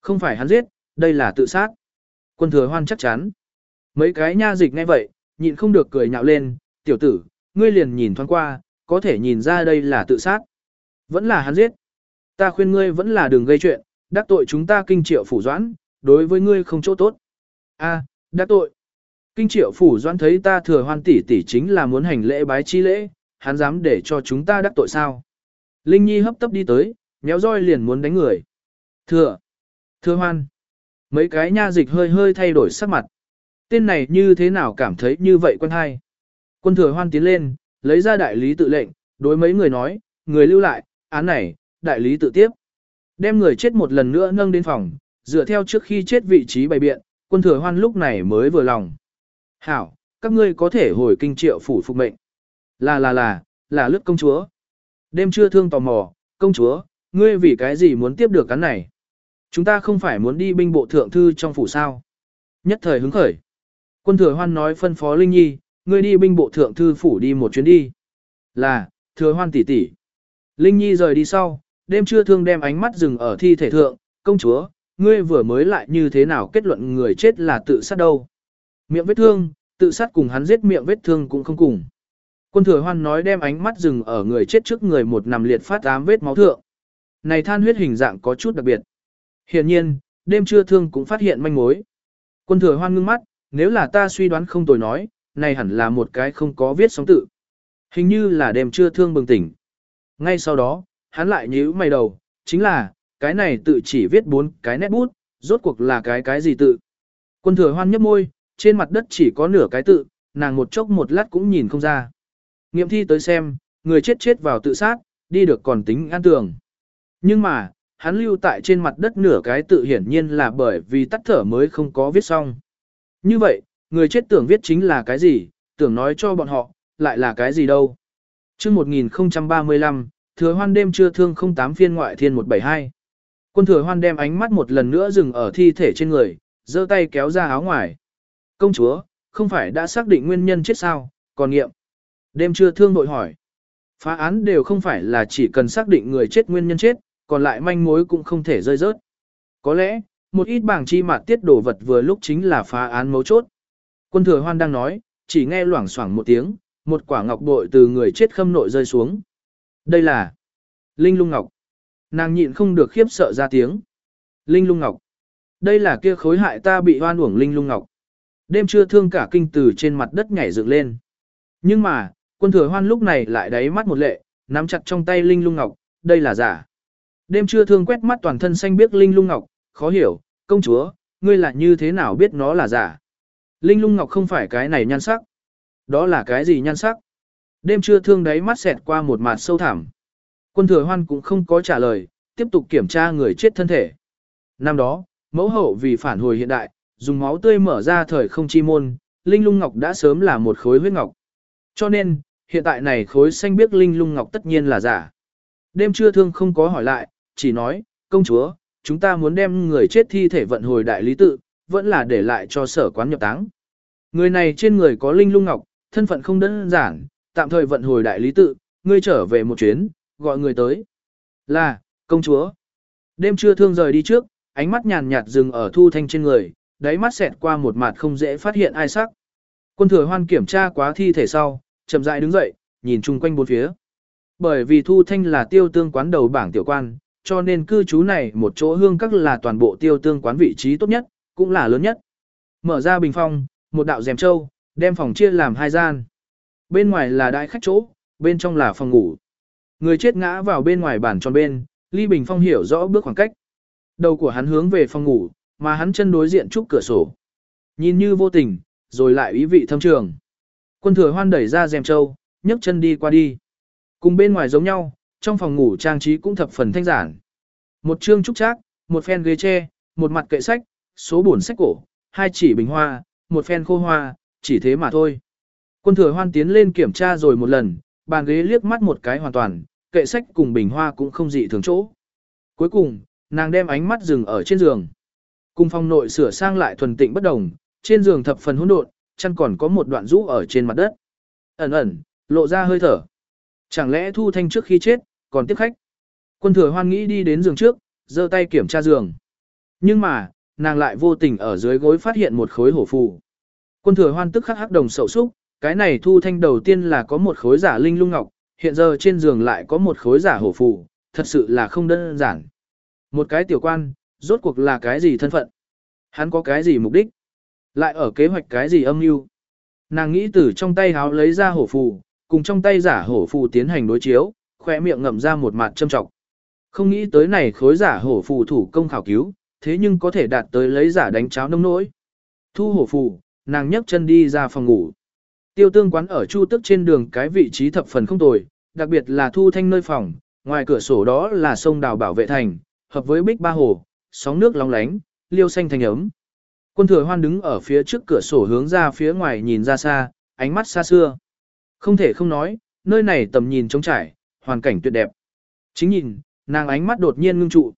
Không phải hắn giết, đây là tự sát. Quân thừa hoan chắc chắn. Mấy cái nha dịch nghe vậy, nhịn không được cười nhạo lên, tiểu tử, ngươi liền nhìn thoáng qua, có thể nhìn ra đây là tự sát. Vẫn là hắn giết. Ta khuyên ngươi vẫn là đừng gây chuyện, đắc tội chúng ta kinh triệu phủ doãn, đối với ngươi không chỗ tốt. A, đắc tội. Kinh triệu phủ doãn thấy ta thừa hoan tỷ tỷ chính là muốn hành lễ bái chi lễ, hắn dám để cho chúng ta đắc tội sao. Linh Nhi hấp tấp đi tới, méo roi liền muốn đánh người. Thừa, thừa hoan. Mấy cái nha dịch hơi hơi thay đổi sắc mặt. Tên này như thế nào cảm thấy như vậy quân hai. Quân thừa hoan tiến lên, lấy ra đại lý tự lệnh, đối mấy người nói, người lưu lại, án này, đại lý tự tiếp. Đem người chết một lần nữa nâng đến phòng, dựa theo trước khi chết vị trí bày biện, quân thừa hoan lúc này mới vừa lòng. Hảo, các ngươi có thể hồi kinh triệu phủ phục mệnh. Là là là, là lướt công chúa. Đêm trưa thương tò mò, công chúa, ngươi vì cái gì muốn tiếp được cắn này? Chúng ta không phải muốn đi binh bộ thượng thư trong phủ sao? Nhất thời hứng khởi. Quân thừa hoan nói phân phó Linh Nhi, ngươi đi binh bộ thượng thư phủ đi một chuyến đi. Là, thừa hoan tỷ tỷ. Linh Nhi rời đi sau, đêm trưa thương đem ánh mắt dừng ở thi thể thượng, công chúa, ngươi vừa mới lại như thế nào kết luận người chết là tự sát đâu. Miệng vết thương, tự sát cùng hắn giết miệng vết thương cũng không cùng. Quân thừa hoan nói đem ánh mắt dừng ở người chết trước người một nằm liệt phát ám vết máu thượng. Này than huyết hình dạng có chút đặc biệt. Hiện nhiên, đêm trưa thương cũng phát hiện manh mối. Quân thừa hoan ngưng mắt, nếu là ta suy đoán không tồi nói, này hẳn là một cái không có viết sóng tự. Hình như là đêm trưa thương bừng tỉnh. Ngay sau đó, hắn lại nhíu mày đầu, chính là, cái này tự chỉ viết bốn cái nét bút, rốt cuộc là cái cái gì tự. Quân thừa hoan nhấp môi, trên mặt đất chỉ có nửa cái tự, nàng một chốc một lát cũng nhìn không ra. Nghiệm thi tới xem, người chết chết vào tự sát, đi được còn tính an tường. Nhưng mà, hắn lưu tại trên mặt đất nửa cái tự hiển nhiên là bởi vì tắt thở mới không có viết xong. Như vậy, người chết tưởng viết chính là cái gì, tưởng nói cho bọn họ, lại là cái gì đâu. Trước 1035, thừa hoan đêm trưa thương 08 phiên ngoại thiên 172. Quân thừa hoan đem ánh mắt một lần nữa dừng ở thi thể trên người, giơ tay kéo ra áo ngoài. Công chúa, không phải đã xác định nguyên nhân chết sao, còn nghiệm. Đêm chưa thương nội hỏi. Phá án đều không phải là chỉ cần xác định người chết nguyên nhân chết, còn lại manh mối cũng không thể rơi rớt. Có lẽ, một ít bảng chi mạt tiết đổ vật vừa lúc chính là phá án mấu chốt. Quân thừa hoan đang nói, chỉ nghe loảng xoảng một tiếng, một quả ngọc bội từ người chết khâm nội rơi xuống. Đây là Linh lung ngọc. Nàng nhịn không được khiếp sợ ra tiếng. Linh lung ngọc. Đây là kia khối hại ta bị hoan uổng linh lung ngọc. Đêm trưa thương cả kinh từ trên mặt đất nhảy dựng lên. Nhưng mà, quân thừa hoan lúc này lại đáy mắt một lệ, nắm chặt trong tay linh lung ngọc, đây là giả. Đêm trưa thương quét mắt toàn thân xanh biếc linh lung ngọc, khó hiểu, công chúa, ngươi là như thế nào biết nó là giả. Linh lung ngọc không phải cái này nhan sắc. Đó là cái gì nhan sắc? Đêm trưa thương đáy mắt xẹt qua một mặt sâu thẳm. Quân thừa hoan cũng không có trả lời, tiếp tục kiểm tra người chết thân thể. Năm đó, mẫu hậu vì phản hồi hiện đại, dùng máu tươi mở ra thời không chi môn, linh lung ngọc đã sớm là một khối huyết ngọc. Cho nên, hiện tại này khối xanh biếc linh lung ngọc tất nhiên là giả. Đêm trưa thương không có hỏi lại, chỉ nói, công chúa, chúng ta muốn đem người chết thi thể vận hồi đại lý tự, vẫn là để lại cho sở quán nhập táng. Người này trên người có linh lung ngọc, thân phận không đơn giản, tạm thời vận hồi đại lý tự, ngươi trở về một chuyến, gọi người tới. Là, công chúa. Đêm trưa thương rời đi trước, ánh mắt nhàn nhạt dừng ở thu thanh trên người, đáy mắt xẹt qua một mặt không dễ phát hiện ai sắc. Quân thừa hoan kiểm tra quá thi thể sau, chậm rãi đứng dậy, nhìn chung quanh bốn phía. Bởi vì thu thanh là tiêu tương quán đầu bảng tiểu quan, cho nên cư trú này một chỗ hương các là toàn bộ tiêu tương quán vị trí tốt nhất, cũng là lớn nhất. Mở ra bình phong, một đạo rèm trâu, đem phòng chia làm hai gian. Bên ngoài là đại khách chỗ, bên trong là phòng ngủ. Người chết ngã vào bên ngoài bàn tròn bên, Ly Bình Phong hiểu rõ bước khoảng cách. Đầu của hắn hướng về phòng ngủ, mà hắn chân đối diện trúc cửa sổ. Nhìn như vô tình, rồi lại ý vị thâm trường. Quân thừa hoan đẩy ra rèm trâu, nhấc chân đi qua đi. Cùng bên ngoài giống nhau, trong phòng ngủ trang trí cũng thập phần thanh giản. Một chương trúc trác, một phen ghế tre, một mặt kệ sách, số buồn sách cổ, hai chỉ bình hoa, một phen khô hoa, chỉ thế mà thôi. Quân thừa hoan tiến lên kiểm tra rồi một lần, bàn ghế liếc mắt một cái hoàn toàn, kệ sách cùng bình hoa cũng không dị thường chỗ. Cuối cùng, nàng đem ánh mắt dừng ở trên giường. Cùng phòng nội sửa sang lại thuần tịnh bất đồng, trên giường thập phần hỗn độn, chân còn có một đoạn rũ ở trên mặt đất. Ẩn ẩn, lộ ra hơi thở. Chẳng lẽ Thu Thanh trước khi chết, còn tiếp khách? Quân thừa hoan nghĩ đi đến giường trước, giơ tay kiểm tra giường. Nhưng mà, nàng lại vô tình ở dưới gối phát hiện một khối hổ phù. Quân thừa hoan tức khắc hắc đồng sầu xúc, cái này Thu Thanh đầu tiên là có một khối giả linh lung ngọc, hiện giờ trên giường lại có một khối giả hổ phù, thật sự là không đơn giản. Một cái tiểu quan, rốt cuộc là cái gì thân phận? Hắn có cái gì mục đích? Lại ở kế hoạch cái gì âm mưu? Nàng nghĩ từ trong tay háo lấy ra hổ phù, cùng trong tay giả hổ phù tiến hành đối chiếu, khỏe miệng ngậm ra một mặt châm trọng. Không nghĩ tới này khối giả hổ phù thủ công khảo cứu, thế nhưng có thể đạt tới lấy giả đánh cháo nông nỗi. Thu hổ phù, nàng nhấc chân đi ra phòng ngủ. Tiêu tương quán ở chu tức trên đường cái vị trí thập phần không tồi, đặc biệt là thu thanh nơi phòng, ngoài cửa sổ đó là sông đào bảo vệ thành, hợp với bích ba hồ, sóng nước long lánh, liêu xanh thành ấm. Quân thừa hoan đứng ở phía trước cửa sổ hướng ra phía ngoài nhìn ra xa, ánh mắt xa xưa. Không thể không nói, nơi này tầm nhìn trống trải, hoàn cảnh tuyệt đẹp. Chính nhìn, nàng ánh mắt đột nhiên ngưng trụ.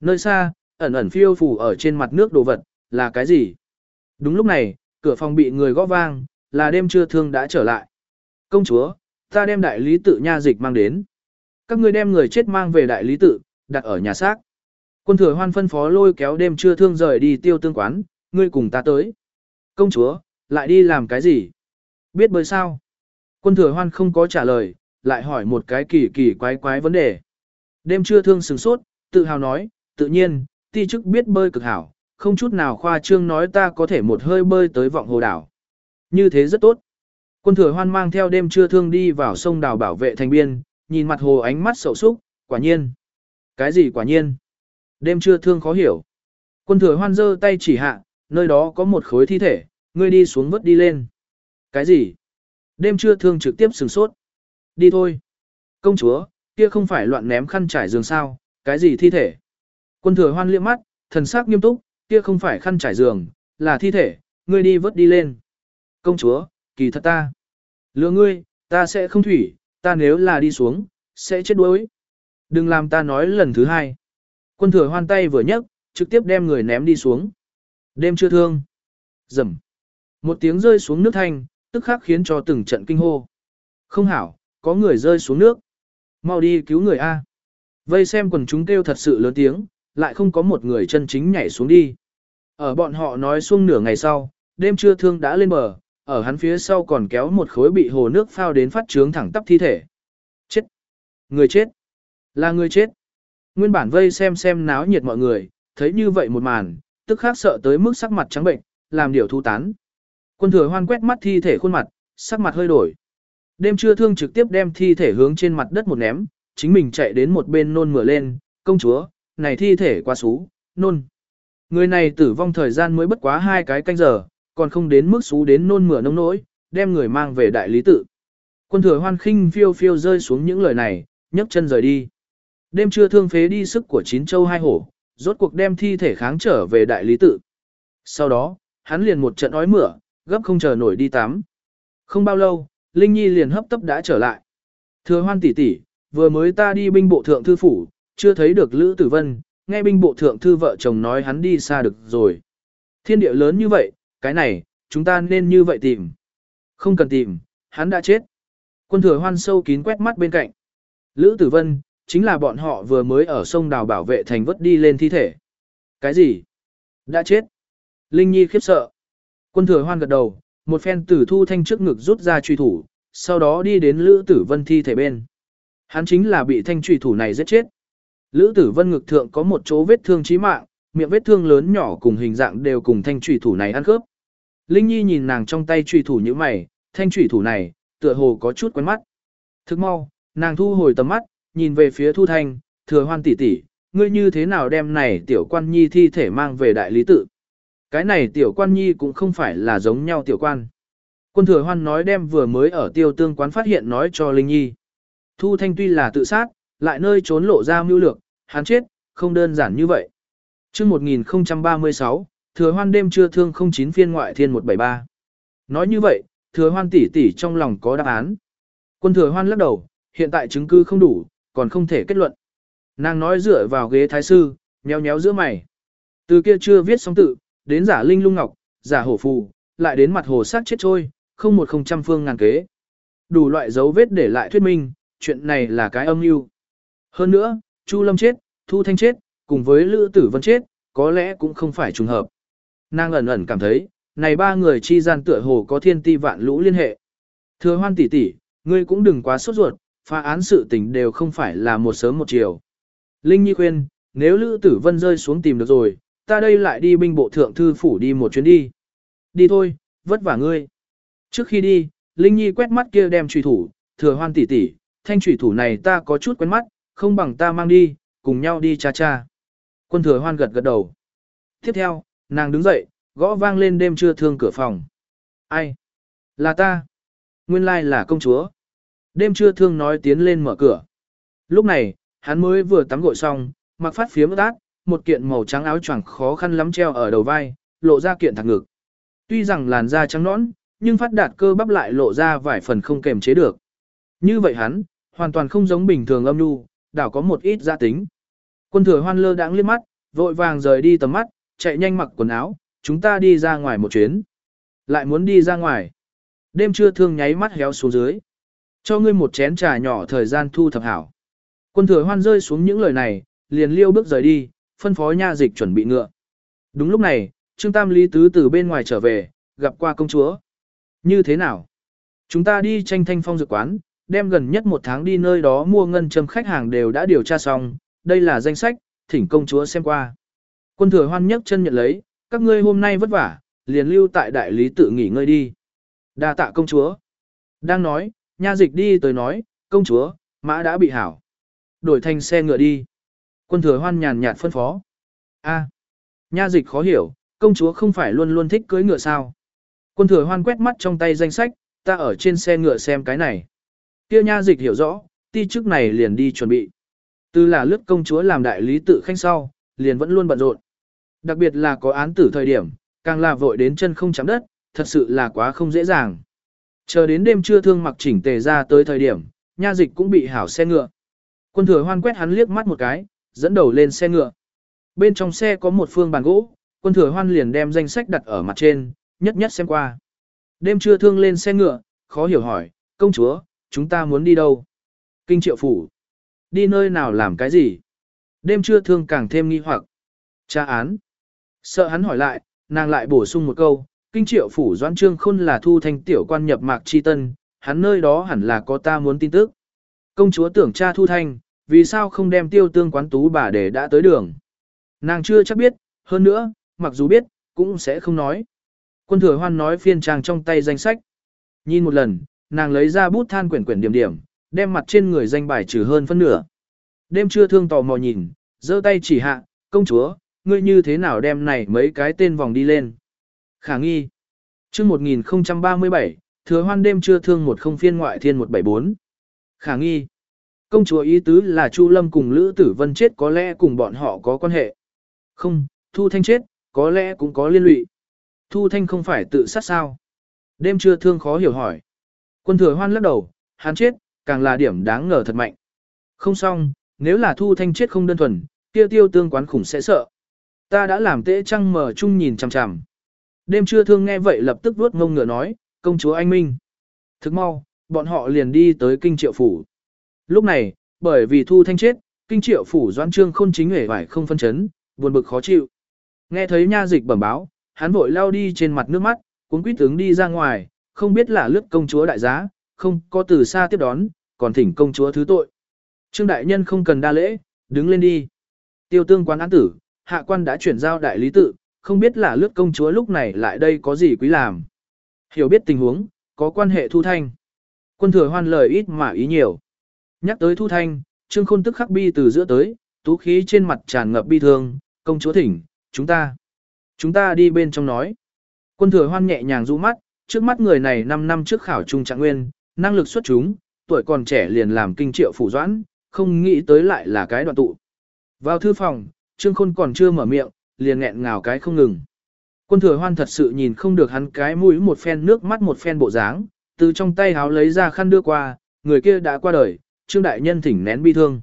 Nơi xa, ẩn ẩn phiêu phù ở trên mặt nước đồ vật, là cái gì? Đúng lúc này, cửa phòng bị người gõ vang, là đêm trưa thương đã trở lại. Công chúa, ta đem đại lý tự nha dịch mang đến. Các ngươi đem người chết mang về đại lý tự, đặt ở nhà xác. Quân thừa hoan phân phó lôi kéo đêm trưa thương rời đi tiêu tương quán, ngươi cùng ta tới. Công chúa, lại đi làm cái gì? Biết bơi sao? Quân thừa hoan không có trả lời, lại hỏi một cái kỳ kỳ quái quái vấn đề. Đêm trưa thương sừng sốt, tự hào nói, tự nhiên, ti chức biết bơi cực hảo, không chút nào khoa trương nói ta có thể một hơi bơi tới vọng hồ đảo. Như thế rất tốt. Quân thừa hoan mang theo đêm trưa thương đi vào sông đào bảo vệ thành biên, nhìn mặt hồ ánh mắt sầu súc, quả nhiên. Cái gì quả nhiên? Đêm trưa thương khó hiểu. Quân thừa hoan giơ tay chỉ hạ, nơi đó có một khối thi thể, ngươi đi xuống vớt đi lên. Cái gì? Đêm trưa thương trực tiếp sừng sốt. Đi thôi. Công chúa, kia không phải loạn ném khăn trải giường sao, cái gì thi thể? Quân thừa hoan liếc mắt, thần sắc nghiêm túc, kia không phải khăn trải giường, là thi thể, ngươi đi vớt đi lên. Công chúa, kỳ thật ta. Lừa ngươi, ta sẽ không thủy, ta nếu là đi xuống, sẽ chết đuối. Đừng làm ta nói lần thứ hai. Quân thừa hoan tay vừa nhấc, trực tiếp đem người ném đi xuống. Đêm chưa thương. Rầm. Một tiếng rơi xuống nước thanh, tức khắc khiến cho từng trận kinh hô. Không hảo, có người rơi xuống nước. Mau đi cứu người A. Vây xem quần chúng kêu thật sự lớn tiếng, lại không có một người chân chính nhảy xuống đi. Ở bọn họ nói xuống nửa ngày sau, đêm trưa thương đã lên bờ, ở hắn phía sau còn kéo một khối bị hồ nước phao đến phát trướng thẳng tắp thi thể. Chết! Người chết! Là người chết! Nguyên bản vây xem xem náo nhiệt mọi người, thấy như vậy một màn, tức khác sợ tới mức sắc mặt trắng bệnh, làm điều thu tán. Quân thừa hoan quét mắt thi thể khuôn mặt, sắc mặt hơi đổi. Đêm trưa thương trực tiếp đem thi thể hướng trên mặt đất một ném, chính mình chạy đến một bên nôn mửa lên, công chúa, này thi thể quá xú, nôn. Người này tử vong thời gian mới bất quá hai cái canh giờ, còn không đến mức xú đến nôn mửa nông nỗi, đem người mang về đại lý tự. Quân thừa hoan khinh phiêu phiêu rơi xuống những lời này, nhấc chân rời đi. Đêm trưa thương phế đi sức của chín châu hai hổ, rốt cuộc đem thi thể kháng trở về đại lý tự. Sau đó, hắn liền một trận ói mửa, gấp không chờ nổi đi tắm. Không bao lâu, Linh Nhi liền hấp tấp đã trở lại. Thừa hoan tỷ tỷ, vừa mới ta đi binh bộ thượng thư phủ, chưa thấy được Lữ Tử Vân, nghe binh bộ thượng thư vợ chồng nói hắn đi xa được rồi. Thiên địa lớn như vậy, cái này, chúng ta nên như vậy tìm. Không cần tìm, hắn đã chết. Quân thừa hoan sâu kín quét mắt bên cạnh. Lữ Tử Vân, chính là bọn họ vừa mới ở sông đào bảo vệ thành vất đi lên thi thể. Cái gì? Đã chết. Linh Nhi khiếp sợ. Quân thừa hoan gật đầu, một phen tử thu thanh trước ngực rút ra truy thủ, sau đó đi đến Lữ Tử Vân thi thể bên. Hắn chính là bị thanh truy thủ này giết chết. Lữ Tử Vân ngực thượng có một chỗ vết thương chí mạng, miệng vết thương lớn nhỏ cùng hình dạng đều cùng thanh truy thủ này ăn khớp. Linh Nhi nhìn nàng trong tay trùy thủ như mày, thanh trùy thủ này, tựa hồ có chút quen mắt. Thức mau, nàng thu hồi tầm mắt, nhìn về phía Thu Thanh, thừa hoan tỷ tỷ, ngươi như thế nào đem này tiểu quan nhi thi thể mang về đại lý tự. Cái này tiểu quan nhi cũng không phải là giống nhau tiểu quan. Quân thừa hoan nói đem vừa mới ở tiêu tương quán phát hiện nói cho Linh Nhi. Thu Thanh tuy là tự sát, lại nơi trốn lộ ra mưu lược, hắn chết, không đơn giản như vậy. chương 1036, thừa hoan đêm chưa thương 09 phiên ngoại thiên 173. Nói như vậy, thừa hoan tỷ tỷ trong lòng có đáp án. Quân thừa hoan lắc đầu, hiện tại chứng cứ không đủ, còn không thể kết luận. Nàng nói dựa vào ghế thái sư, nhéo nhéo giữa mày. Từ kia chưa viết xong tự, đến giả linh lung ngọc, giả hổ phù, lại đến mặt hồ sát chết trôi, không một không trăm phương ngàn kế. Đủ loại dấu vết để lại thuyết minh, chuyện này là cái âm mưu. Hơn nữa, Chu Lâm chết, Thu Thanh chết, cùng với Lữ Tử Vân chết, có lẽ cũng không phải trùng hợp. Nàng ẩn ẩn cảm thấy, này ba người chi gian tựa hồ có thiên ti vạn lũ liên hệ. Thừa hoan tỷ tỷ, ngươi cũng đừng quá sốt ruột, phá án sự tình đều không phải là một sớm một chiều. Linh Nhi khuyên, nếu Lữ Tử Vân rơi xuống tìm được rồi, ta đây lại đi binh bộ thượng thư phủ đi một chuyến đi. Đi thôi, vất vả ngươi. Trước khi đi, Linh Nhi quét mắt kia đem trùy thủ, thừa hoan tỷ tỷ, thanh trùy thủ này ta có chút quen mắt, không bằng ta mang đi, cùng nhau đi cha cha. Quân thừa hoan gật gật đầu. Tiếp theo, nàng đứng dậy, gõ vang lên đêm trưa thương cửa phòng. Ai? Là ta. Nguyên lai là công chúa. Đêm trưa thương nói tiến lên mở cửa. Lúc này, hắn mới vừa tắm gội xong, mặc phát phía ướt một kiện màu trắng áo choàng khó khăn lắm treo ở đầu vai, lộ ra kiện thẳng ngực. Tuy rằng làn da trắng nõn, nhưng phát đạt cơ bắp lại lộ ra vài phần không kềm chế được. Như vậy hắn, hoàn toàn không giống bình thường âm nhu, đảo có một ít gia tính. Quân thừa hoan lơ đãng liếc mắt, vội vàng rời đi tầm mắt, chạy nhanh mặc quần áo, chúng ta đi ra ngoài một chuyến. Lại muốn đi ra ngoài. Đêm trưa thương nháy mắt héo xuống dưới. Cho ngươi một chén trà nhỏ thời gian thu thập hảo. Quân thừa hoan rơi xuống những lời này, liền liêu bước rời đi, phân phó nha dịch chuẩn bị ngựa. Đúng lúc này, Trương Tam Lý Tứ từ bên ngoài trở về, gặp qua công chúa. Như thế nào? Chúng ta đi tranh thanh phong dược quán, đem gần nhất một tháng đi nơi đó mua ngân châm khách hàng đều đã điều tra xong, đây là danh sách, thỉnh công chúa xem qua. Quân thừa hoan nhấc chân nhận lấy, các ngươi hôm nay vất vả, liền lưu tại đại lý tự nghỉ ngơi đi. đa tạ công chúa. Đang nói, nha dịch đi tới nói, công chúa, mã đã bị hảo. Đổi thành xe ngựa đi. Quân thừa hoan nhàn nhạt phân phó. A, nha dịch khó hiểu, công chúa không phải luôn luôn thích cưới ngựa sao. Quân thừa hoan quét mắt trong tay danh sách, ta ở trên xe ngựa xem cái này. Kia nha dịch hiểu rõ, ti chức này liền đi chuẩn bị. Từ là lướt công chúa làm đại lý tự khanh sau, liền vẫn luôn bận rộn. Đặc biệt là có án tử thời điểm, càng là vội đến chân không chạm đất, thật sự là quá không dễ dàng. Chờ đến đêm trưa thương mặc chỉnh tề ra tới thời điểm, nha dịch cũng bị hảo xe ngựa. Quân thừa hoan quét hắn liếc mắt một cái, dẫn đầu lên xe ngựa. Bên trong xe có một phương bàn gỗ, quân thừa hoan liền đem danh sách đặt ở mặt trên, nhất nhất xem qua. Đêm trưa thương lên xe ngựa, khó hiểu hỏi, công chúa, chúng ta muốn đi đâu? Kinh triệu phủ. Đi nơi nào làm cái gì? Đêm trưa thương càng thêm nghi hoặc. Tra án. Sợ hắn hỏi lại, nàng lại bổ sung một câu, kinh triệu phủ doãn trương khôn là thu thanh tiểu quan nhập mạc chi tân, hắn nơi đó hẳn là có ta muốn tin tức. Công chúa tưởng cha thu thanh, vì sao không đem tiêu tương quán tú bà để đã tới đường. Nàng chưa chắc biết, hơn nữa, mặc dù biết, cũng sẽ không nói. Quân thừa hoan nói phiên trang trong tay danh sách. Nhìn một lần, nàng lấy ra bút than quyển quyển điểm điểm, đem mặt trên người danh bài trừ hơn phân nửa. Đêm trưa thương tò mò nhìn, giơ tay chỉ hạ, công chúa, ngươi như thế nào đem này mấy cái tên vòng đi lên. Khả nghi. trước 1037, thừa hoan đêm trưa thương một không phiên ngoại thiên 174. Khả nghi. Công chúa ý tứ là Chu Lâm cùng Lữ Tử Vân chết có lẽ cùng bọn họ có quan hệ. Không, Thu Thanh chết, có lẽ cũng có liên lụy. Thu Thanh không phải tự sát sao? Đêm trưa thương khó hiểu hỏi. Quân thừa hoan lắc đầu, hắn chết, càng là điểm đáng ngờ thật mạnh. Không xong, nếu là Thu Thanh chết không đơn thuần, kia tiêu tương quán khủng sẽ sợ. Ta đã làm tễ trăng mở chung nhìn chằm chằm. Đêm trưa thương nghe vậy lập tức vuốt ngông ngựa nói, công chúa anh Minh. Thức mau, bọn họ liền đi tới kinh triệu phủ. Lúc này, bởi vì thu thanh chết, kinh triệu phủ doãn trương khôn chính hề vải không phân chấn, buồn bực khó chịu. Nghe thấy nha dịch bẩm báo, hắn vội lao đi trên mặt nước mắt, cuốn quýt tướng đi ra ngoài, không biết là lướt công chúa đại giá, không có từ xa tiếp đón, còn thỉnh công chúa thứ tội. Trương đại nhân không cần đa lễ, đứng lên đi. Tiêu tương quán án tử, hạ quan đã chuyển giao đại lý tự, không biết là lướt công chúa lúc này lại đây có gì quý làm. Hiểu biết tình huống, có quan hệ thu thanh. Quân thừa hoan lời ít mà ý nhiều. Nhắc tới thu thanh, trương khôn tức khắc bi từ giữa tới, tú khí trên mặt tràn ngập bi thương, công chúa thỉnh, chúng ta. Chúng ta đi bên trong nói. Quân thừa hoan nhẹ nhàng rũ mắt, trước mắt người này 5 năm trước khảo trung trạng nguyên, năng lực xuất chúng, tuổi còn trẻ liền làm kinh triệu phủ doãn, không nghĩ tới lại là cái đoạn tụ. Vào thư phòng, Trương Khôn còn chưa mở miệng, liền nghẹn ngào cái không ngừng. Quân thừa hoan thật sự nhìn không được hắn cái mũi một phen nước mắt một phen bộ dáng, từ trong tay háo lấy ra khăn đưa qua, người kia đã qua đời, Trương Đại Nhân thỉnh nén bi thương.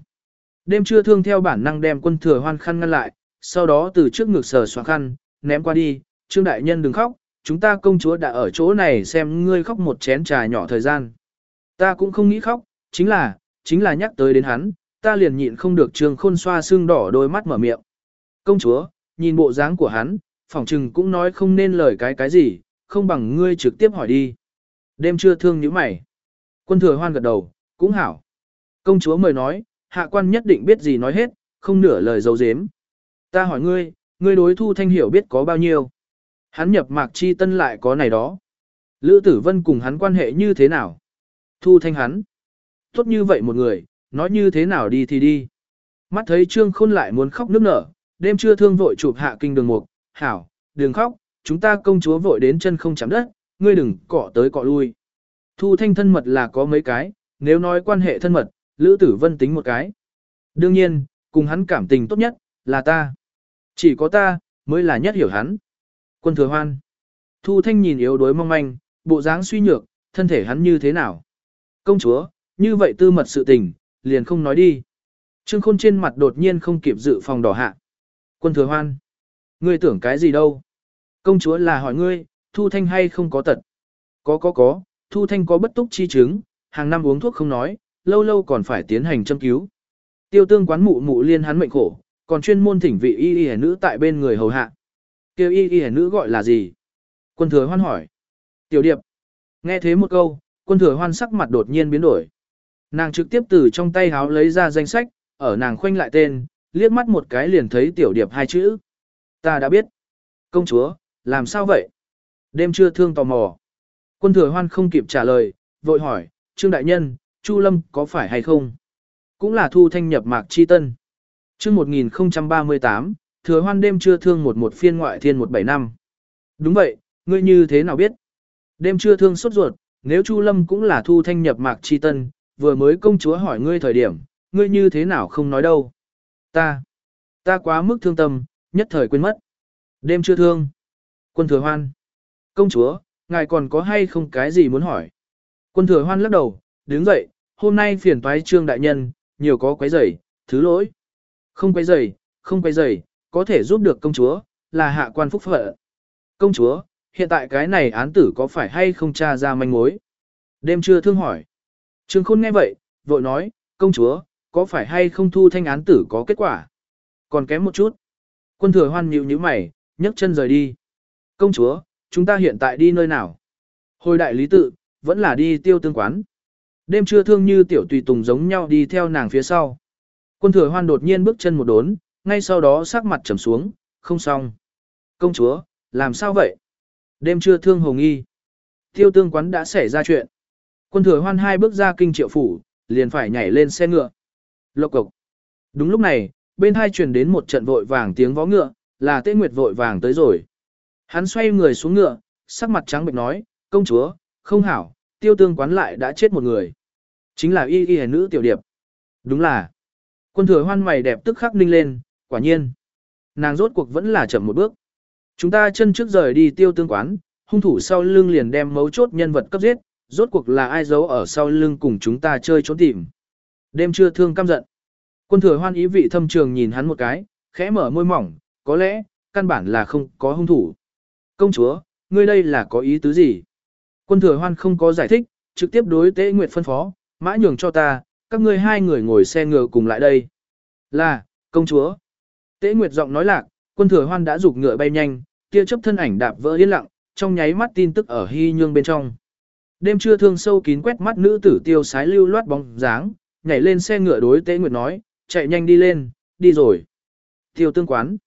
Đêm trưa thương theo bản năng đem quân thừa hoan khăn ngăn lại, sau đó từ trước ngực sờ xoa khăn, ném qua đi, Trương Đại Nhân đừng khóc, chúng ta công chúa đã ở chỗ này xem ngươi khóc một chén trà nhỏ thời gian. Ta cũng không nghĩ khóc, chính là, chính là nhắc tới đến hắn, ta liền nhịn không được Trương Khôn xoa xương đỏ đôi mắt mở miệng. Công chúa, nhìn bộ dáng của hắn, phỏng trừng cũng nói không nên lời cái cái gì, không bằng ngươi trực tiếp hỏi đi. Đêm trưa thương như mày. Quân thừa hoan gật đầu, cũng hảo. Công chúa mời nói, hạ quan nhất định biết gì nói hết, không nửa lời dấu dếm. Ta hỏi ngươi, ngươi đối thu thanh hiểu biết có bao nhiêu? Hắn nhập mạc chi tân lại có này đó. Lữ tử vân cùng hắn quan hệ như thế nào? Thu thanh hắn. Tốt như vậy một người, nói như thế nào đi thì đi. Mắt thấy trương khôn lại muốn khóc nước nở, đêm trưa thương vội chụp hạ kinh đường mục, hảo, đừng khóc, chúng ta công chúa vội đến chân không chạm đất, ngươi đừng cọ tới cọ lui. Thu thanh thân mật là có mấy cái, nếu nói quan hệ thân mật, Lữ Tử Vân tính một cái. Đương nhiên, cùng hắn cảm tình tốt nhất, là ta. Chỉ có ta, mới là nhất hiểu hắn. Quân thừa hoan. Thu thanh nhìn yếu đuối mong manh, bộ dáng suy nhược, thân thể hắn như thế nào. Công chúa, như vậy tư mật sự tình, liền không nói đi. Trương khôn trên mặt đột nhiên không kịp dự phòng đỏ hạ. Quân thừa hoan. Ngươi tưởng cái gì đâu? Công chúa là hỏi ngươi, thu thanh hay không có tật? Có có có, thu thanh có bất túc chi chứng, hàng năm uống thuốc không nói, lâu lâu còn phải tiến hành châm cứu. Tiêu tương quán mụ mụ liên hắn mệnh khổ, còn chuyên môn thỉnh vị y y nữ tại bên người hầu hạ. Kêu y y nữ gọi là gì? Quân thừa hoan hỏi. Tiểu điệp. Nghe thế một câu, quân thừa hoan sắc mặt đột nhiên biến đổi. Nàng trực tiếp từ trong tay háo lấy ra danh sách, ở nàng khoanh lại tên, liếc mắt một cái liền thấy tiểu điệp hai chữ. Ta đã biết. Công chúa, làm sao vậy? Đêm trưa thương tò mò. Quân thừa hoan không kịp trả lời, vội hỏi, Trương Đại Nhân, Chu Lâm có phải hay không? Cũng là thu thanh nhập mạc chi tân. Chương 1038, thừa hoan đêm trưa thương một một phiên ngoại thiên 175. Đúng vậy, ngươi như thế nào biết? Đêm trưa thương sốt ruột, nếu Chu Lâm cũng là thu thanh nhập mạc chi tân, vừa mới công chúa hỏi ngươi thời điểm, ngươi như thế nào không nói đâu? Ta, ta quá mức thương tâm, nhất thời quên mất. Đêm chưa thương. Quân thừa hoan. Công chúa, ngài còn có hay không cái gì muốn hỏi? Quân thừa hoan lắc đầu, đứng dậy, hôm nay phiền toái trương đại nhân, nhiều có quấy rầy, thứ lỗi. Không quấy rầy, không quấy rầy, có thể giúp được công chúa, là hạ quan phúc phận. Công chúa, hiện tại cái này án tử có phải hay không tra ra manh mối? Đêm trưa thương hỏi. Trương khôn nghe vậy, vội nói, công chúa, có phải hay không thu thanh án tử có kết quả? Còn kém một chút. Quân thừa hoan nhịu như mày, nhấc chân rời đi. Công chúa, chúng ta hiện tại đi nơi nào? Hồi đại lý tự, vẫn là đi tiêu tương quán. Đêm trưa thương như tiểu tùy tùng giống nhau đi theo nàng phía sau. Quân thừa hoan đột nhiên bước chân một đốn, ngay sau đó sắc mặt trầm xuống, không xong. Công chúa, làm sao vậy? Đêm trưa thương hồng nghi. Tiêu tương quán đã xảy ra chuyện. Quân thừa hoan hai bước ra kinh triệu phủ, liền phải nhảy lên xe ngựa. Lộc cộc. Đúng lúc này, bên hai truyền đến một trận vội vàng tiếng vó ngựa, là Tế Nguyệt vội vàng tới rồi. Hắn xoay người xuống ngựa, sắc mặt trắng bệch nói, công chúa, không hảo, tiêu tương quán lại đã chết một người. Chính là y y nữ tiểu điệp. Đúng là. Quân thừa hoan mày đẹp tức khắc ninh lên, quả nhiên. Nàng rốt cuộc vẫn là chậm một bước. Chúng ta chân trước rời đi tiêu tương quán, hung thủ sau lưng liền đem mấu chốt nhân vật cấp giết, rốt cuộc là ai giấu ở sau lưng cùng chúng ta chơi trốn tìm. Đêm trưa thương căm giận. Quân thừa hoan ý vị thâm trường nhìn hắn một cái, khẽ mở môi mỏng, có lẽ, căn bản là không có hung thủ. Công chúa, ngươi đây là có ý tứ gì? Quân thừa hoan không có giải thích, trực tiếp đối tế nguyệt phân phó, mã nhường cho ta, các ngươi hai người ngồi xe ngựa cùng lại đây. Là, công chúa. Tế nguyệt giọng nói lạc, quân thừa hoan đã rục ngựa bay nhanh, tia chấp thân ảnh đạp vỡ yên lặng, trong nháy mắt tin tức ở hy nhương bên trong. Đêm trưa thương sâu kín quét mắt nữ tử tiêu sái lưu loát bóng dáng, nhảy lên xe ngựa đối Tế Nguyệt nói, chạy nhanh đi lên, đi rồi. Tiêu tương quán.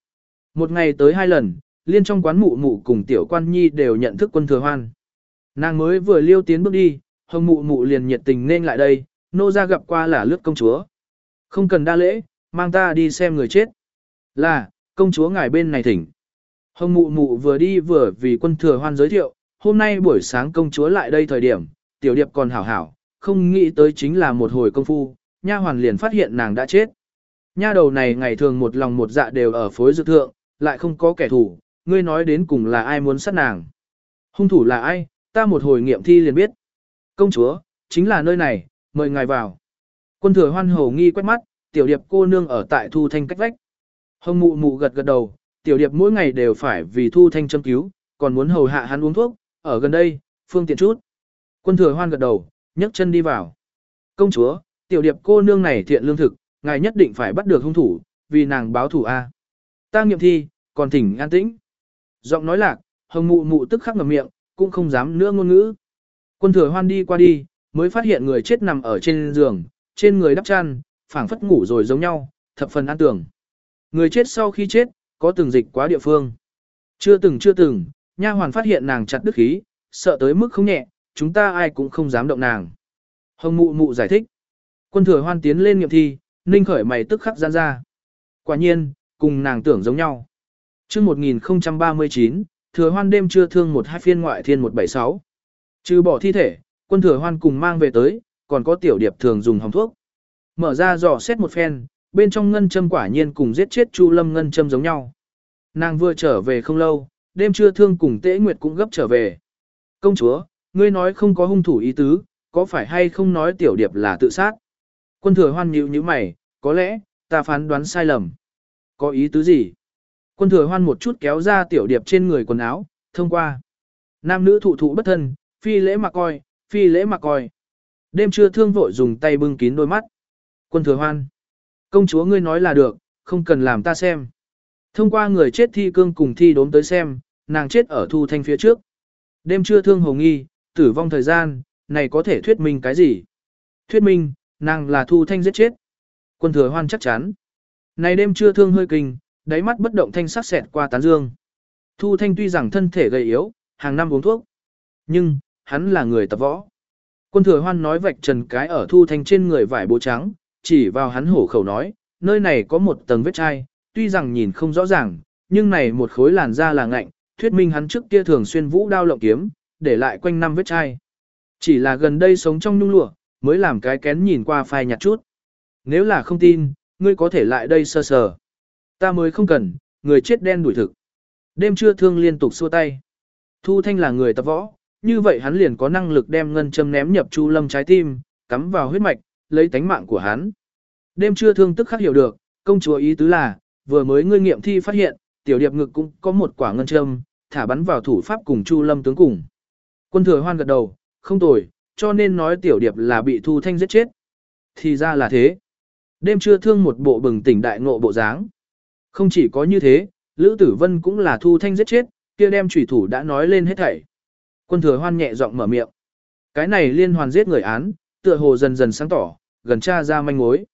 Một ngày tới hai lần, liên trong quán mụ mụ cùng tiểu quan nhi đều nhận thức quân thừa hoan. Nàng mới vừa liêu tiến bước đi, hồng mụ mụ liền nhiệt tình nên lại đây, nô ra gặp qua là lướt công chúa. Không cần đa lễ, mang ta đi xem người chết. Là, công chúa ngài bên này thỉnh. Hồng mụ mụ vừa đi vừa vì quân thừa hoan giới thiệu, hôm nay buổi sáng công chúa lại đây thời điểm, tiểu điệp còn hảo hảo, không nghĩ tới chính là một hồi công phu, nha hoàn liền phát hiện nàng đã chết. Nha đầu này ngày thường một lòng một dạ đều ở phối dự thượng, lại không có kẻ thù, ngươi nói đến cùng là ai muốn sát nàng. Hung thủ là ai, ta một hồi nghiệm thi liền biết. Công chúa, chính là nơi này, mời ngài vào. Quân thừa hoan hầu nghi quét mắt, tiểu điệp cô nương ở tại thu thanh cách vách. Hồng mụ mụ gật gật đầu, tiểu điệp mỗi ngày đều phải vì thu thanh châm cứu, còn muốn hầu hạ hắn uống thuốc, ở gần đây, phương tiện chút. Quân thừa hoan gật đầu, nhấc chân đi vào. Công chúa, tiểu điệp cô nương này thiện lương thực, ngài nhất định phải bắt được hung thủ, vì nàng báo thủ A. Ta nghiệm thi, còn thỉnh an tĩnh. Giọng nói lạc, hồng mụ mụ tức khắc ngậm miệng, cũng không dám nữa ngôn ngữ. Quân thừa hoan đi qua đi, mới phát hiện người chết nằm ở trên giường, trên người đắp chăn, phảng phất ngủ rồi giống nhau, thập phần an tưởng. Người chết sau khi chết, có từng dịch quá địa phương. Chưa từng chưa từng, nha hoàn phát hiện nàng chặt đứt khí, sợ tới mức không nhẹ, chúng ta ai cũng không dám động nàng. Hồng mụ mụ giải thích. Quân thừa hoan tiến lên nghiệm thi, ninh khởi mày tức khắc gian ra. Quả nhiên, cùng nàng tưởng giống nhau. chương 1039, thừa hoan đêm trưa thương một hai phiên ngoại thiên 176. Trừ bỏ thi thể, quân thừa hoan cùng mang về tới, còn có tiểu điệp thường dùng hồng thuốc. Mở ra dò xét một phen, bên trong ngân châm quả nhiên cùng giết chết Chu Lâm ngân châm giống nhau. Nàng vừa trở về không lâu, đêm trưa thương cùng Tế Nguyệt cũng gấp trở về. Công chúa, ngươi nói không có hung thủ ý tứ, có phải hay không nói tiểu điệp là tự sát? Quân thừa hoan nhíu như mày, có lẽ, ta phán đoán sai lầm. Có ý tứ gì? Quân thừa hoan một chút kéo ra tiểu điệp trên người quần áo, thông qua. Nam nữ thụ thụ bất thân, phi lễ mà coi, phi lễ mà coi. Đêm trưa thương vội dùng tay bưng kín đôi mắt. Quân thừa hoan. Công chúa ngươi nói là được, không cần làm ta xem. Thông qua người chết thi cương cùng thi đốm tới xem, nàng chết ở thu thanh phía trước. Đêm trưa thương hồng nghi, tử vong thời gian, này có thể thuyết minh cái gì? Thuyết minh, nàng là thu thanh giết chết. Quân thừa hoan chắc chắn. Này đêm trưa thương hơi kinh, đáy mắt bất động thanh sắc xẹt qua tán dương. Thu thanh tuy rằng thân thể gầy yếu, hàng năm uống thuốc. Nhưng, hắn là người tập võ. Quân thừa hoan nói vạch trần cái ở thu thanh trên người vải bố trắng, chỉ vào hắn hổ khẩu nói, nơi này có một tầng vết chai, tuy rằng nhìn không rõ ràng, nhưng này một khối làn da là ngạnh, thuyết minh hắn trước kia thường xuyên vũ đao lộng kiếm, để lại quanh năm vết chai. Chỉ là gần đây sống trong nhung lụa, mới làm cái kén nhìn qua phai nhạt chút. Nếu là không tin, ngươi có thể lại đây sơ sờ. Ta mới không cần, người chết đen đuổi thực. Đêm trưa thương liên tục xua tay. Thu Thanh là người tập võ, như vậy hắn liền có năng lực đem ngân châm ném nhập Chu Lâm trái tim, cắm vào huyết mạch, lấy tánh mạng của hắn. Đêm trưa thương tức khắc hiểu được, công chúa ý tứ là, vừa mới ngươi nghiệm thi phát hiện, tiểu điệp ngực cũng có một quả ngân châm, thả bắn vào thủ pháp cùng Chu Lâm tướng cùng. Quân thừa hoan gật đầu, không tồi, cho nên nói tiểu điệp là bị Thu Thanh giết chết. Thì ra là thế. Đêm trưa thương một bộ bừng tỉnh đại ngộ bộ dáng. Không chỉ có như thế, Lữ Tử Vân cũng là Thu Thanh giết chết, kia đem chủy thủ đã nói lên hết thảy. Quân thừa hoan nhẹ giọng mở miệng. Cái này liên hoàn giết người án, tựa hồ dần dần sáng tỏ, gần tra ra manh mối.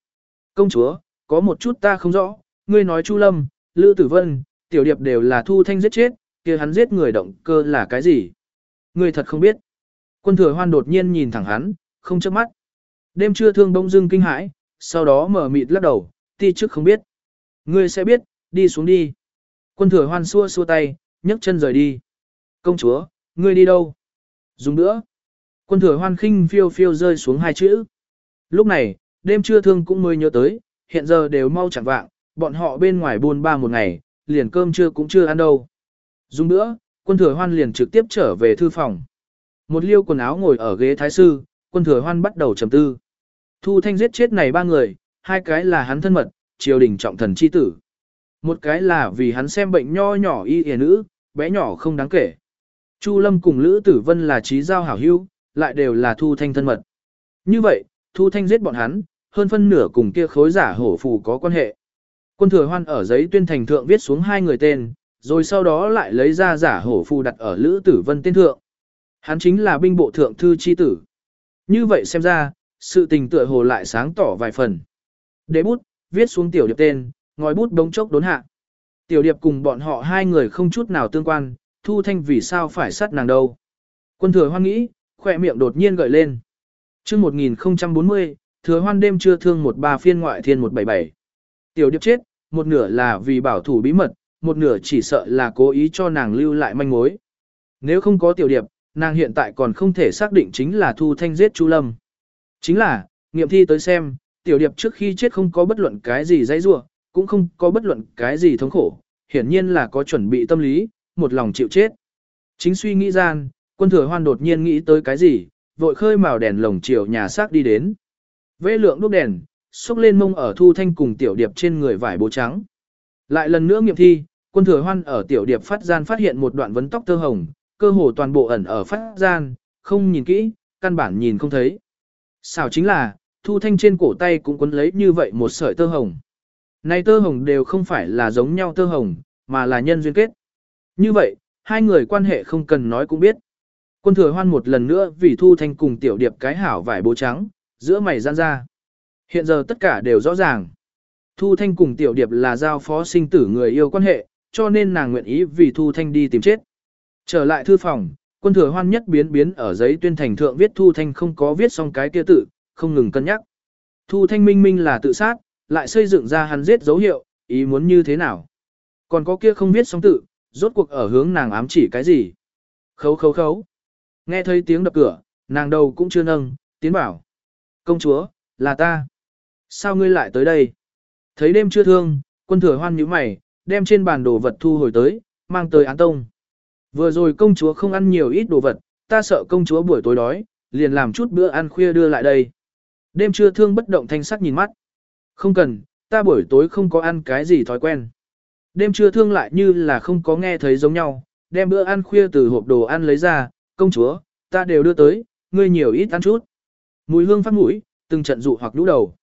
Công chúa, có một chút ta không rõ, ngươi nói Chu Lâm, Lữ Tử Vân, Tiểu Điệp đều là Thu Thanh giết chết, kia hắn giết người động cơ là cái gì? Ngươi thật không biết. Quân thừa hoan đột nhiên nhìn thẳng hắn, không chớp mắt. Đêm trưa thương đông dưng kinh hãi, sau đó mở mịt lắc đầu, ti trước không biết. Ngươi sẽ biết, đi xuống đi. Quân thừa hoan xua xua tay, nhấc chân rời đi. Công chúa, ngươi đi đâu? Dùng nữa. Quân thừa hoan khinh phiêu phiêu rơi xuống hai chữ. Lúc này, đêm trưa thương cũng mới nhớ tới, hiện giờ đều mau chẳng vạng, bọn họ bên ngoài buôn ba một ngày, liền cơm trưa cũng chưa ăn đâu. Dùng nữa, quân thừa hoan liền trực tiếp trở về thư phòng. Một liêu quần áo ngồi ở ghế thái sư, quân thừa hoan bắt đầu trầm tư. Thu thanh giết chết này ba người, hai cái là hắn thân mật, triều đình trọng thần chi tử. Một cái là vì hắn xem bệnh nho nhỏ y y nữ, bé nhỏ không đáng kể. Chu Lâm cùng Lữ Tử Vân là trí giao hảo hữu, lại đều là Thu Thanh thân mật. Như vậy, Thu Thanh giết bọn hắn, hơn phân nửa cùng kia khối giả hổ phù có quan hệ. Quân thừa hoan ở giấy tuyên thành thượng viết xuống hai người tên, rồi sau đó lại lấy ra giả hổ phù đặt ở Lữ Tử Vân tên thượng. Hắn chính là binh bộ thượng thư chi tử. Như vậy xem ra, sự tình tựa hồ lại sáng tỏ vài phần. Đế bút, viết xuống tiểu điệp tên, ngòi bút đống chốc đốn hạ. Tiểu điệp cùng bọn họ hai người không chút nào tương quan, thu thanh vì sao phải sát nàng đâu. Quân thừa hoan nghĩ, khỏe miệng đột nhiên gợi lên. chương 1040, thừa hoan đêm chưa thương một ba phiên ngoại thiên 177. Tiểu điệp chết, một nửa là vì bảo thủ bí mật, một nửa chỉ sợ là cố ý cho nàng lưu lại manh mối. Nếu không có tiểu điệp, nàng hiện tại còn không thể xác định chính là thu thanh giết Chu Lâm. Chính là, nghiệm thi tới xem, tiểu điệp trước khi chết không có bất luận cái gì dãy rua, cũng không có bất luận cái gì thống khổ, hiển nhiên là có chuẩn bị tâm lý, một lòng chịu chết. Chính suy nghĩ gian, quân thừa hoan đột nhiên nghĩ tới cái gì, vội khơi màu đèn lồng chiều nhà xác đi đến. Vê lượng đúc đèn, xúc lên mông ở thu thanh cùng tiểu điệp trên người vải bố trắng. Lại lần nữa nghiệm thi, quân thừa hoan ở tiểu điệp phát gian phát hiện một đoạn vấn tóc tơ hồng, cơ hồ toàn bộ ẩn ở phát gian, không nhìn kỹ, căn bản nhìn không thấy. Xảo chính là, thu thanh trên cổ tay cũng quấn lấy như vậy một sợi tơ hồng. Này tơ hồng đều không phải là giống nhau tơ hồng, mà là nhân duyên kết. Như vậy, hai người quan hệ không cần nói cũng biết. Quân thừa hoan một lần nữa vì thu thanh cùng tiểu điệp cái hảo vải bố trắng, giữa mày gian ra. Hiện giờ tất cả đều rõ ràng. Thu thanh cùng tiểu điệp là giao phó sinh tử người yêu quan hệ, cho nên nàng nguyện ý vì thu thanh đi tìm chết. Trở lại thư phòng, quân thừa hoan nhất biến biến ở giấy tuyên thành thượng viết thu thanh không có viết xong cái kia tự, không ngừng cân nhắc. Thu thanh minh minh là tự sát, lại xây dựng ra hắn giết dấu hiệu, ý muốn như thế nào. Còn có kia không viết xong tự, rốt cuộc ở hướng nàng ám chỉ cái gì. Khấu khấu khấu. Nghe thấy tiếng đập cửa, nàng đầu cũng chưa nâng, tiến bảo. Công chúa, là ta. Sao ngươi lại tới đây? Thấy đêm chưa thương, quân thừa hoan nhíu mày, đem trên bàn đồ vật thu hồi tới, mang tới án tông. Vừa rồi công chúa không ăn nhiều ít đồ vật, ta sợ công chúa buổi tối đói, liền làm chút bữa ăn khuya đưa lại đây. Đêm chưa thương bất động thanh sắc nhìn mắt. Không cần, ta buổi tối không có ăn cái gì thói quen. Đêm chưa thương lại như là không có nghe thấy giống nhau, đem bữa ăn khuya từ hộp đồ ăn lấy ra, công chúa, ta đều đưa tới, ngươi nhiều ít ăn chút. Mùi hương phát mũi, từng trận dụ hoặc lũ đầu.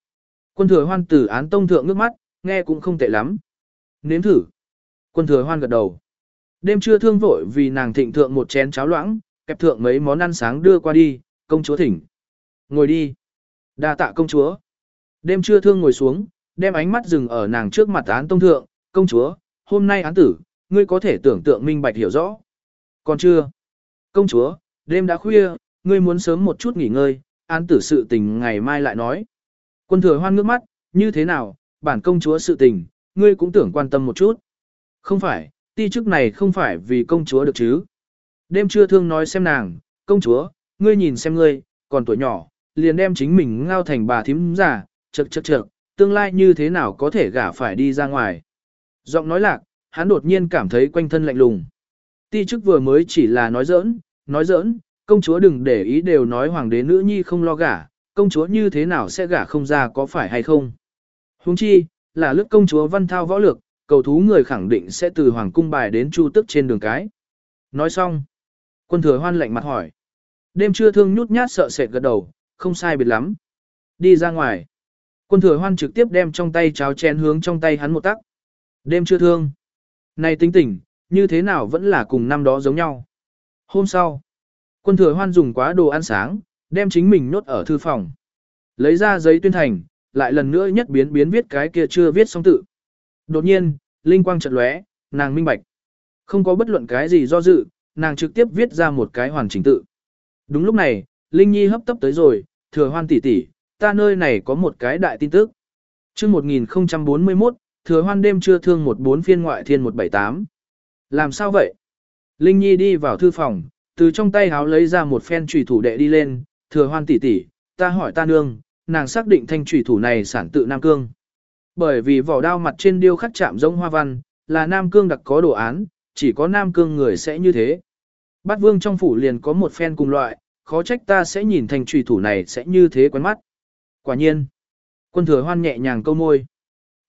Quân thừa hoan tử án tông thượng nước mắt, nghe cũng không tệ lắm. Nếm thử. Quân thừa hoan gật đầu. Đêm trưa thương vội vì nàng thịnh thượng một chén cháo loãng, kẹp thượng mấy món ăn sáng đưa qua đi, công chúa thỉnh. Ngồi đi. đa tạ công chúa. Đêm trưa thương ngồi xuống, đem ánh mắt dừng ở nàng trước mặt án tông thượng, công chúa, hôm nay án tử, ngươi có thể tưởng tượng minh bạch hiểu rõ. Còn chưa? Công chúa, đêm đã khuya, ngươi muốn sớm một chút nghỉ ngơi, án tử sự tình ngày mai lại nói. Quân thừa hoan ngước mắt, như thế nào, bản công chúa sự tình, ngươi cũng tưởng quan tâm một chút. Không phải, ti chức này không phải vì công chúa được chứ. Đêm trưa thương nói xem nàng, công chúa, ngươi nhìn xem ngươi, còn tuổi nhỏ, liền đem chính mình ngao thành bà thím giả, chật chật chật, tương lai như thế nào có thể gả phải đi ra ngoài. Giọng nói lạc, hắn đột nhiên cảm thấy quanh thân lạnh lùng. Ti chức vừa mới chỉ là nói giỡn, nói giỡn, công chúa đừng để ý đều nói hoàng đế nữ nhi không lo gả, công chúa như thế nào sẽ gả không ra có phải hay không. Huống chi, là lướt công chúa văn thao võ lược, cầu thú người khẳng định sẽ từ hoàng cung bài đến chu tức trên đường cái. Nói xong, quân thừa hoan lạnh mặt hỏi. Đêm trưa thương nhút nhát sợ sệt gật đầu, không sai biệt lắm. Đi ra ngoài. Quân thừa hoan trực tiếp đem trong tay cháo chén hướng trong tay hắn một tắc. Đêm chưa thương. Này tính tỉnh, như thế nào vẫn là cùng năm đó giống nhau. Hôm sau, quân thừa hoan dùng quá đồ ăn sáng, đem chính mình nốt ở thư phòng. Lấy ra giấy tuyên thành, lại lần nữa nhất biến biến viết cái kia chưa viết xong tự. Đột nhiên, linh quang chợt lóe, nàng minh bạch. Không có bất luận cái gì do dự, nàng trực tiếp viết ra một cái hoàn chỉnh tự. Đúng lúc này, Linh Nhi hấp tấp tới rồi, thừa hoan tỷ tỷ, ta nơi này có một cái đại tin tức. Trước 1041, thừa hoan đêm chưa thương một bốn phiên ngoại thiên 178. Làm sao vậy? Linh Nhi đi vào thư phòng, từ trong tay háo lấy ra một phen trùy thủ đệ đi lên, thừa hoan tỷ tỷ, ta hỏi ta nương, nàng xác định thanh trùy thủ này sản tự Nam Cương. Bởi vì vỏ đao mặt trên điêu khắc chạm giống hoa văn, là Nam Cương đặc có đồ án, chỉ có Nam Cương người sẽ như thế. Bát vương trong phủ liền có một phen cùng loại, khó trách ta sẽ nhìn thanh trùy thủ này sẽ như thế quen mắt. Quả nhiên, Quân thừa hoan nhẹ nhàng câu môi.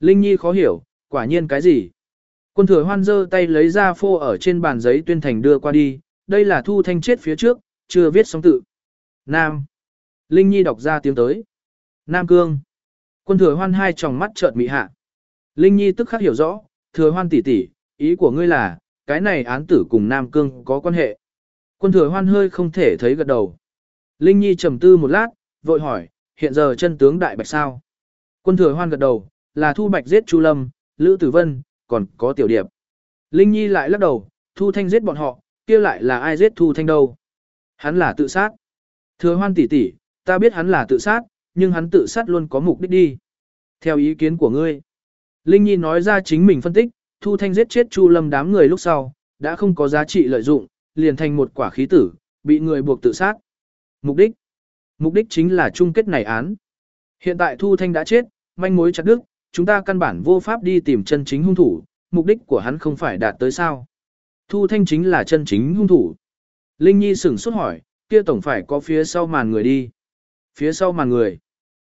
Linh Nhi khó hiểu, quả nhiên cái gì? Quân thừa hoan giơ tay lấy ra phô ở trên bàn giấy tuyên thành đưa qua đi, đây là thu thanh chết phía trước, chưa viết xong tự. Nam. Linh Nhi đọc ra tiếng tới. Nam Cương. Quân thừa hoan hai tròng mắt trợn mị hạ. Linh Nhi tức khắc hiểu rõ, thừa hoan tỷ tỷ, ý của ngươi là, cái này án tử cùng Nam Cương có quan hệ. Quân thừa hoan hơi không thể thấy gật đầu. Linh Nhi trầm tư một lát, vội hỏi, hiện giờ chân tướng đại bạch sao? Quân thừa hoan gật đầu, là thu bạch giết Chu Lâm, Lữ Tử Vân, còn có tiểu điệp. Linh Nhi lại lắc đầu, thu thanh giết bọn họ, kia lại là ai giết thu thanh đâu? Hắn là tự sát. Thừa hoan tỷ tỷ, ta biết hắn là tự sát, nhưng hắn tự sát luôn có mục đích đi. Theo ý kiến của ngươi. Linh Nhi nói ra chính mình phân tích, Thu Thanh giết chết Chu Lâm đám người lúc sau, đã không có giá trị lợi dụng, liền thành một quả khí tử, bị người buộc tự sát. Mục đích? Mục đích chính là chung kết này án. Hiện tại Thu Thanh đã chết, manh mối chặt đứt, chúng ta căn bản vô pháp đi tìm chân chính hung thủ, mục đích của hắn không phải đạt tới sao. Thu Thanh chính là chân chính hung thủ. Linh Nhi sửng sốt hỏi, kia tổng phải có phía sau màn người đi. Phía sau màn người.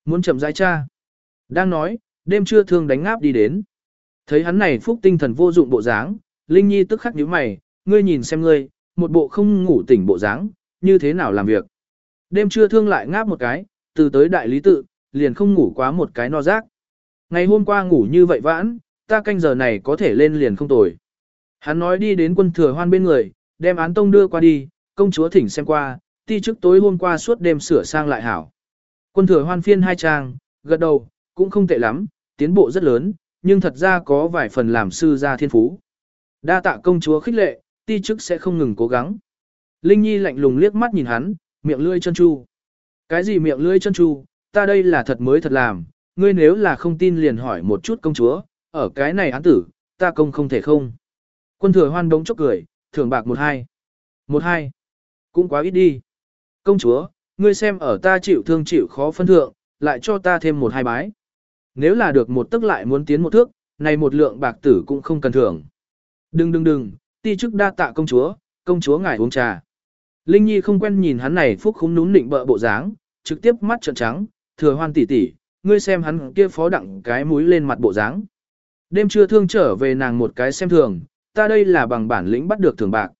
Muốn chậm rãi cha. Đang nói, đêm trưa thương đánh ngáp đi đến. Thấy hắn này phúc tinh thần vô dụng bộ dáng, Linh Nhi tức khắc nhíu mày, ngươi nhìn xem ngươi, một bộ không ngủ tỉnh bộ dáng, như thế nào làm việc. Đêm trưa thương lại ngáp một cái, từ tới đại lý tự, liền không ngủ quá một cái no rác. Ngày hôm qua ngủ như vậy vãn, ta canh giờ này có thể lên liền không tồi. Hắn nói đi đến quân thừa hoan bên người, đem án tông đưa qua đi, công chúa thỉnh xem qua, ti trước tối hôm qua suốt đêm sửa sang lại hảo. Quân thừa hoan phiên hai trang, gật đầu, cũng không tệ lắm, tiến bộ rất lớn, nhưng thật ra có vài phần làm sư gia thiên phú. Đa tạ công chúa khích lệ, ti chức sẽ không ngừng cố gắng. Linh Nhi lạnh lùng liếc mắt nhìn hắn, miệng lưỡi chân chu. Cái gì miệng lưỡi chân chu, ta đây là thật mới thật làm, ngươi nếu là không tin liền hỏi một chút công chúa, ở cái này án tử, ta công không thể không. Quân thừa hoan đống chốc cười, thưởng bạc một hai. Một hai. Cũng quá ít đi. Công chúa, ngươi xem ở ta chịu thương chịu khó phân thượng, lại cho ta thêm một hai bái. Nếu là được một tức lại muốn tiến một thước, này một lượng bạc tử cũng không cần thưởng. Đừng đừng đừng, ti chức đa tạ công chúa, công chúa ngài uống trà. Linh Nhi không quen nhìn hắn này phúc khúng núm nịnh bợ bộ dáng, trực tiếp mắt trợn trắng, thừa hoan tỷ tỷ, ngươi xem hắn kia phó đặng cái mũi lên mặt bộ dáng. Đêm trưa thương trở về nàng một cái xem thường, ta đây là bằng bản lĩnh bắt được thường bạc.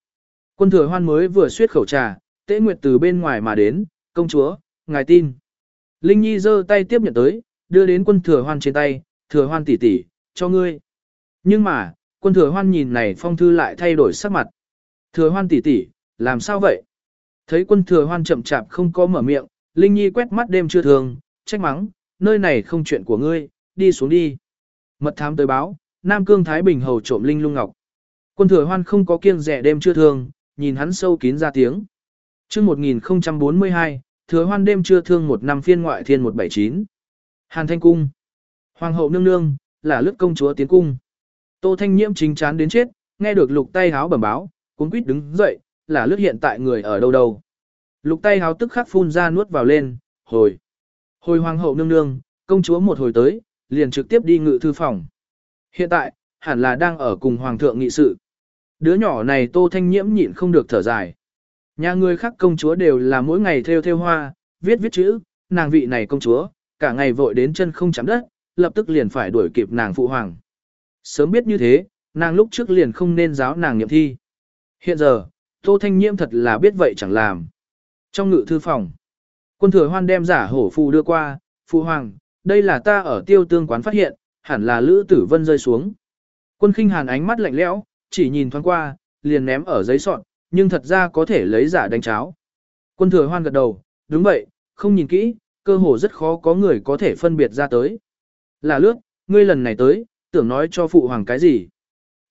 Quân thừa hoan mới vừa suyết khẩu trà, tế nguyệt từ bên ngoài mà đến, công chúa, ngài tin. Linh Nhi giơ tay tiếp nhận tới, đưa đến quân thừa hoan trên tay, thừa hoan tỷ tỷ, cho ngươi. Nhưng mà, quân thừa hoan nhìn này phong thư lại thay đổi sắc mặt. Thừa hoan tỷ tỷ, làm sao vậy? Thấy quân thừa hoan chậm chạp không có mở miệng, Linh Nhi quét mắt đêm chưa thường, trách mắng, nơi này không chuyện của ngươi, đi xuống đi. Mật thám tới báo, Nam Cương Thái Bình hầu trộm Linh Lung Ngọc. Quân thừa hoan không có kiêng rẻ đêm chưa thường, nhìn hắn sâu kín ra tiếng. Trước 1042, thừa hoan đêm chưa thương một năm phiên ngoại thiên 179. Hàn Thanh Cung. Hoàng hậu nương nương, là lướt công chúa tiến cung. Tô Thanh Nhiễm chính chán đến chết, nghe được lục tay háo bẩm báo, cuốn quýt đứng dậy, là lướt hiện tại người ở đâu đâu. Lục tay háo tức khắc phun ra nuốt vào lên, hồi. Hồi hoàng hậu nương nương, công chúa một hồi tới, liền trực tiếp đi ngự thư phòng. Hiện tại, hẳn là đang ở cùng hoàng thượng nghị sự. Đứa nhỏ này tô thanh nhiễm nhịn không được thở dài. Nhà người khác công chúa đều là mỗi ngày theo theo hoa, viết viết chữ, nàng vị này công chúa, cả ngày vội đến chân không chạm đất, lập tức liền phải đuổi kịp nàng phụ hoàng. Sớm biết như thế, nàng lúc trước liền không nên giáo nàng nghiệm thi. Hiện giờ, Tô Thanh Nhiễm thật là biết vậy chẳng làm. Trong ngự thư phòng, quân thừa hoan đem giả hổ phù đưa qua, phụ hoàng, đây là ta ở tiêu tương quán phát hiện, hẳn là Lữ Tử Vân rơi xuống. Quân khinh hàn ánh mắt lạnh lẽo, chỉ nhìn thoáng qua, liền ném ở giấy soạn nhưng thật ra có thể lấy giả đánh cháo. Quân thừa hoan gật đầu, đúng vậy, không nhìn kỹ, cơ hồ rất khó có người có thể phân biệt ra tới. Là lướt, ngươi lần này tới, tưởng nói cho phụ hoàng cái gì.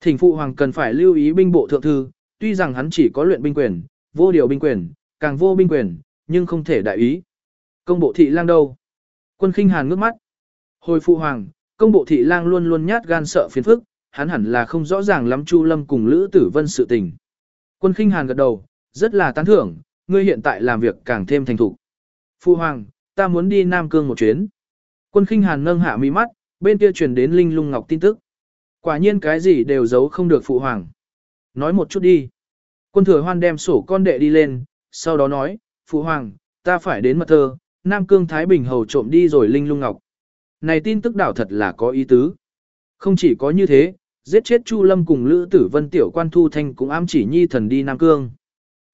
Thỉnh phụ hoàng cần phải lưu ý binh bộ thượng thư, tuy rằng hắn chỉ có luyện binh quyền, vô điều binh quyền, càng vô binh quyền, nhưng không thể đại ý. Công bộ thị lang đâu? Quân khinh hàn ngước mắt. Hồi phụ hoàng, công bộ thị lang luôn luôn nhát gan sợ phiền phức, hắn hẳn là không rõ ràng lắm Chu Lâm cùng Lữ Tử Vân sự tình. Quân khinh hàn gật đầu, rất là tán thưởng, ngươi hiện tại làm việc càng thêm thành thục. Phu hoàng, ta muốn đi Nam Cương một chuyến. Quân khinh hàn nâng hạ mi mắt, bên kia truyền đến Linh Lung Ngọc tin tức. Quả nhiên cái gì đều giấu không được phụ hoàng. Nói một chút đi. Quân thừa hoan đem sổ con đệ đi lên, sau đó nói, phụ hoàng, ta phải đến mật thơ, Nam Cương Thái Bình hầu trộm đi rồi Linh Lung Ngọc. Này tin tức đảo thật là có ý tứ. Không chỉ có như thế, giết chết Chu Lâm cùng Lữ Tử Vân tiểu quan Thu Thanh cũng ám chỉ Nhi thần đi Nam Cương.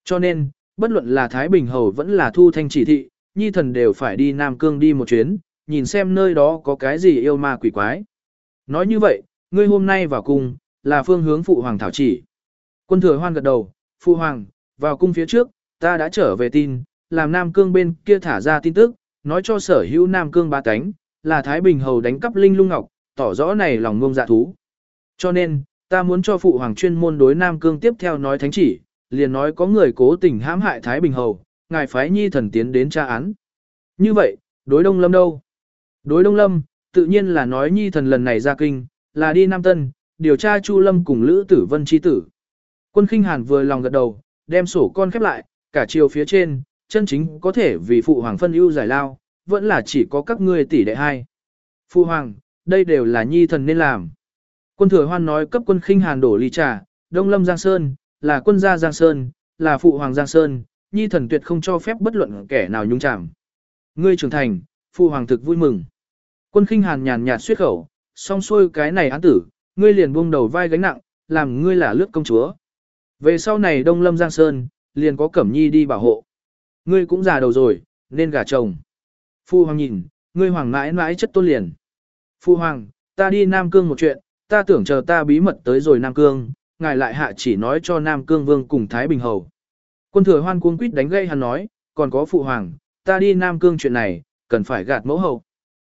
Cho nên, bất luận là Thái Bình Hầu vẫn là Thu Thanh chỉ thị, Nhi thần đều phải đi Nam Cương đi một chuyến, nhìn xem nơi đó có cái gì yêu ma quỷ quái. Nói như vậy, ngươi hôm nay vào cung, là phương hướng phụ hoàng thảo chỉ. Quân thừa hoan gật đầu, phụ hoàng, vào cung phía trước, ta đã trở về tin, làm Nam Cương bên kia thả ra tin tức, nói cho sở hữu Nam Cương ba cánh, là Thái Bình Hầu đánh cắp Linh Lung Ngọc, tỏ rõ này lòng ngông dạ thú. Cho nên, ta muốn cho phụ hoàng chuyên môn đối Nam Cương tiếp theo nói thánh chỉ, liền nói có người cố tình hãm hại Thái Bình Hầu, ngài phái nhi thần tiến đến tra án. Như vậy, đối Đông Lâm đâu? Đối Đông Lâm, tự nhiên là nói nhi thần lần này ra kinh, là đi Nam Tân, điều tra Chu Lâm cùng Lữ Tử Vân chi tử. Quân khinh hàn vừa lòng gật đầu, đem sổ con khép lại, cả chiều phía trên, chân chính có thể vì phụ hoàng phân ưu giải lao, vẫn là chỉ có các ngươi tỷ đệ hai. Phụ hoàng, đây đều là nhi thần nên làm. Quân thừa hoan nói cấp quân khinh hàn đổ ly trà, Đông Lâm Giang Sơn, là quân gia Giang Sơn, là phụ hoàng Giang Sơn, nhi thần tuyệt không cho phép bất luận kẻ nào nhúng chạm. Ngươi trưởng thành, phụ hoàng thực vui mừng. Quân khinh hàn nhàn nhạt suyết khẩu, song xuôi cái này án tử, ngươi liền buông đầu vai gánh nặng, làm ngươi là lướt công chúa. Về sau này Đông Lâm Giang Sơn, liền có Cẩm Nhi đi bảo hộ. Ngươi cũng già đầu rồi, nên gả chồng. Phu hoàng nhìn, ngươi hoàng mãi mãi chất tôn liền. Phu hoàng, ta đi Nam Cương một chuyện, ta tưởng chờ ta bí mật tới rồi Nam Cương, ngài lại hạ chỉ nói cho Nam Cương Vương cùng Thái Bình Hầu. Quân thừa hoan cuống quýt đánh gây hắn nói, còn có phụ hoàng, ta đi Nam Cương chuyện này, cần phải gạt mẫu hầu.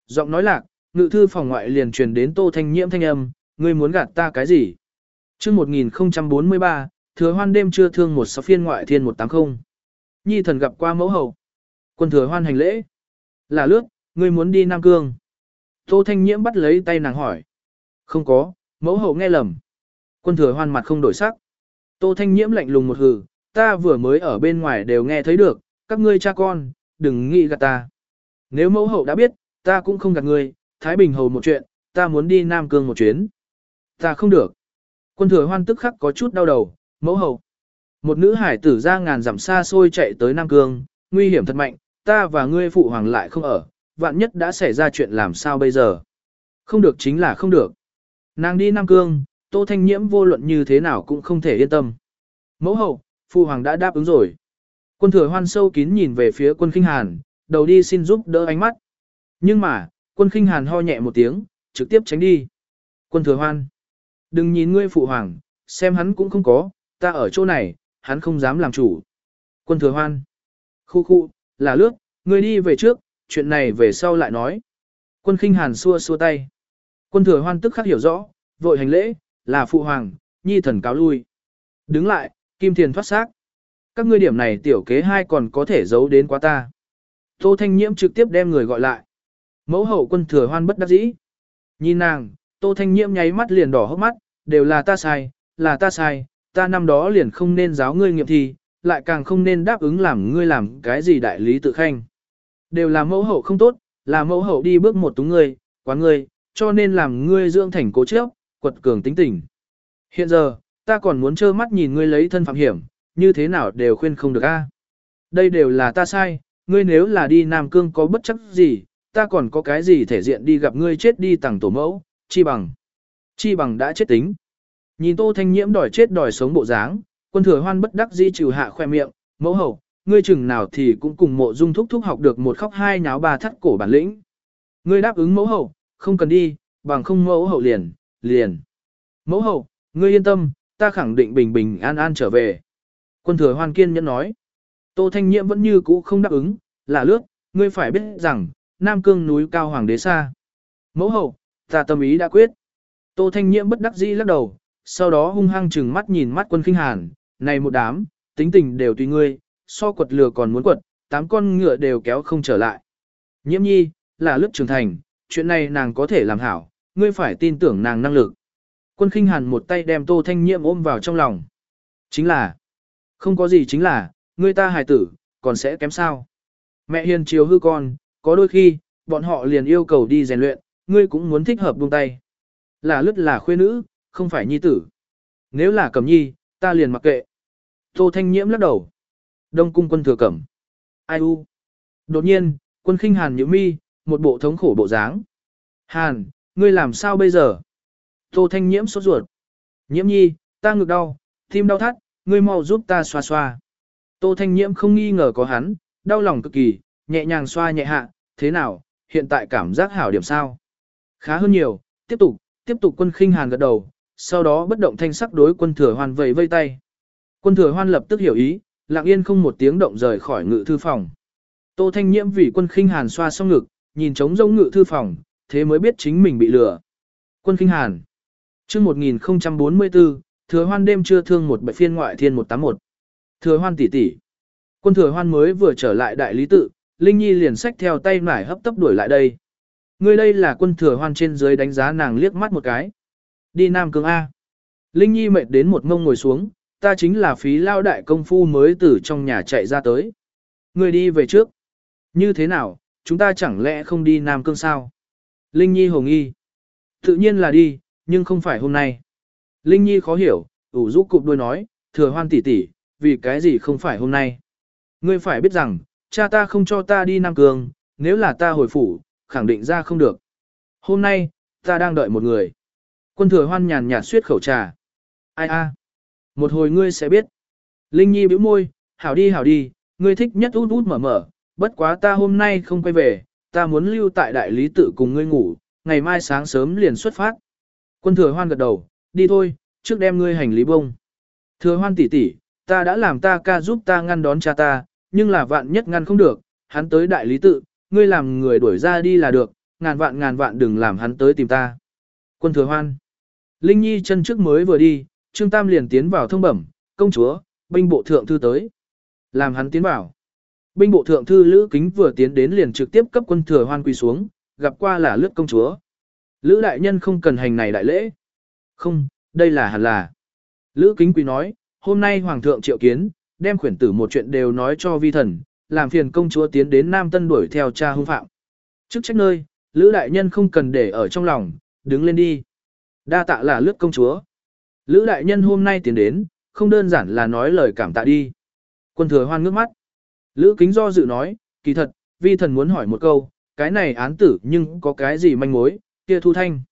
Giọng nói lạc, ngự thư phòng ngoại liền truyền đến Tô Thanh Nhiễm thanh âm, ngươi muốn gạt ta cái gì? Chương 1043, thừa hoan đêm chưa thương một sáu phiên ngoại thiên 180. Nhi thần gặp qua mẫu hầu. Quân thừa hoan hành lễ. Là lướt, ngươi muốn đi Nam Cương. Tô Thanh Nhiễm bắt lấy tay nàng hỏi. Không có, mẫu hậu nghe lầm. Quân thừa hoan mặt không đổi sắc. Tô Thanh Nhiễm lạnh lùng một hừ, ta vừa mới ở bên ngoài đều nghe thấy được, các ngươi cha con, đừng nghĩ gạt ta. Nếu mẫu hậu đã biết, ta cũng không gạt ngươi, Thái Bình hầu một chuyện, ta muốn đi Nam Cương một chuyến. Ta không được. Quân thừa hoan tức khắc có chút đau đầu, mẫu hậu. Một nữ hải tử ra ngàn dặm xa xôi chạy tới Nam Cương, nguy hiểm thật mạnh, ta và ngươi phụ hoàng lại không ở, vạn nhất đã xảy ra chuyện làm sao bây giờ. Không được chính là không được. Nàng đi Nam Cương, Tô Thanh Nhiễm vô luận như thế nào cũng không thể yên tâm. Mẫu hậu, phụ hoàng đã đáp ứng rồi. Quân thừa hoan sâu kín nhìn về phía quân khinh hàn, đầu đi xin giúp đỡ ánh mắt. Nhưng mà, quân khinh hàn ho nhẹ một tiếng, trực tiếp tránh đi. Quân thừa hoan, đừng nhìn ngươi phụ hoàng, xem hắn cũng không có, ta ở chỗ này, hắn không dám làm chủ. Quân thừa hoan, khu khu, là lướt, ngươi đi về trước, chuyện này về sau lại nói. Quân khinh hàn xua xua tay. Quân thừa hoan tức khắc hiểu rõ, vội hành lễ, là phụ hoàng, nhi thần cáo lui. Đứng lại, kim thiền thoát xác. Các ngươi điểm này tiểu kế hai còn có thể giấu đến quá ta. Tô Thanh Nhiễm trực tiếp đem người gọi lại. Mẫu hậu quân thừa hoan bất đắc dĩ. Nhìn nàng, Tô Thanh Nhiễm nháy mắt liền đỏ hốc mắt, đều là ta sai, là ta sai, ta năm đó liền không nên giáo ngươi nghiệp thi, lại càng không nên đáp ứng làm ngươi làm cái gì đại lý tự khanh. Đều là mẫu hậu không tốt, là mẫu hậu đi bước một túng ngươi, quán ngươi, cho nên làm ngươi dưỡng thành cố chấp, quật cường tính tình. Hiện giờ, ta còn muốn trơ mắt nhìn ngươi lấy thân phạm hiểm, như thế nào đều khuyên không được a. Đây đều là ta sai, ngươi nếu là đi Nam Cương có bất chấp gì, ta còn có cái gì thể diện đi gặp ngươi chết đi tặng tổ mẫu, chi bằng. Chi bằng đã chết tính. Nhìn Tô Thanh Nhiễm đòi chết đòi sống bộ dáng, quân thừa hoan bất đắc dĩ trừ hạ khoe miệng, mẫu hậu, ngươi chừng nào thì cũng cùng mộ dung thúc thúc học được một khóc hai nháo ba thắt cổ bản lĩnh. Ngươi đáp ứng mẫu hậu, không cần đi, bằng không mẫu hậu liền, liền. Mẫu hậu, ngươi yên tâm, ta khẳng định bình bình an an trở về. Quân thừa hoan kiên nhẫn nói. Tô Thanh Nhiễm vẫn như cũ không đáp ứng, là lướt, ngươi phải biết rằng, Nam Cương núi cao hoàng đế xa. Mẫu hậu, ta tâm ý đã quyết. Tô Thanh Nhiễm bất đắc dĩ lắc đầu, sau đó hung hăng chừng mắt nhìn mắt quân khinh hàn, này một đám, tính tình đều tùy ngươi, so quật lừa còn muốn quật, tám con ngựa đều kéo không trở lại. Nhiễm nhi, là lướt trưởng thành, chuyện này nàng có thể làm hảo, ngươi phải tin tưởng nàng năng lực. Quân khinh hàn một tay đem tô thanh nhiễm ôm vào trong lòng. Chính là, không có gì chính là, ngươi ta hài tử, còn sẽ kém sao. Mẹ hiền chiều hư con, có đôi khi, bọn họ liền yêu cầu đi rèn luyện, ngươi cũng muốn thích hợp buông tay. Là lứt là khuê nữ, không phải nhi tử. Nếu là cẩm nhi, ta liền mặc kệ. Tô Thanh Nhiễm lắc đầu. Đông cung quân thừa cẩm. Ai u. Đột nhiên, quân khinh hàn nhíu mi, một bộ thống khổ bộ dáng. Hàn, ngươi làm sao bây giờ? Tô Thanh Nhiễm sốt ruột. Nhiễm nhi, ta ngực đau, tim đau thắt, ngươi mau giúp ta xoa xoa. Tô Thanh Nhiễm không nghi ngờ có hắn, đau lòng cực kỳ, nhẹ nhàng xoa nhẹ hạ, thế nào, hiện tại cảm giác hảo điểm sao? Khá hơn nhiều, tiếp tục, tiếp tục quân khinh hàn gật đầu, sau đó bất động thanh sắc đối quân thừa hoan vẫy vây tay. Quân thừa hoan lập tức hiểu ý, lặng yên không một tiếng động rời khỏi ngự thư phòng. Tô Thanh Nhiễm vì quân khinh hàn xoa xong ngực, nhìn trống rỗng ngự thư phòng, thế mới biết chính mình bị lừa. Quân kinh hàn. chương 1044, thừa hoan đêm chưa thương một bệnh phiên ngoại thiên 181. Thừa hoan tỷ tỷ. Quân thừa hoan mới vừa trở lại đại lý tự, Linh Nhi liền xách theo tay nải hấp tấp đuổi lại đây. Người đây là quân thừa hoan trên dưới đánh giá nàng liếc mắt một cái. Đi Nam Cương A. Linh Nhi mệt đến một mông ngồi xuống, ta chính là phí lao đại công phu mới từ trong nhà chạy ra tới. Người đi về trước. Như thế nào, chúng ta chẳng lẽ không đi Nam Cương sao? Linh Nhi hồ nghi. Tự nhiên là đi, nhưng không phải hôm nay. Linh Nhi khó hiểu, ủ rũ cụp đôi nói, thừa hoan tỷ tỷ, vì cái gì không phải hôm nay. Ngươi phải biết rằng, cha ta không cho ta đi Nam Cương, nếu là ta hồi phủ, khẳng định ra không được. Hôm nay, ta đang đợi một người. Quân thừa hoan nhàn nhạt suyết khẩu trà. Ai a? Một hồi ngươi sẽ biết. Linh Nhi bĩu môi, hảo đi hảo đi, ngươi thích nhất út út mở mở, bất quá ta hôm nay không quay về, ta muốn lưu tại đại lý tự cùng ngươi ngủ, ngày mai sáng sớm liền xuất phát. Quân thừa hoan gật đầu, đi thôi, trước đem ngươi hành lý bông. Thừa hoan tỷ tỷ, ta đã làm ta ca giúp ta ngăn đón cha ta, nhưng là vạn nhất ngăn không được, hắn tới đại lý tự, ngươi làm người đuổi ra đi là được, ngàn vạn ngàn vạn đừng làm hắn tới tìm ta. Quân thừa hoan. Linh Nhi chân trước mới vừa đi, Trương Tam liền tiến vào thông bẩm, công chúa, binh bộ thượng thư tới. Làm hắn tiến vào. Binh bộ thượng thư Lữ Kính vừa tiến đến liền trực tiếp cấp quân thừa hoan quỳ xuống, gặp qua là lướt công chúa. Lữ đại nhân không cần hành này đại lễ. Không, đây là hẳn là. Lữ Kính quỳ nói, hôm nay Hoàng thượng triệu kiến, đem khuyển tử một chuyện đều nói cho vi thần, làm phiền công chúa tiến đến Nam Tân đuổi theo cha hung phạm. Trước trách nơi, Lữ đại nhân không cần để ở trong lòng, đứng lên đi. Đa tạ là lướt công chúa. Lữ đại nhân hôm nay tiến đến, không đơn giản là nói lời cảm tạ đi. Quân thừa hoan ngước mắt. Lữ kính do dự nói, kỳ thật, vi thần muốn hỏi một câu, cái này án tử nhưng có cái gì manh mối, kia thu thanh.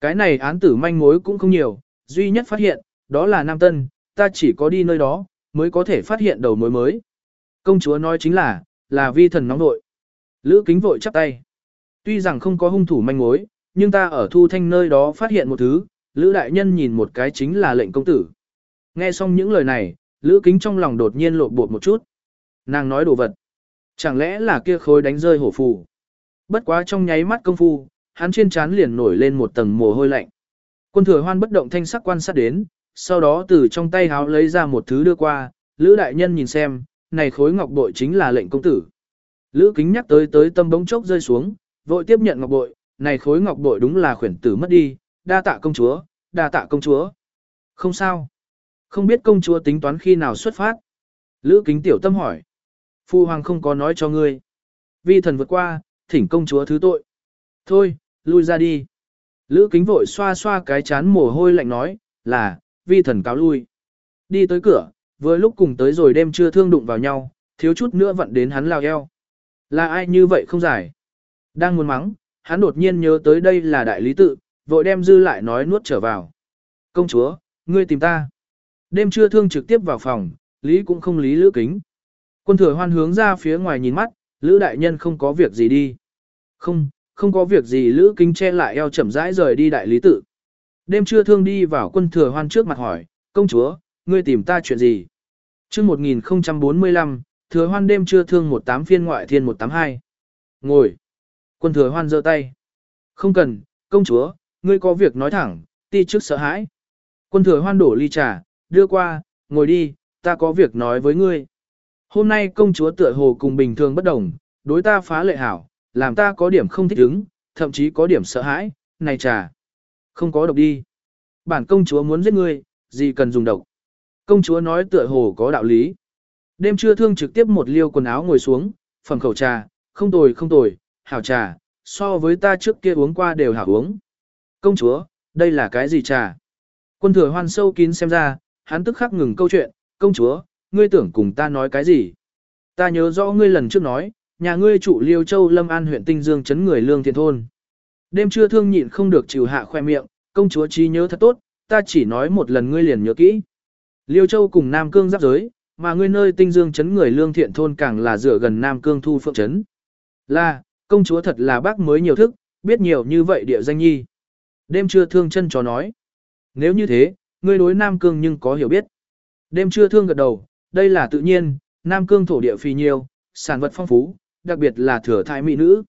Cái này án tử manh mối cũng không nhiều, duy nhất phát hiện, đó là Nam Tân, ta chỉ có đi nơi đó, mới có thể phát hiện đầu mối mới. Công chúa nói chính là, là vi thần nóng nội. Lữ kính vội chắp tay. Tuy rằng không có hung thủ manh mối, nhưng ta ở thu thanh nơi đó phát hiện một thứ, Lữ đại nhân nhìn một cái chính là lệnh công tử. Nghe xong những lời này, Lữ kính trong lòng đột nhiên lộn bột một chút. Nàng nói đồ vật. Chẳng lẽ là kia khối đánh rơi hổ phù. Bất quá trong nháy mắt công phu, hắn trên trán liền nổi lên một tầng mồ hôi lạnh. Quân thừa hoan bất động thanh sắc quan sát đến, sau đó từ trong tay háo lấy ra một thứ đưa qua, Lữ đại nhân nhìn xem, này khối ngọc bội chính là lệnh công tử. Lữ kính nhắc tới tới tâm bóng chốc rơi xuống, vội tiếp nhận ngọc bội, này khối ngọc bội đúng là khuyển tử mất đi, đa tạ công chúa, đa tạ công chúa. Không sao. Không biết công chúa tính toán khi nào xuất phát. Lữ kính tiểu tâm hỏi. Phu hoàng không có nói cho ngươi. Vi thần vượt qua, thỉnh công chúa thứ tội. Thôi, lui ra đi. Lữ kính vội xoa xoa cái chán mồ hôi lạnh nói, là, vi thần cáo lui. Đi tới cửa, vừa lúc cùng tới rồi đêm chưa thương đụng vào nhau, thiếu chút nữa vặn đến hắn lao eo. Là ai như vậy không giải? Đang muốn mắng, hắn đột nhiên nhớ tới đây là đại lý tự, vội đem dư lại nói nuốt trở vào. Công chúa, ngươi tìm ta. Đêm chưa thương trực tiếp vào phòng, lý cũng không lý lữ kính. Quân thừa hoan hướng ra phía ngoài nhìn mắt, lữ đại nhân không có việc gì đi. Không, không có việc gì lữ kính che lại eo chậm rãi rời đi đại lý tự. Đêm Trưa thương đi vào quân thừa hoan trước mặt hỏi, công chúa, ngươi tìm ta chuyện gì? chương 1045, thừa hoan đêm Trưa thương 18 phiên ngoại thiên 182. Ngồi. Quân thừa hoan giơ tay. Không cần, công chúa, ngươi có việc nói thẳng, ti trước sợ hãi. Quân thừa hoan đổ ly trà, đưa qua, ngồi đi, ta có việc nói với ngươi. Hôm nay công chúa tựa hồ cùng bình thường bất đồng, đối ta phá lệ hảo, làm ta có điểm không thích ứng, thậm chí có điểm sợ hãi, này trà. Không có độc đi. Bản công chúa muốn giết ngươi, gì cần dùng độc. Công chúa nói tựa hồ có đạo lý. Đêm trưa thương trực tiếp một liêu quần áo ngồi xuống, phẩm khẩu trà, không tồi không tồi, hảo trà, so với ta trước kia uống qua đều hảo uống. Công chúa, đây là cái gì trà? Quân thừa hoan sâu kín xem ra, hắn tức khắc ngừng câu chuyện, công chúa, ngươi tưởng cùng ta nói cái gì? Ta nhớ rõ ngươi lần trước nói, nhà ngươi trụ Liêu Châu Lâm An huyện Tinh Dương chấn người lương thiện thôn. Đêm trưa thương nhịn không được chịu hạ khoe miệng, công chúa trí nhớ thật tốt, ta chỉ nói một lần ngươi liền nhớ kỹ. Liêu Châu cùng Nam Cương giáp giới, mà ngươi nơi tinh dương chấn người lương thiện thôn càng là dựa gần Nam Cương thu phượng chấn. Là, công chúa thật là bác mới nhiều thức, biết nhiều như vậy địa danh nhi. Đêm trưa thương chân chó nói. Nếu như thế, ngươi đối Nam Cương nhưng có hiểu biết. Đêm trưa thương gật đầu, đây là tự nhiên, Nam Cương thổ địa phì nhiều, sản vật phong phú, đặc biệt là thừa thái mỹ nữ.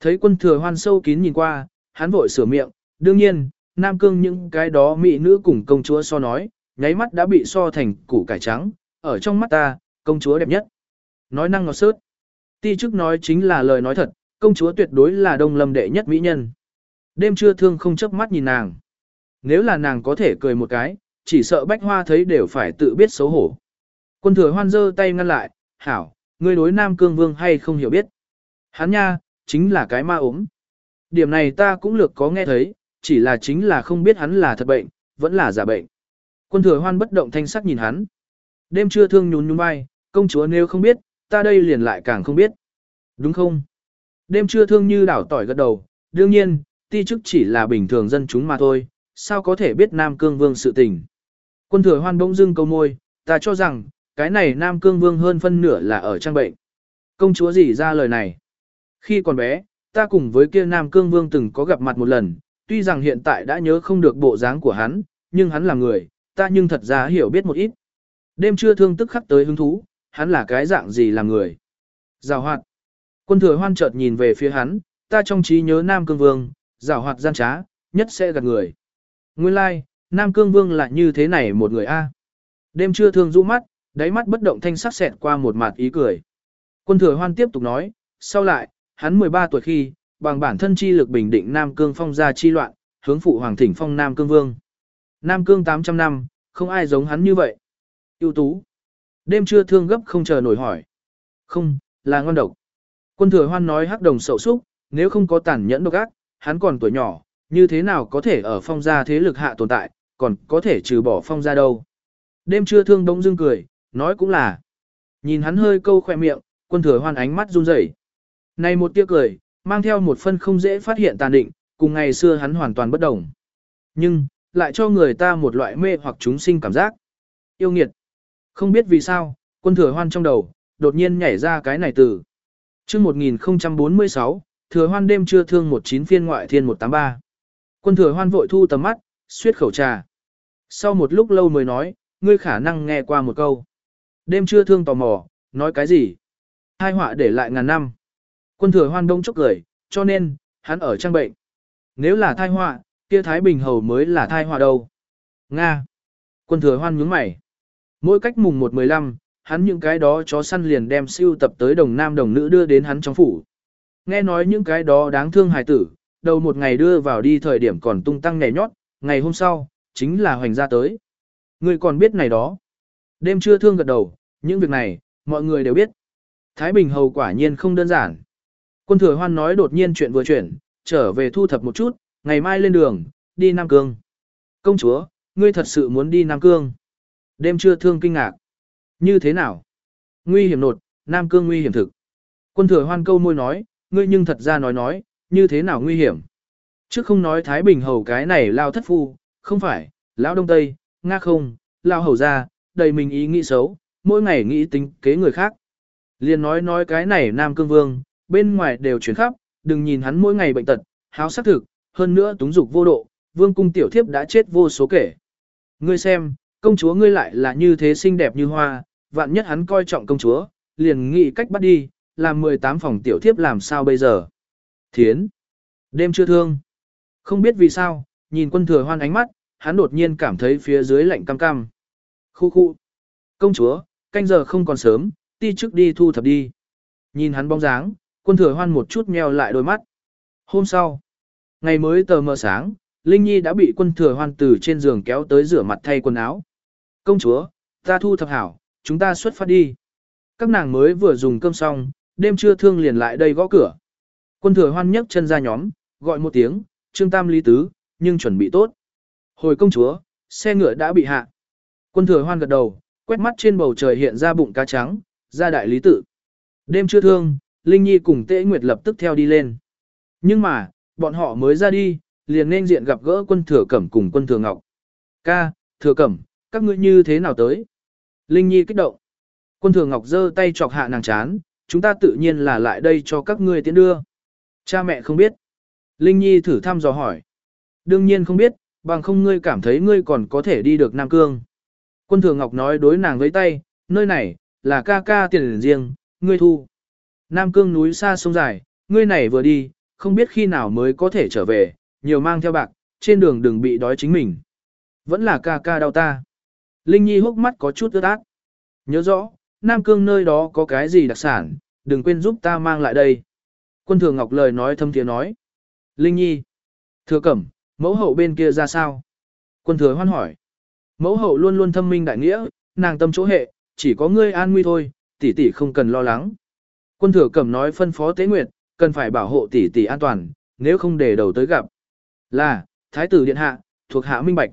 Thấy quân thừa hoan sâu kín nhìn qua, hắn vội sửa miệng, đương nhiên, Nam Cương những cái đó mỹ nữ cùng công chúa so nói, nháy mắt đã bị so thành củ cải trắng, ở trong mắt ta, công chúa đẹp nhất. Nói năng ngọt sớt. Ti chức nói chính là lời nói thật, công chúa tuyệt đối là đông lâm đệ nhất mỹ nhân. Đêm trưa thương không chớp mắt nhìn nàng. Nếu là nàng có thể cười một cái, chỉ sợ bách hoa thấy đều phải tự biết xấu hổ. Quân thừa hoan giơ tay ngăn lại, hảo, ngươi đối nam cương vương hay không hiểu biết. Hắn nha, chính là cái ma ốm. Điểm này ta cũng lược có nghe thấy, chỉ là chính là không biết hắn là thật bệnh, vẫn là giả bệnh. Quân thừa hoan bất động thanh sắc nhìn hắn. Đêm trưa thương nhún nhún vai, công chúa nếu không biết, ta đây liền lại càng không biết. Đúng không? Đêm trưa thương như đảo tỏi gật đầu, đương nhiên, ti chức chỉ là bình thường dân chúng mà thôi, sao có thể biết Nam Cương Vương sự tình. Quân thừa hoan bỗng dưng câu môi, ta cho rằng, cái này Nam Cương Vương hơn phân nửa là ở trang bệnh. Công chúa gì ra lời này? Khi còn bé, ta cùng với kia Nam Cương Vương từng có gặp mặt một lần, tuy rằng hiện tại đã nhớ không được bộ dáng của hắn, nhưng hắn là người, ta nhưng thật ra hiểu biết một ít. Đêm trưa thương tức khắc tới hứng thú, hắn là cái dạng gì là người. Giảo hoạt. Quân thừa hoan chợt nhìn về phía hắn, ta trong trí nhớ Nam Cương Vương, giảo hoạt gian trá, nhất sẽ gạt người. Nguyên lai, like, Nam Cương Vương là như thế này một người a. Đêm trưa thương rũ mắt, đáy mắt bất động thanh sắc xẹt qua một mặt ý cười. Quân thừa hoan tiếp tục nói, sau lại, hắn 13 tuổi khi, bằng bản thân chi lực bình định Nam Cương phong ra chi loạn, hướng phụ hoàng thỉnh phong Nam Cương Vương. Nam Cương 800 năm, không ai giống hắn như vậy. ưu tú. Đêm trưa thương gấp không chờ nổi hỏi. Không, là ngon độc. Quân thừa hoan nói hắc đồng sậu súc, nếu không có tàn nhẫn độc ác, hắn còn tuổi nhỏ, như thế nào có thể ở phong gia thế lực hạ tồn tại, còn có thể trừ bỏ phong gia đâu. Đêm trưa thương đống dưng cười, nói cũng là. Nhìn hắn hơi câu khỏe miệng, quân thừa hoan ánh mắt run rẩy. Này một tiếc cười, mang theo một phân không dễ phát hiện tàn định, cùng ngày xưa hắn hoàn toàn bất đồng. Nhưng, lại cho người ta một loại mê hoặc chúng sinh cảm giác. Yêu nghiệt. Không biết vì sao, quân thừa hoan trong đầu, đột nhiên nhảy ra cái này từ. chương 1046, thừa hoan đêm trưa thương 19 phiên ngoại thiên 183. Quân thừa hoan vội thu tầm mắt, suyết khẩu trà. Sau một lúc lâu mới nói, ngươi khả năng nghe qua một câu. Đêm trưa thương tò mò, nói cái gì? Hai họa để lại ngàn năm. Quân thừa hoan đông chốc cười, cho nên, hắn ở trang bệnh. Nếu là thai họa, kia Thái Bình Hầu mới là thai họa đâu. Nga. Quân thừa hoan nhướng mày. Mỗi cách mùng 1-15, hắn những cái đó chó săn liền đem siêu tập tới đồng nam đồng nữ đưa đến hắn trong phủ. Nghe nói những cái đó đáng thương hài tử, đầu một ngày đưa vào đi thời điểm còn tung tăng nhảy nhót, ngày hôm sau, chính là hoành ra tới. Người còn biết này đó. Đêm trưa thương gật đầu, những việc này, mọi người đều biết. Thái Bình Hầu quả nhiên không đơn giản. Quân thừa hoan nói đột nhiên chuyện vừa chuyển, trở về thu thập một chút, ngày mai lên đường, đi Nam Cương. Công chúa, ngươi thật sự muốn đi Nam Cương. Đêm trưa thương kinh ngạc. Như thế nào? Nguy hiểm nột, Nam Cương nguy hiểm thực. Quân thừa hoan câu môi nói, ngươi nhưng thật ra nói nói, như thế nào nguy hiểm. Trước không nói Thái Bình hầu cái này lao thất phu, không phải, lão đông tây, nga không, lao hầu ra, đầy mình ý nghĩ xấu, mỗi ngày nghĩ tính kế người khác. Liền nói nói cái này Nam Cương Vương, bên ngoài đều chuyển khắp, đừng nhìn hắn mỗi ngày bệnh tật, háo sắc thực, hơn nữa túng dục vô độ, vương cung tiểu thiếp đã chết vô số kể. Ngươi xem, công chúa ngươi lại là như thế xinh đẹp như hoa, vạn nhất hắn coi trọng công chúa, liền nghĩ cách bắt đi, làm 18 phòng tiểu thiếp làm sao bây giờ. Thiến. Đêm chưa thương. Không biết vì sao, nhìn quân thừa hoan ánh mắt, hắn đột nhiên cảm thấy phía dưới lạnh cam cam. Khu khu. Công chúa, canh giờ không còn sớm, ti trước đi thu thập đi. Nhìn hắn bóng dáng, quân thừa hoan một chút meo lại đôi mắt. Hôm sau, ngày mới tờ mờ sáng, Linh Nhi đã bị quân thừa hoan từ trên giường kéo tới rửa mặt thay quần áo. Công chúa, ta thu thập hảo, chúng ta xuất phát đi. Các nàng mới vừa dùng cơm xong, đêm trưa thương liền lại đây gõ cửa. Quân thừa hoan nhấc chân ra nhóm, gọi một tiếng, trương tam lý tứ, nhưng chuẩn bị tốt. Hồi công chúa, xe ngựa đã bị hạ. Quân thừa hoan gật đầu, quét mắt trên bầu trời hiện ra bụng cá trắng, ra đại lý tự. Đêm chưa thương, Linh Nhi cùng Tế Nguyệt lập tức theo đi lên. Nhưng mà, bọn họ mới ra đi, liền nên diện gặp gỡ quân thừa cẩm cùng quân thừa ngọc. Ca, thừa cẩm, các ngươi như thế nào tới? Linh Nhi kích động. Quân thừa ngọc giơ tay chọc hạ nàng chán, chúng ta tự nhiên là lại đây cho các ngươi tiến đưa. Cha mẹ không biết. Linh Nhi thử thăm dò hỏi. Đương nhiên không biết, bằng không ngươi cảm thấy ngươi còn có thể đi được Nam Cương. Quân thừa ngọc nói đối nàng với tay, nơi này, là ca ca tiền riêng, ngươi thu. Nam Cương núi xa sông dài, ngươi này vừa đi, không biết khi nào mới có thể trở về, nhiều mang theo bạc, trên đường đừng bị đói chính mình. Vẫn là ca ca đau ta. Linh Nhi hốc mắt có chút ướt át. Nhớ rõ, Nam Cương nơi đó có cái gì đặc sản, đừng quên giúp ta mang lại đây. Quân Thừa Ngọc lời nói thâm tiếng nói. Linh Nhi. Thừa Cẩm, mẫu hậu bên kia ra sao? Quân Thừa hoan hỏi. Mẫu hậu luôn luôn thâm minh đại nghĩa, nàng tâm chỗ hệ, chỉ có ngươi an nguy thôi, tỷ tỷ không cần lo lắng. Quân Thừa Cẩm nói phân phó Tế Nguyệt, cần phải bảo hộ tỷ tỷ an toàn, nếu không để đầu tới gặp. Là, Thái tử Điện Hạ, thuộc hạ minh bạch.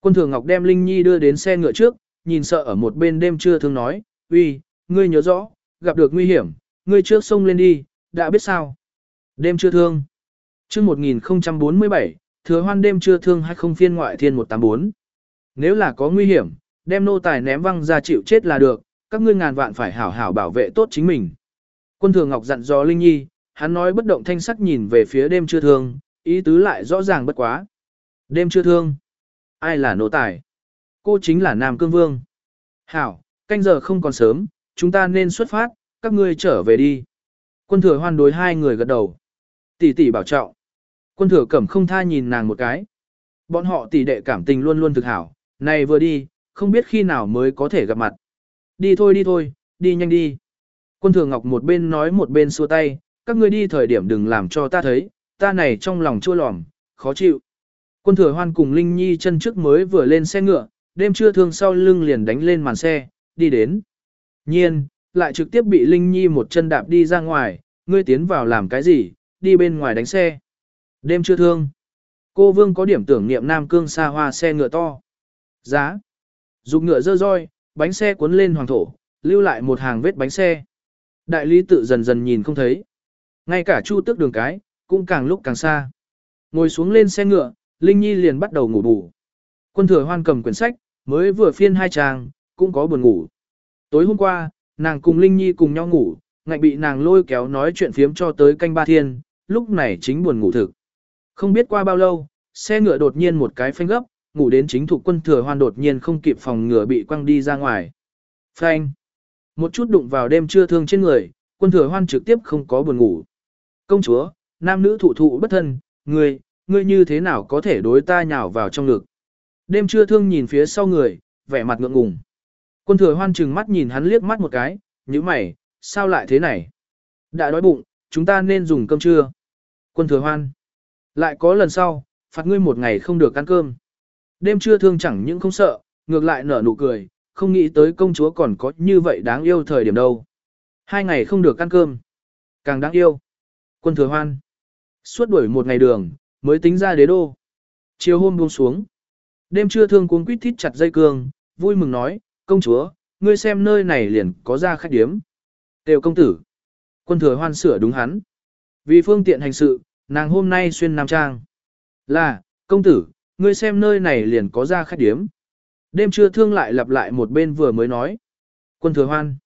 Quân Thừa Ngọc đem Linh Nhi đưa đến xe ngựa trước, nhìn sợ ở một bên đêm trưa thương nói, uy, ngươi nhớ rõ, gặp được nguy hiểm, ngươi trước sông lên đi, đã biết sao. Đêm trưa thương. Trước 1047, thừa hoan đêm trưa thương hay không phiên ngoại thiên 184. Nếu là có nguy hiểm, đem nô tài ném văng ra chịu chết là được, các ngươi ngàn vạn phải hảo hảo bảo vệ tốt chính mình. Quân thừa ngọc dặn dò Linh Nhi, hắn nói bất động thanh sắc nhìn về phía đêm chưa thương, ý tứ lại rõ ràng bất quá. Đêm chưa thương. Ai là nô tài? Cô chính là Nam Cương Vương. Hảo, canh giờ không còn sớm, chúng ta nên xuất phát, các ngươi trở về đi. Quân thừa hoan đối hai người gật đầu. Tỷ tỷ bảo trọng. Quân thừa cẩm không tha nhìn nàng một cái. Bọn họ tỷ đệ cảm tình luôn luôn thực hảo, này vừa đi, không biết khi nào mới có thể gặp mặt. Đi thôi đi thôi, đi nhanh đi. Quân thừa ngọc một bên nói một bên xua tay, các ngươi đi thời điểm đừng làm cho ta thấy, ta này trong lòng chua lòm, khó chịu. Quân thừa hoan cùng Linh Nhi chân trước mới vừa lên xe ngựa, đêm trưa thương sau lưng liền đánh lên màn xe, đi đến. Nhiên, lại trực tiếp bị Linh Nhi một chân đạp đi ra ngoài, ngươi tiến vào làm cái gì, đi bên ngoài đánh xe. Đêm trưa thương. Cô Vương có điểm tưởng niệm Nam Cương xa hoa xe ngựa to. Giá. Dục ngựa dơ roi, bánh xe cuốn lên hoàng thổ, lưu lại một hàng vết bánh xe. Đại lý tự dần dần nhìn không thấy. Ngay cả chu tước đường cái, cũng càng lúc càng xa. Ngồi xuống lên xe ngựa, Linh Nhi liền bắt đầu ngủ bù. Quân thừa hoan cầm quyển sách, mới vừa phiên hai trang, cũng có buồn ngủ. Tối hôm qua, nàng cùng Linh Nhi cùng nhau ngủ, ngạnh bị nàng lôi kéo nói chuyện phiếm cho tới canh ba thiên, lúc này chính buồn ngủ thực. Không biết qua bao lâu, xe ngựa đột nhiên một cái phanh gấp, ngủ đến chính thủ quân thừa hoan đột nhiên không kịp phòng ngừa bị quăng đi ra ngoài. Phanh. Một chút đụng vào đêm trưa thương trên người, quân thừa hoan trực tiếp không có buồn ngủ. Công chúa, nam nữ thụ thụ bất thân, ngươi, ngươi như thế nào có thể đối ta nhào vào trong ngực. Đêm trưa thương nhìn phía sau người, vẻ mặt ngượng ngùng. Quân thừa hoan chừng mắt nhìn hắn liếc mắt một cái, như mày, sao lại thế này? Đã đói bụng, chúng ta nên dùng cơm trưa. Quân thừa hoan. Lại có lần sau, phạt ngươi một ngày không được ăn cơm. Đêm trưa thương chẳng những không sợ, ngược lại nở nụ cười, không nghĩ tới công chúa còn có như vậy đáng yêu thời điểm đâu. Hai ngày không được ăn cơm. Càng đáng yêu. Quân thừa hoan. Suốt đuổi một ngày đường, mới tính ra đế đô. Chiều hôm buông xuống. Đêm trưa thương cuốn quýt thít chặt dây cương, vui mừng nói, công chúa, ngươi xem nơi này liền có ra khách điếm. Tiểu công tử. Quân thừa hoan sửa đúng hắn. Vì phương tiện hành sự, nàng hôm nay xuyên nam trang. Là, công tử, ngươi xem nơi này liền có ra khách điếm. Đêm trưa thương lại lặp lại một bên vừa mới nói. Quân thừa hoan.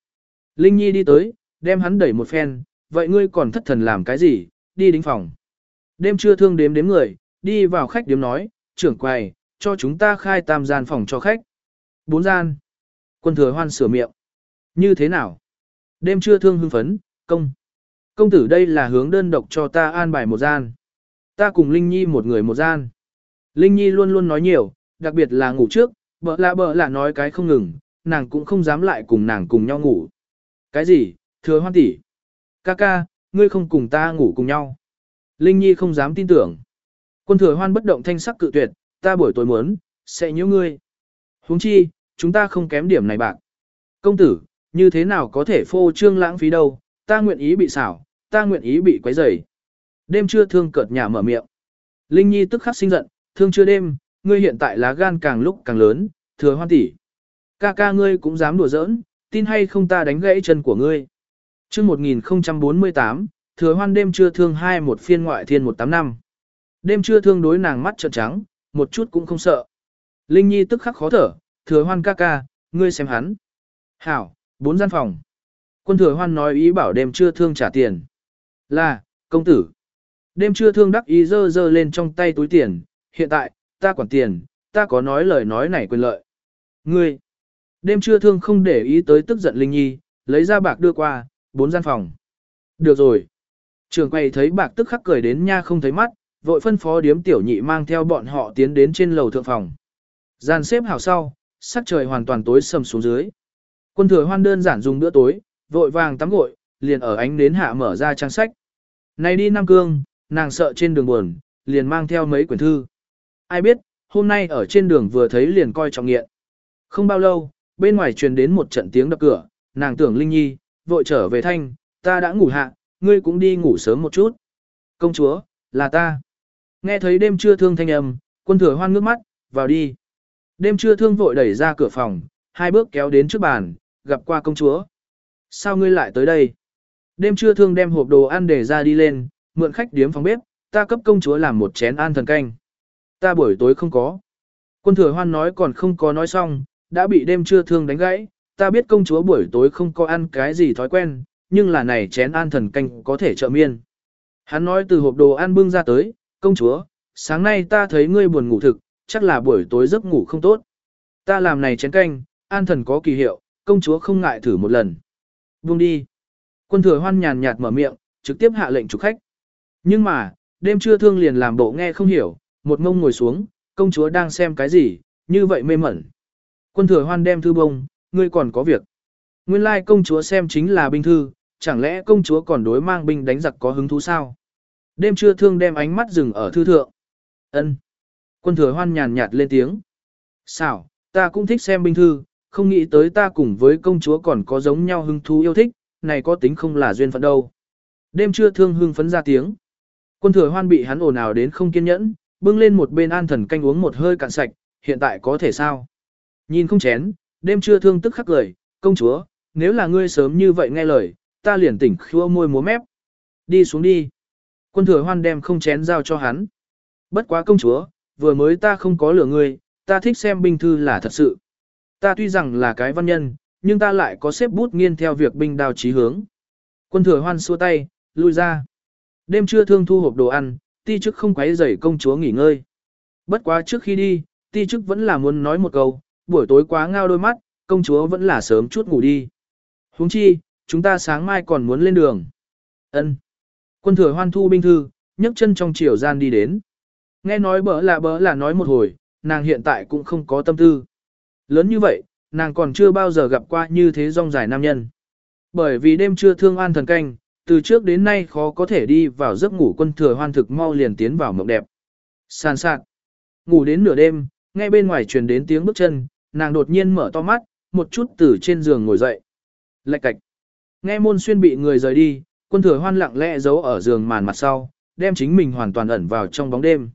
Linh Nhi đi tới, đem hắn đẩy một phen, vậy ngươi còn thất thần làm cái gì, đi đính phòng. Đêm trưa thương đếm đếm người, đi vào khách điếm nói, trưởng quầy, cho chúng ta khai tam gian phòng cho khách. Bốn gian. Quân thừa hoan sửa miệng. Như thế nào? Đêm trưa thương hưng phấn, công. Công tử đây là hướng đơn độc cho ta an bài một gian. Ta cùng Linh Nhi một người một gian. Linh Nhi luôn luôn nói nhiều, đặc biệt là ngủ trước, bợ lạ bợ lạ nói cái không ngừng, nàng cũng không dám lại cùng nàng cùng nhau ngủ. Cái gì, thừa hoan tỷ? Ca ca, ngươi không cùng ta ngủ cùng nhau. Linh Nhi không dám tin tưởng. Quân thừa hoan bất động thanh sắc cự tuyệt, ta buổi tối muốn, sẽ nhớ ngươi. huống chi, chúng ta không kém điểm này bạn. Công tử, như thế nào có thể phô trương lãng phí đâu, ta nguyện ý bị xảo, ta nguyện ý bị quấy rầy. Đêm trưa thương cợt nhà mở miệng. Linh Nhi tức khắc sinh giận, thương chưa đêm, ngươi hiện tại lá gan càng lúc càng lớn, thừa hoan tỷ. Ca ca ngươi cũng dám đùa giỡn, tin hay không ta đánh gãy chân của ngươi. Trước 1048, thừa hoan đêm trưa thương hai một phiên ngoại thiên 185. Đêm trưa thương đối nàng mắt trợn trắng, một chút cũng không sợ. Linh Nhi tức khắc khó thở, thừa hoan ca ca, ngươi xem hắn. Hảo, bốn gian phòng. Quân thừa hoan nói ý bảo đêm trưa thương trả tiền. Là, công tử. Đêm trưa thương đắc ý dơ dơ lên trong tay túi tiền, hiện tại, ta quản tiền, ta có nói lời nói này quyền lợi. Ngươi, đêm trưa thương không để ý tới tức giận Linh Nhi, lấy ra bạc đưa qua, bốn gian phòng. Được rồi. Trường quay thấy bạc tức khắc cười đến nha không thấy mắt, vội phân phó điếm tiểu nhị mang theo bọn họ tiến đến trên lầu thượng phòng. Gian xếp hào sau, sắc trời hoàn toàn tối sầm xuống dưới. Quân thừa hoan đơn giản dùng bữa tối, vội vàng tắm gội, liền ở ánh đến hạ mở ra trang sách. Này đi Nam Cương, nàng sợ trên đường buồn, liền mang theo mấy quyển thư. Ai biết, hôm nay ở trên đường vừa thấy liền coi trọng nghiện. Không bao lâu, bên ngoài truyền đến một trận tiếng đập cửa, nàng tưởng Linh Nhi, vội trở về thanh, ta đã ngủ hạ, ngươi cũng đi ngủ sớm một chút. Công chúa, là ta. Nghe thấy đêm trưa thương thanh âm, quân thừa hoan ngước mắt, vào đi. Đêm trưa thương vội đẩy ra cửa phòng, hai bước kéo đến trước bàn, gặp qua công chúa. Sao ngươi lại tới đây? Đêm trưa thương đem hộp đồ ăn để ra đi lên, mượn khách điếm phòng bếp, ta cấp công chúa làm một chén an thần canh. Ta buổi tối không có. Quân thừa hoan nói còn không có nói xong, đã bị đêm trưa thương đánh gãy. Ta biết công chúa buổi tối không có ăn cái gì thói quen, nhưng là này chén an thần canh có thể trợ miên. Hắn nói từ hộp đồ ăn bưng ra tới, công chúa, sáng nay ta thấy ngươi buồn ngủ thực, chắc là buổi tối giấc ngủ không tốt. Ta làm này chén canh, an thần có kỳ hiệu, công chúa không ngại thử một lần. Buông đi. Quân thừa hoan nhàn nhạt mở miệng, trực tiếp hạ lệnh chủ khách. Nhưng mà, đêm trưa thương liền làm bộ nghe không hiểu, một ngông ngồi xuống, công chúa đang xem cái gì, như vậy mê mẩn. Quân thừa hoan đem thư bông, ngươi còn có việc. Nguyên lai công chúa xem chính là binh thư, chẳng lẽ công chúa còn đối mang binh đánh giặc có hứng thú sao? Đêm trưa thương đem ánh mắt dừng ở thư thượng. ân Quân thừa hoan nhàn nhạt lên tiếng. Sao, ta cũng thích xem binh thư, không nghĩ tới ta cùng với công chúa còn có giống nhau hứng thú yêu thích, này có tính không là duyên phận đâu. Đêm trưa thương hưng phấn ra tiếng. Quân thừa hoan bị hắn ồn ào đến không kiên nhẫn, bưng lên một bên an thần canh uống một hơi cạn sạch, hiện tại có thể sao? Nhìn không chén, đêm trưa thương tức khắc cười, công chúa, nếu là ngươi sớm như vậy nghe lời, ta liền tỉnh khua môi múa mép. Đi xuống đi. Quân thừa hoan đem không chén giao cho hắn. Bất quá công chúa, vừa mới ta không có lửa ngươi, ta thích xem binh thư là thật sự. Ta tuy rằng là cái văn nhân, nhưng ta lại có xếp bút nghiên theo việc binh đào chí hướng. Quân thừa hoan xua tay, lui ra. Đêm trưa thương thu hộp đồ ăn, ti chức không quấy rầy công chúa nghỉ ngơi. Bất quá trước khi đi, ti chức vẫn là muốn nói một câu, buổi tối quá ngao đôi mắt, công chúa vẫn là sớm chút ngủ đi. huống chi, chúng ta sáng mai còn muốn lên đường. Ân. Quân thừa hoan thu binh thư, nhấc chân trong chiều gian đi đến. Nghe nói bỡ là bỡ là nói một hồi, nàng hiện tại cũng không có tâm tư. Lớn như vậy, nàng còn chưa bao giờ gặp qua như thế rong dài nam nhân. Bởi vì đêm trưa thương an thần canh, từ trước đến nay khó có thể đi vào giấc ngủ quân thừa hoan thực mau liền tiến vào mộng đẹp. Sàn sạt. Ngủ đến nửa đêm, nghe bên ngoài truyền đến tiếng bước chân, nàng đột nhiên mở to mắt, một chút từ trên giường ngồi dậy. Lạch cạch. Nghe môn xuyên bị người rời đi, quân thừa hoan lặng lẽ giấu ở giường màn mặt sau, đem chính mình hoàn toàn ẩn vào trong bóng đêm.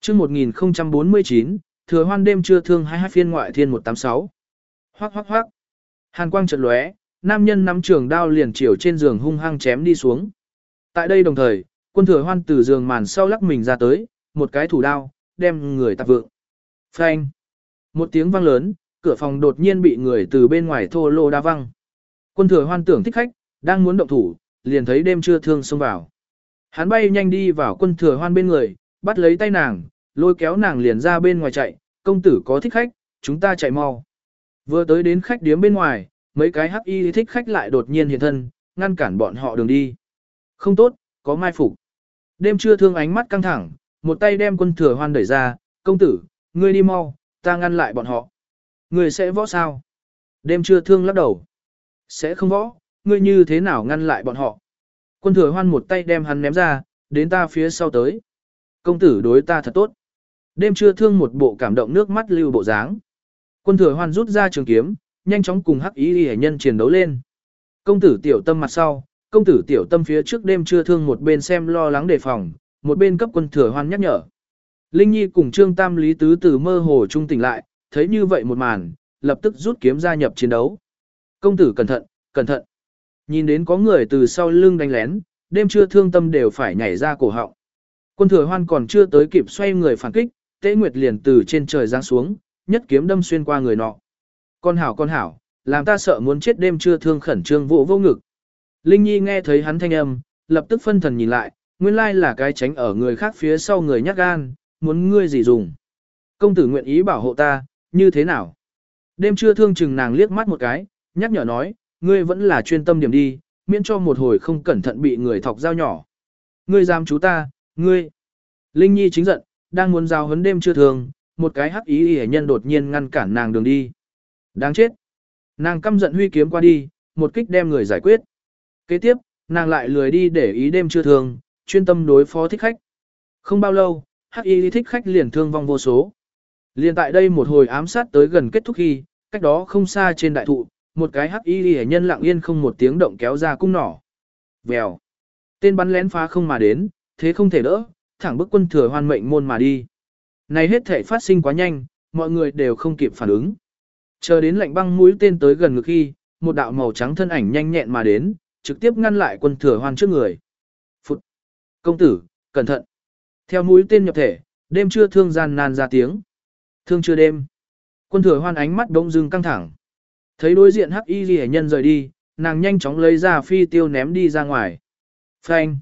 Trước 1049, thừa hoan đêm chưa thương hai phiên ngoại thiên 186. Hoác hoác hoác. Hàn quang chợt lóe, nam nhân nắm trường đao liền chiều trên giường hung hăng chém đi xuống. Tại đây đồng thời, quân thừa hoan từ giường màn sau lắc mình ra tới, một cái thủ đao, đem người tạp vượng. Phanh. Một tiếng vang lớn, cửa phòng đột nhiên bị người từ bên ngoài thô lô đa văng. Quân thừa hoan tưởng thích khách, đang muốn động thủ, liền thấy đêm chưa thương xông vào. Hắn bay nhanh đi vào quân thừa hoan bên người, bắt lấy tay nàng, lôi kéo nàng liền ra bên ngoài chạy, công tử có thích khách, chúng ta chạy mau. Vừa tới đến khách điếm bên ngoài, mấy cái hắc y thích khách lại đột nhiên hiện thân, ngăn cản bọn họ đường đi. Không tốt, có mai phục. Đêm trưa thương ánh mắt căng thẳng, một tay đem quân thừa hoan đẩy ra, công tử, ngươi đi mau, ta ngăn lại bọn họ. Ngươi sẽ võ sao? Đêm trưa thương lắc đầu. Sẽ không võ, ngươi như thế nào ngăn lại bọn họ? Quân thừa hoan một tay đem hắn ném ra, đến ta phía sau tới. Công tử đối ta thật tốt. Đêm trưa thương một bộ cảm động nước mắt lưu bộ dáng. Quân thừa hoan rút ra trường kiếm, nhanh chóng cùng hắc ý hệ nhân chiến đấu lên. Công tử tiểu tâm mặt sau, công tử tiểu tâm phía trước đêm trưa thương một bên xem lo lắng đề phòng, một bên cấp quân thừa hoan nhắc nhở. Linh Nhi cùng Trương Tam Lý Tứ từ mơ hồ trung tỉnh lại, thấy như vậy một màn, lập tức rút kiếm gia nhập chiến đấu. Công tử cẩn thận, cẩn thận. Nhìn đến có người từ sau lưng đánh lén, đêm trưa thương tâm đều phải nhảy ra cổ họng. Quân thừa hoan còn chưa tới kịp xoay người phản kích, tế nguyệt liền từ trên trời giáng xuống, nhất kiếm đâm xuyên qua người nọ. Con hảo con hảo, làm ta sợ muốn chết đêm chưa thương khẩn trương vụ vô ngực. Linh Nhi nghe thấy hắn thanh âm, lập tức phân thần nhìn lại, nguyên lai là cái tránh ở người khác phía sau người nhát gan, muốn ngươi gì dùng. Công tử nguyện ý bảo hộ ta, như thế nào? Đêm chưa thương chừng nàng liếc mắt một cái, nhắc nhở nói, ngươi vẫn là chuyên tâm điểm đi, miễn cho một hồi không cẩn thận bị người thọc dao nhỏ. Ngươi dám chú ta, ngươi. Linh Nhi chính giận, đang muốn giao hấn đêm chưa thương, một cái hắc ý hề nhân đột nhiên ngăn cản nàng đường đi. Đáng chết. Nàng căm giận huy kiếm qua đi, một kích đem người giải quyết. Kế tiếp, nàng lại lười đi để ý đêm chưa thường, chuyên tâm đối phó thích khách. Không bao lâu, hắc y thích khách liền thương vong vô số. Liền tại đây một hồi ám sát tới gần kết thúc khi, cách đó không xa trên đại thụ, một cái hắc y hệ nhân lặng yên không một tiếng động kéo ra cung nỏ. Vèo. Tên bắn lén phá không mà đến, thế không thể đỡ, thẳng bức quân thừa hoan mệnh môn mà đi. Này hết thể phát sinh quá nhanh, mọi người đều không kịp phản ứng. Chờ đến lạnh băng mũi tên tới gần ngực khi, một đạo màu trắng thân ảnh nhanh nhẹn mà đến, trực tiếp ngăn lại quân thừa hoan trước người. Phụt! Công tử, cẩn thận! Theo mũi tên nhập thể, đêm chưa thương gian nan ra tiếng. Thương chưa đêm. Quân thừa hoan ánh mắt đông dưng căng thẳng. Thấy đối diện hắc y ghi nhân rời đi, nàng nhanh chóng lấy ra phi tiêu ném đi ra ngoài. Phanh!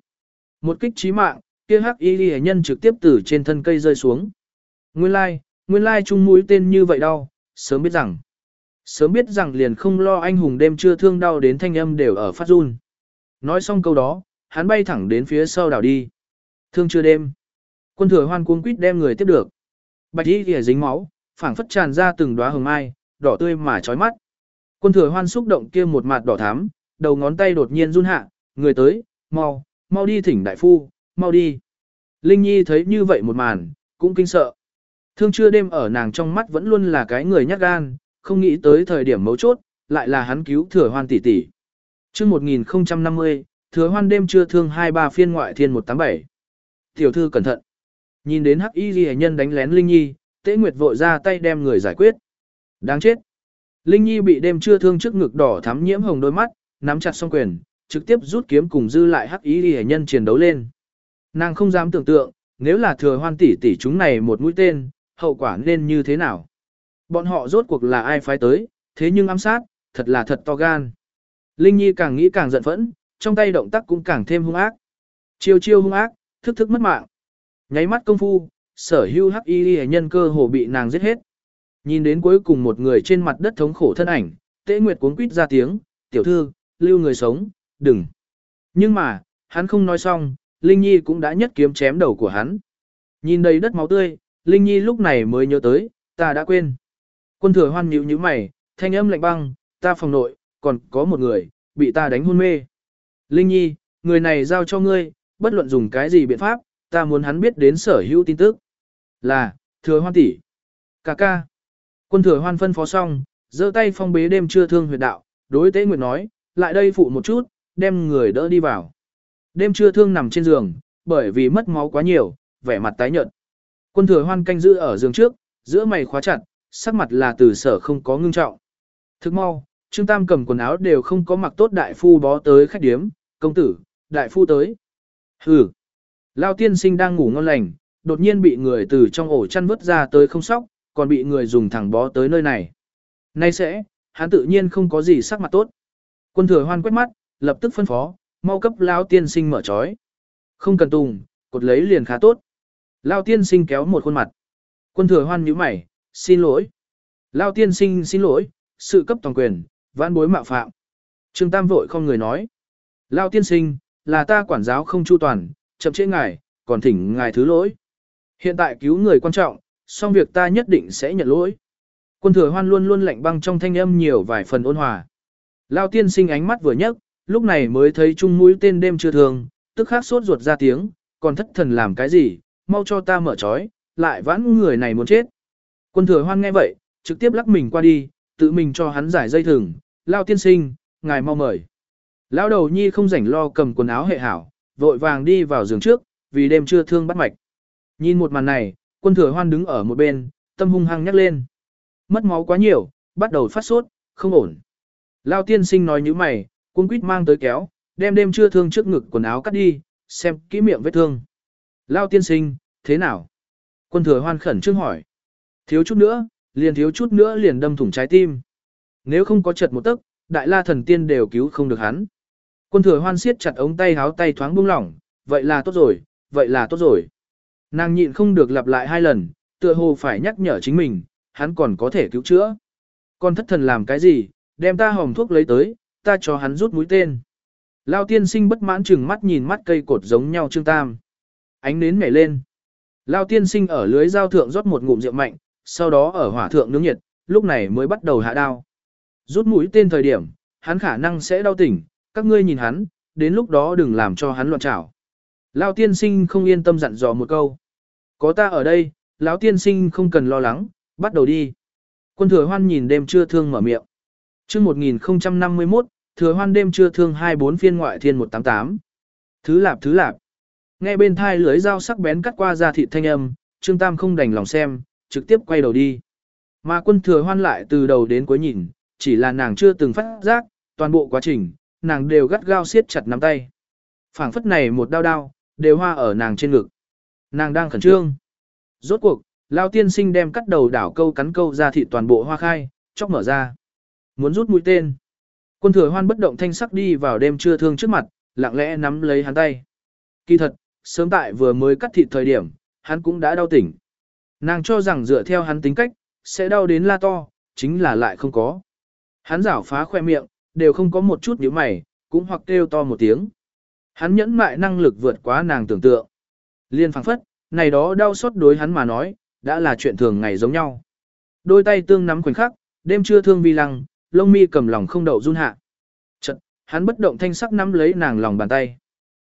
Một kích chí mạng, kia hắc y ghi nhân trực tiếp từ trên thân cây rơi xuống. Nguyên lai, nguyên lai chung mũi tên như vậy đau, sớm biết rằng. Sớm biết rằng liền không lo anh hùng đêm chưa thương đau đến thanh âm đều ở phát run. Nói xong câu đó, hắn bay thẳng đến phía sau đảo đi. Thương chưa đêm. Quân thừa hoan cuống quýt đem người tiếp được. Bạch y kìa dính máu, phảng phất tràn ra từng đóa hồng mai, đỏ tươi mà chói mắt. Quân thừa hoan xúc động kia một mặt đỏ thắm, đầu ngón tay đột nhiên run hạ, người tới, mau, mau đi thỉnh đại phu, mau đi. Linh Nhi thấy như vậy một màn, cũng kinh sợ. Thương chưa đêm ở nàng trong mắt vẫn luôn là cái người nhát gan, không nghĩ tới thời điểm mấu chốt, lại là hắn cứu thừa hoan tỷ tỷ. Trước 1050, thừa hoan đêm trưa thương 23 phiên ngoại thiên 187. Tiểu thư cẩn thận. Nhìn đến hắc y ghi nhân đánh lén Linh Nhi, tế nguyệt vội ra tay đem người giải quyết. Đáng chết. Linh Nhi bị đêm trưa thương trước ngực đỏ thắm nhiễm hồng đôi mắt, nắm chặt song quyền, trực tiếp rút kiếm cùng dư lại hắc y ghi nhân chiến đấu lên. Nàng không dám tưởng tượng, nếu là thừa hoan tỷ tỷ chúng này một mũi tên, hậu quả nên như thế nào. Bọn họ rốt cuộc là ai phái tới, thế nhưng ám sát, thật là thật to gan. Linh Nhi càng nghĩ càng giận phẫn, trong tay động tác cũng càng thêm hung ác. Chiêu chiêu hung ác, thức thức mất mạng. Nháy mắt công phu, sở hưu hắc y nhân cơ hồ bị nàng giết hết. Nhìn đến cuối cùng một người trên mặt đất thống khổ thân ảnh, tế nguyệt cuốn quýt ra tiếng, tiểu thư, lưu người sống, đừng. Nhưng mà, hắn không nói xong, Linh Nhi cũng đã nhất kiếm chém đầu của hắn. Nhìn đầy đất máu tươi, Linh Nhi lúc này mới nhớ tới, ta đã quên. Quân thừa hoan nhíu nhíu mày, thanh âm lạnh băng, ta phòng nội, còn có một người, bị ta đánh hôn mê. Linh Nhi, người này giao cho ngươi, bất luận dùng cái gì biện pháp, ta muốn hắn biết đến sở hữu tin tức. Là, thừa hoan tỷ. Cà ca. Quân thừa hoan phân phó xong, giơ tay phong bế đêm chưa thương huyệt đạo, đối tế nguyệt nói, lại đây phụ một chút, đem người đỡ đi vào. Đêm chưa thương nằm trên giường, bởi vì mất máu quá nhiều, vẻ mặt tái nhợt. Quân thừa hoan canh giữ ở giường trước, giữa mày khóa chặt, sắc mặt là từ sở không có ngưng trọng. Thức mau, Trương Tam cầm quần áo đều không có mặc tốt đại phu bó tới khách điếm, công tử, đại phu tới. Hừ. Lao tiên sinh đang ngủ ngon lành, đột nhiên bị người từ trong ổ chăn vứt ra tới không sóc, còn bị người dùng thẳng bó tới nơi này. Nay sẽ, hắn tự nhiên không có gì sắc mặt tốt. Quân thừa hoan quét mắt, lập tức phân phó, mau cấp Lao tiên sinh mở trói. Không cần tùng, cột lấy liền khá tốt. Lao tiên sinh kéo một khuôn mặt. Quân thừa hoan nhíu mày, xin lỗi. Lao tiên sinh xin lỗi, sự cấp toàn quyền, vãn bối mạo phạm. Trương Tam vội không người nói. Lao tiên sinh, là ta quản giáo không chu toàn, chậm trễ ngài, còn thỉnh ngài thứ lỗi. Hiện tại cứu người quan trọng, xong việc ta nhất định sẽ nhận lỗi. Quân thừa hoan luôn luôn lạnh băng trong thanh âm nhiều vài phần ôn hòa. Lao tiên sinh ánh mắt vừa nhấc, lúc này mới thấy chung mũi tên đêm chưa thường, tức khắc sốt ruột ra tiếng, còn thất thần làm cái gì, mau cho ta mở trói, lại vãn người này muốn chết. Quân thừa hoan nghe vậy, trực tiếp lắc mình qua đi, tự mình cho hắn giải dây thừng, lao tiên sinh, ngài mau mời. Lao đầu nhi không rảnh lo cầm quần áo hệ hảo, vội vàng đi vào giường trước, vì đêm chưa thương bắt mạch. Nhìn một màn này, quân thừa hoan đứng ở một bên, tâm hung hăng nhắc lên. Mất máu quá nhiều, bắt đầu phát sốt, không ổn. Lao tiên sinh nói như mày, cung quýt mang tới kéo, đem đêm chưa thương trước ngực quần áo cắt đi, xem kỹ miệng vết thương. Lao tiên sinh, thế nào? Quân thừa hoan khẩn trương hỏi. Thiếu chút nữa, liền thiếu chút nữa liền đâm thủng trái tim. Nếu không có chật một tấc, đại la thần tiên đều cứu không được hắn. Quân thừa hoan siết chặt ống tay háo tay thoáng buông lỏng, vậy là tốt rồi, vậy là tốt rồi. Nàng nhịn không được lặp lại hai lần, tựa hồ phải nhắc nhở chính mình, hắn còn có thể cứu chữa. Con thất thần làm cái gì, đem ta hồng thuốc lấy tới, ta cho hắn rút mũi tên. Lao tiên sinh bất mãn chừng mắt nhìn mắt cây cột giống nhau trương tam. Ánh nến nhảy lên. Lao tiên sinh ở lưới dao thượng rót một ngụm rượu mạnh, sau đó ở hỏa thượng nướng nhiệt, lúc này mới bắt đầu hạ đao. Rút mũi tên thời điểm, hắn khả năng sẽ đau tỉnh, các ngươi nhìn hắn, đến lúc đó đừng làm cho hắn loạn trảo. Lão tiên sinh không yên tâm dặn dò một câu. Có ta ở đây, lão tiên sinh không cần lo lắng, bắt đầu đi. Quân thừa hoan nhìn đêm trưa thương mở miệng. chương 1051, thừa hoan đêm trưa thương 24 phiên ngoại thiên 188. Thứ lạp thứ lạp. Nghe bên thai lưới dao sắc bén cắt qua ra thịt thanh âm, Trương Tam không đành lòng xem, trực tiếp quay đầu đi. Mà quân thừa hoan lại từ đầu đến cuối nhìn, chỉ là nàng chưa từng phát giác, toàn bộ quá trình, nàng đều gắt gao siết chặt nắm tay. phảng phất này một đau đau, đều hoa ở nàng trên ngực. Nàng đang khẩn trương. Rốt cuộc, Lao tiên sinh đem cắt đầu đảo câu cắn câu ra thị toàn bộ hoa khai, chóc mở ra. Muốn rút mũi tên. Quân thừa hoan bất động thanh sắc đi vào đêm trưa thương trước mặt, lặng lẽ nắm lấy hắn tay. Kỳ thật, sớm tại vừa mới cắt thịt thời điểm, hắn cũng đã đau tỉnh. Nàng cho rằng dựa theo hắn tính cách, sẽ đau đến la to, chính là lại không có. Hắn rảo phá khoe miệng, đều không có một chút nhíu mày, cũng hoặc kêu to một tiếng. Hắn nhẫn mại năng lực vượt quá nàng tưởng tượng. Liên phảng phất, này đó đau xót đối hắn mà nói, đã là chuyện thường ngày giống nhau. Đôi tay tương nắm khoảnh khắc, đêm trưa thương vi lăng, lông mi cầm lòng không đậu run hạ. Chật, hắn bất động thanh sắc nắm lấy nàng lòng bàn tay.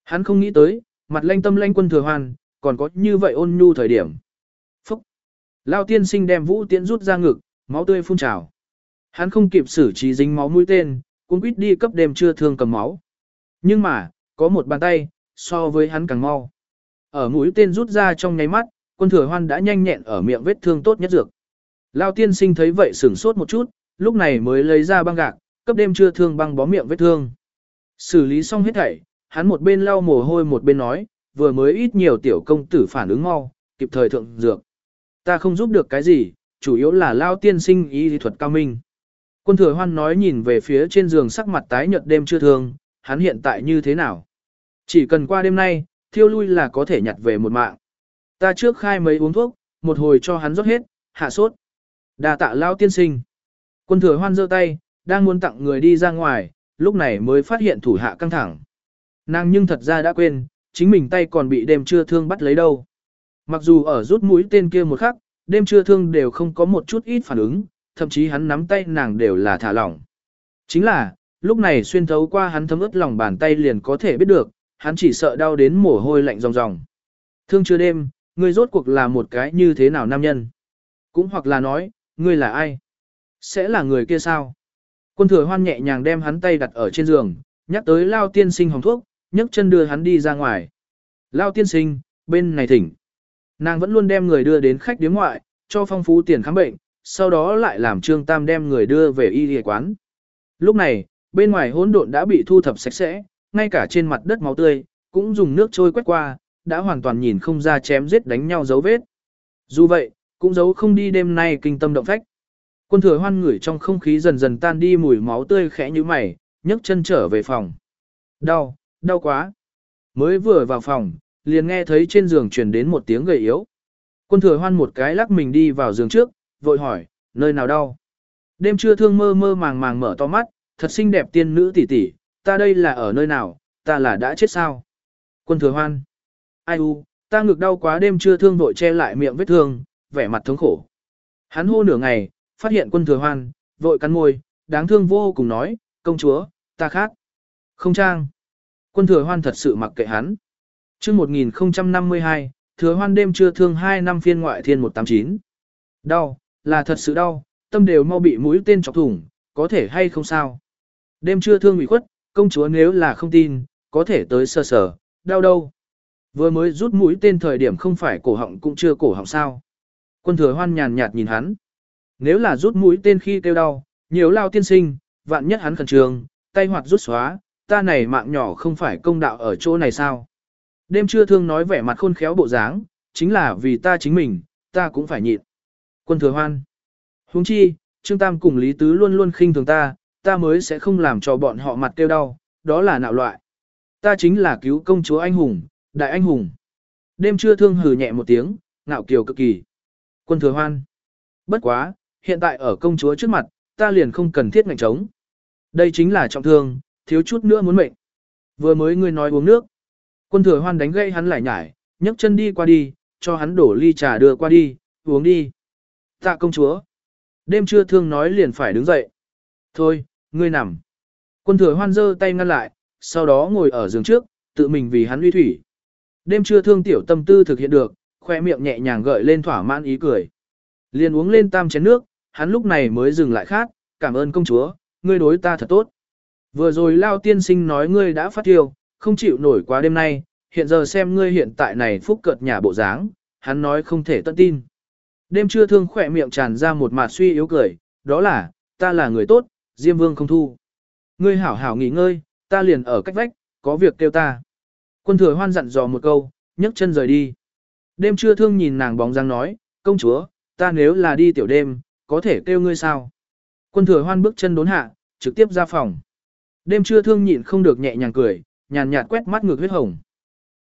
Hắn không nghĩ tới, mặt lanh tâm lanh quân thừa hoan, còn có như vậy ôn nhu thời điểm. Lao tiên sinh đem vũ tiễn rút ra ngực, máu tươi phun trào. Hắn không kịp xử trí dính máu mũi tên, cũng quýt đi cấp đêm chưa thương cầm máu. Nhưng mà, có một bàn tay, so với hắn càng mau. Ở mũi tên rút ra trong nháy mắt, quân thừa hoan đã nhanh nhẹn ở miệng vết thương tốt nhất dược. Lao tiên sinh thấy vậy sửng sốt một chút, lúc này mới lấy ra băng gạc, cấp đêm chưa thương băng bó miệng vết thương. Xử lý xong hết thảy, hắn một bên lau mồ hôi một bên nói, vừa mới ít nhiều tiểu công tử phản ứng mau, kịp thời thượng dược. Ta không giúp được cái gì, chủ yếu là Lao tiên sinh y lý thuật cao minh. Quân thừa hoan nói nhìn về phía trên giường sắc mặt tái nhợt đêm chưa thương, hắn hiện tại như thế nào? Chỉ cần qua đêm nay, thiêu lui là có thể nhặt về một mạng. Ta trước khai mấy uống thuốc, một hồi cho hắn rót hết, hạ sốt. Đà tạ lao tiên sinh. Quân thừa hoan giơ tay, đang muốn tặng người đi ra ngoài, lúc này mới phát hiện thủ hạ căng thẳng. Nàng nhưng thật ra đã quên, chính mình tay còn bị đêm trưa thương bắt lấy đâu. Mặc dù ở rút mũi tên kia một khắc, đêm trưa thương đều không có một chút ít phản ứng, thậm chí hắn nắm tay nàng đều là thả lỏng. Chính là, lúc này xuyên thấu qua hắn thấm ướt lòng bàn tay liền có thể biết được, hắn chỉ sợ đau đến mồ hôi lạnh ròng ròng. Thương chưa đêm, ngươi rốt cuộc là một cái như thế nào nam nhân? Cũng hoặc là nói, ngươi là ai? Sẽ là người kia sao? Quân thừa hoan nhẹ nhàng đem hắn tay đặt ở trên giường, nhắc tới lao tiên sinh hồng thuốc, nhấc chân đưa hắn đi ra ngoài. Lao tiên sinh, bên này thỉnh. Nàng vẫn luôn đem người đưa đến khách điếm ngoại, cho phong phú tiền khám bệnh, sau đó lại làm trương tam đem người đưa về y y quán. Lúc này, bên ngoài hỗn độn đã bị thu thập sạch sẽ, ngay cả trên mặt đất máu tươi, cũng dùng nước trôi quét qua, đã hoàn toàn nhìn không ra chém giết đánh nhau dấu vết. Dù vậy, cũng giấu không đi đêm nay kinh tâm động phách. Quân thừa hoan ngửi trong không khí dần dần tan đi mùi máu tươi khẽ như mày, nhấc chân trở về phòng. Đau, đau quá. Mới vừa vào phòng, liền nghe thấy trên giường truyền đến một tiếng gầy yếu. Quân thừa hoan một cái lắc mình đi vào giường trước, vội hỏi, nơi nào đau? Đêm trưa thương mơ mơ màng màng mở to mắt, thật xinh đẹp tiên nữ tỷ tỷ, ta đây là ở nơi nào, ta là đã chết sao? Quân thừa hoan. Ai u, ta ngực đau quá đêm chưa thương vội che lại miệng vết thương, vẻ mặt thống khổ. Hắn hô nửa ngày, phát hiện quân thừa hoan, vội cắn môi, đáng thương vô cùng nói, công chúa, ta khác. Không trang. Quân thừa hoan thật sự mặc kệ hắn chương 1052, thừa hoan đêm chưa thương 2 năm phiên ngoại thiên 189. Đau, là thật sự đau, tâm đều mau bị mũi tên chọc thủng, có thể hay không sao. Đêm chưa thương bị khuất, công chúa nếu là không tin, có thể tới sơ sờ, đau đâu. Vừa mới rút mũi tên thời điểm không phải cổ họng cũng chưa cổ họng sao. Quân thừa hoan nhàn nhạt nhìn hắn. Nếu là rút mũi tên khi kêu đau, nhiều lao tiên sinh, vạn nhất hắn khẩn trương, tay hoạt rút xóa, ta này mạng nhỏ không phải công đạo ở chỗ này sao. Đêm trưa thương nói vẻ mặt khôn khéo bộ dáng, chính là vì ta chính mình, ta cũng phải nhịn. Quân thừa hoan. Huống chi, Trương Tam cùng Lý Tứ luôn luôn khinh thường ta, ta mới sẽ không làm cho bọn họ mặt kêu đau, đó là nạo loại. Ta chính là cứu công chúa anh hùng, đại anh hùng. Đêm trưa thương hừ nhẹ một tiếng, ngạo kiều cực kỳ. Quân thừa hoan. Bất quá, hiện tại ở công chúa trước mặt, ta liền không cần thiết ngạnh trống. Đây chính là trọng thương, thiếu chút nữa muốn mệnh. Vừa mới ngươi nói uống nước. Quân thừa hoan đánh gây hắn lại nhải, nhấc chân đi qua đi, cho hắn đổ ly trà đưa qua đi, uống đi. Tạ công chúa. Đêm trưa thương nói liền phải đứng dậy. Thôi, ngươi nằm. Quân thừa hoan giơ tay ngăn lại, sau đó ngồi ở giường trước, tự mình vì hắn uy thủy. Đêm trưa thương tiểu tâm tư thực hiện được, khoe miệng nhẹ nhàng gợi lên thỏa mãn ý cười. Liền uống lên tam chén nước, hắn lúc này mới dừng lại khát, cảm ơn công chúa, ngươi đối ta thật tốt. Vừa rồi lao tiên sinh nói ngươi đã phát tiêu, không chịu nổi quá đêm nay, hiện giờ xem ngươi hiện tại này phúc cợt nhà bộ dáng, hắn nói không thể tận tin. Đêm trưa thương khỏe miệng tràn ra một mặt suy yếu cười, đó là, ta là người tốt, Diêm Vương không thu. Ngươi hảo hảo nghỉ ngơi, ta liền ở cách vách, có việc kêu ta. Quân thừa hoan dặn dò một câu, nhấc chân rời đi. Đêm trưa thương nhìn nàng bóng dáng nói, công chúa, ta nếu là đi tiểu đêm, có thể kêu ngươi sao? Quân thừa hoan bước chân đốn hạ, trực tiếp ra phòng. Đêm trưa thương nhịn không được nhẹ nhàng cười, nhàn nhạt quét mắt ngược huyết hồng.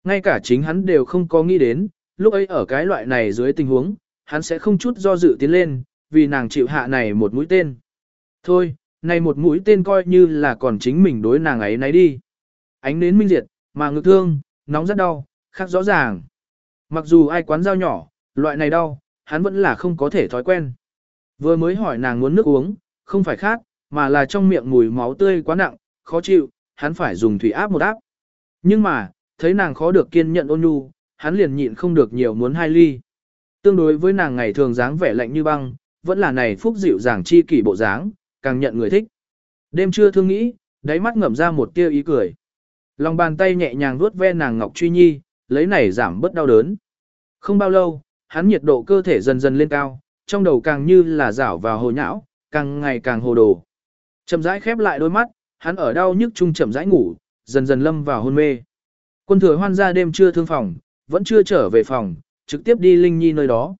Ngay cả chính hắn đều không có nghĩ đến, lúc ấy ở cái loại này dưới tình huống, hắn sẽ không chút do dự tiến lên, vì nàng chịu hạ này một mũi tên. Thôi, này một mũi tên coi như là còn chính mình đối nàng ấy nấy đi. Ánh nến minh diệt, mà ngực thương, nóng rất đau, khác rõ ràng. Mặc dù ai quán dao nhỏ, loại này đau, hắn vẫn là không có thể thói quen. Vừa mới hỏi nàng muốn nước uống, không phải khác, mà là trong miệng mùi máu tươi quá nặng, khó chịu, hắn phải dùng thủy áp một áp. Nhưng mà, thấy nàng khó được kiên nhận ôn nhu, hắn liền nhịn không được nhiều muốn hai ly. Tương đối với nàng ngày thường dáng vẻ lạnh như băng, vẫn là này phúc dịu dàng chi kỷ bộ dáng, càng nhận người thích. Đêm trưa thương nghĩ, đáy mắt ngậm ra một tia ý cười. Lòng bàn tay nhẹ nhàng vuốt ve nàng ngọc truy nhi, lấy này giảm bớt đau đớn. Không bao lâu, hắn nhiệt độ cơ thể dần dần lên cao, trong đầu càng như là rảo vào hồ nhão, càng ngày càng hồ đồ. Chậm rãi khép lại đôi mắt, hắn ở đau nhức trung chậm rãi ngủ, dần dần lâm vào hôn mê. Quân thừa hoan ra đêm chưa thương phòng, vẫn chưa trở về phòng, trực tiếp đi Linh Nhi nơi đó.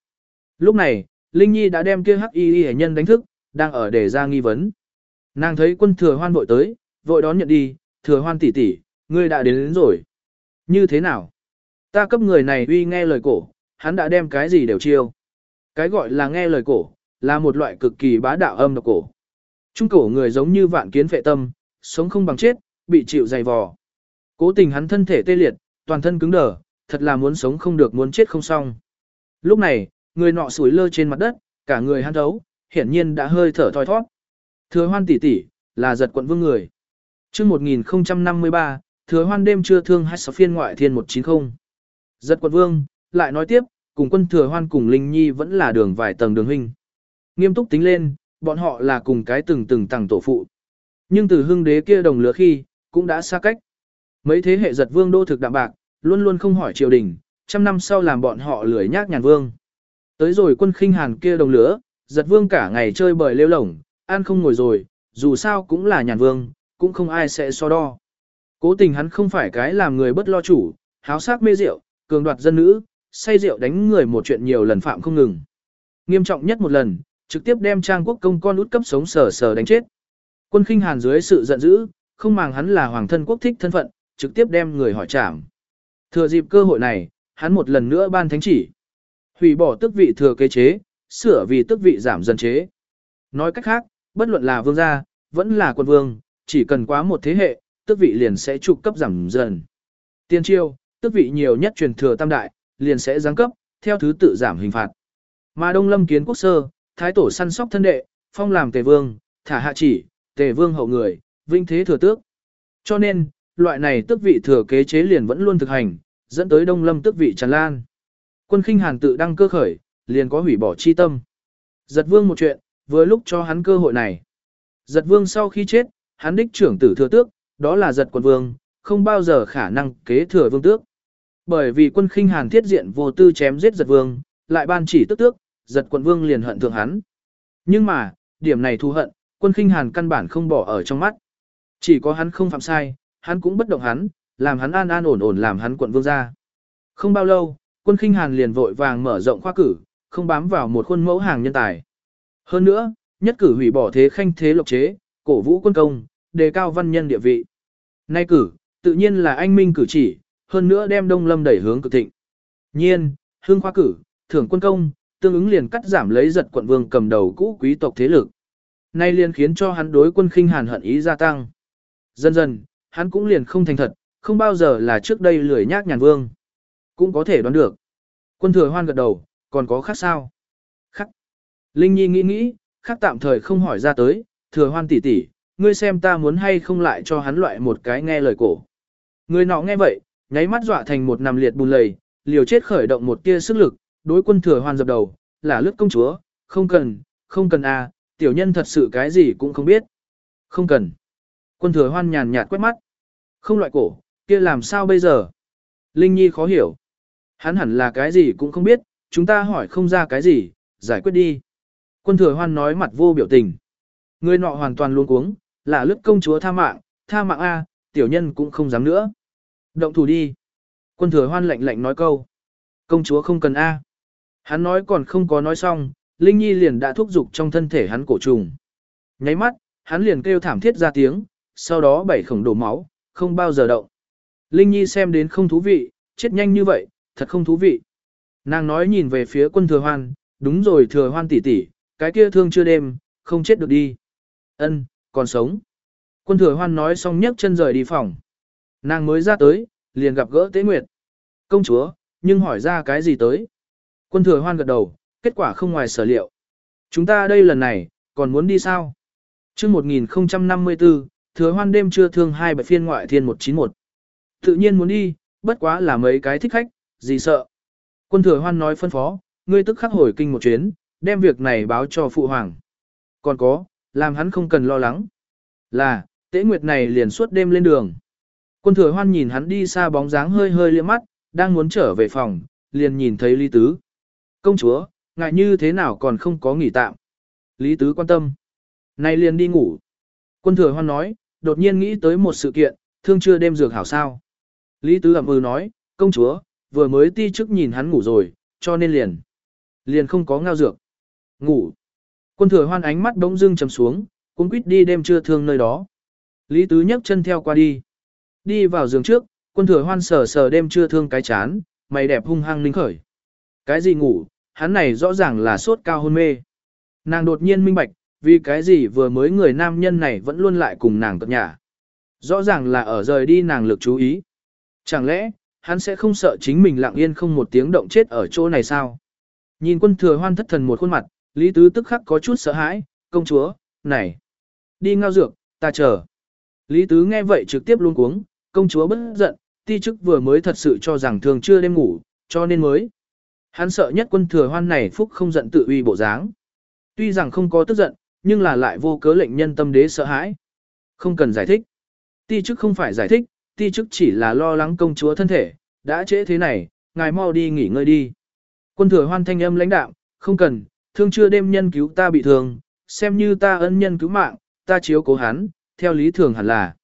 Lúc này, Linh Nhi đã đem kia hắc y y nhân đánh thức, đang ở để ra nghi vấn. Nàng thấy quân thừa hoan vội tới, vội đón nhận đi, thừa hoan tỷ tỷ, ngươi đã đến, đến rồi. Như thế nào? Ta cấp người này uy nghe lời cổ, hắn đã đem cái gì đều chiêu. Cái gọi là nghe lời cổ, là một loại cực kỳ bá đạo âm độc cổ. Trung cổ người giống như vạn kiến phệ tâm, sống không bằng chết, bị chịu dày vò. Cố tình hắn thân thể tê liệt, toàn thân cứng đờ, thật là muốn sống không được muốn chết không xong. Lúc này, người nọ sủi lơ trên mặt đất, cả người hắn thấu, hiển nhiên đã hơi thở thoi thoát. Thừa hoan tỷ tỷ, là giật quận vương người. chương 1053, thừa hoan đêm chưa thương hai sáu phiên ngoại thiên 190. Giật quận vương, lại nói tiếp, cùng quân thừa hoan cùng Linh Nhi vẫn là đường vài tầng đường huynh. Nghiêm túc tính lên, bọn họ là cùng cái từng từng tầng tổ phụ. Nhưng từ hưng đế kia đồng lứa khi, cũng đã xa cách. Mấy thế hệ giật vương đô thực đạm bạc, luôn luôn không hỏi triều đình, trăm năm sau làm bọn họ lười nhác nhàn vương. Tới rồi quân khinh hàn kia đồng lứa, giật vương cả ngày chơi bời lêu lổng, ăn không ngồi rồi, dù sao cũng là nhàn vương, cũng không ai sẽ so đo. Cố tình hắn không phải cái làm người bất lo chủ, háo sắc mê rượu, cường đoạt dân nữ, say rượu đánh người một chuyện nhiều lần phạm không ngừng. Nghiêm trọng nhất một lần, trực tiếp đem trang quốc công con út cấp sống sờ sờ đánh chết. Quân khinh hàn dưới sự giận dữ, không màng hắn là hoàng thân quốc thích thân phận, trực tiếp đem người hỏi trảm. Thừa dịp cơ hội này, hắn một lần nữa ban thánh chỉ. Hủy bỏ tước vị thừa kế chế, sửa vì tước vị giảm dần chế. Nói cách khác, bất luận là vương gia, vẫn là quân vương, chỉ cần quá một thế hệ, tước vị liền sẽ trục cấp giảm dần. Tiên triêu, tước vị nhiều nhất truyền thừa tam đại, liền sẽ giáng cấp, theo thứ tự giảm hình phạt. Mà Đông Lâm kiến quốc sơ, thái tổ săn sóc thân đệ, phong làm tề vương, thả hạ chỉ, tề vương hậu người, vinh thế thừa tước. Cho nên, loại này tước vị thừa kế chế liền vẫn luôn thực hành, dẫn tới Đông Lâm tước vị tràn lan. Quân khinh hàn tự đăng cơ khởi, liền có hủy bỏ chi tâm. Giật vương một chuyện, vừa lúc cho hắn cơ hội này. Giật vương sau khi chết, hắn đích trưởng tử thừa tước, đó là giật quận vương, không bao giờ khả năng kế thừa vương tước. Bởi vì quân khinh hàn thiết diện vô tư chém giết giật vương, lại ban chỉ tức tước, giật quận vương liền hận thượng hắn. Nhưng mà, điểm này thu hận, quân khinh hàn căn bản không bỏ ở trong mắt. Chỉ có hắn không phạm sai, hắn cũng bất động hắn, làm hắn an an ổn ổn làm hắn quận vương gia. Không bao lâu, quân khinh hàn liền vội vàng mở rộng khoa cử, không bám vào một khuôn mẫu hàng nhân tài. Hơn nữa, nhất cử hủy bỏ thế khanh thế lộc chế, cổ vũ quân công, đề cao văn nhân địa vị. Nay cử, tự nhiên là anh minh cử chỉ, hơn nữa đem Đông Lâm đẩy hướng cực thịnh. Nhiên, hương khoa cử, thưởng quân công, tương ứng liền cắt giảm lấy giật quận vương cầm đầu cũ quý tộc thế lực. Nay liền khiến cho hắn đối quân khinh hàn hận ý gia tăng. Dần dần, hắn cũng liền không thành thật, không bao giờ là trước đây lười nhác nhàn vương. Cũng có thể đoán được. Quân thừa hoan gật đầu, còn có khác sao? Khác. Linh Nhi nghĩ nghĩ, khác tạm thời không hỏi ra tới, thừa hoan tỷ tỷ, ngươi xem ta muốn hay không lại cho hắn loại một cái nghe lời cổ. Người nọ nghe vậy, nháy mắt dọa thành một nằm liệt bùn lầy, liều chết khởi động một tia sức lực, đối quân thừa hoan dập đầu, là lướt công chúa, không cần, không cần à, tiểu nhân thật sự cái gì cũng không biết. Không cần. Quân thừa hoan nhàn nhạt quét mắt. Không loại cổ, kia làm sao bây giờ? Linh Nhi khó hiểu. Hắn hẳn là cái gì cũng không biết, chúng ta hỏi không ra cái gì, giải quyết đi. Quân thừa hoan nói mặt vô biểu tình. Người nọ hoàn toàn luôn cuống, là lướt công chúa tha mạng, tha mạng A, tiểu nhân cũng không dám nữa. Động thủ đi. Quân thừa hoan lạnh lạnh nói câu. Công chúa không cần A. Hắn nói còn không có nói xong, Linh Nhi liền đã thúc giục trong thân thể hắn cổ trùng. Nháy mắt, hắn liền kêu thảm thiết ra tiếng, sau đó bảy khổng đổ máu, không bao giờ động. Linh Nhi xem đến không thú vị, chết nhanh như vậy, thật không thú vị. Nàng nói nhìn về phía quân thừa hoan, đúng rồi thừa hoan tỷ tỷ, cái kia thương chưa đêm, không chết được đi. Ân, còn sống. Quân thừa hoan nói xong nhấc chân rời đi phòng. Nàng mới ra tới, liền gặp gỡ tế nguyệt. Công chúa, nhưng hỏi ra cái gì tới. Quân thừa hoan gật đầu, kết quả không ngoài sở liệu. Chúng ta đây lần này, còn muốn đi sao? chương 1054, thừa hoan đêm chưa thương hai bạch phiên ngoại thiên 191. Tự nhiên muốn đi, bất quá là mấy cái thích khách, gì sợ. Quân thừa hoan nói phân phó, ngươi tức khắc hồi kinh một chuyến, đem việc này báo cho phụ hoàng. Còn có, làm hắn không cần lo lắng. Là, tế nguyệt này liền suốt đêm lên đường. Quân thừa hoan nhìn hắn đi xa bóng dáng hơi hơi liếc mắt, đang muốn trở về phòng, liền nhìn thấy Lý Tứ. Công chúa, ngại như thế nào còn không có nghỉ tạm. Lý Tứ quan tâm. nay liền đi ngủ. Quân thừa hoan nói, đột nhiên nghĩ tới một sự kiện, thương chưa đêm dược hảo sao. Lý Tứ ẩm ư nói, công chúa, vừa mới ti chức nhìn hắn ngủ rồi, cho nên liền. Liền không có ngao dược. Ngủ. Quân thừa hoan ánh mắt bỗng dưng trầm xuống, cũng quýt đi đêm chưa thương nơi đó. Lý Tứ nhấc chân theo qua đi. Đi vào giường trước, quân thừa hoan sờ sờ đêm chưa thương cái chán, mày đẹp hung hăng linh khởi. Cái gì ngủ, hắn này rõ ràng là sốt cao hôn mê. Nàng đột nhiên minh bạch, vì cái gì vừa mới người nam nhân này vẫn luôn lại cùng nàng cập nhà. Rõ ràng là ở rời đi nàng lực chú ý. Chẳng lẽ, hắn sẽ không sợ chính mình lặng yên không một tiếng động chết ở chỗ này sao? Nhìn quân thừa hoan thất thần một khuôn mặt, Lý Tứ tức khắc có chút sợ hãi, công chúa, này, đi ngao dược, ta chờ. Lý Tứ nghe vậy trực tiếp luôn cuống, công chúa bất giận, ti chức vừa mới thật sự cho rằng thường chưa đêm ngủ, cho nên mới. Hắn sợ nhất quân thừa hoan này phúc không giận tự uy bộ dáng. Tuy rằng không có tức giận, nhưng là lại vô cớ lệnh nhân tâm đế sợ hãi. Không cần giải thích. Ti chức không phải giải thích, ti chức chỉ là lo lắng công chúa thân thể, đã trễ thế này, ngài mau đi nghỉ ngơi đi. Quân thừa hoan thanh âm lãnh đạm, không cần, thương chưa đêm nhân cứu ta bị thương, xem như ta ân nhân cứu mạng, ta chiếu cố hắn, theo lý thường hẳn là.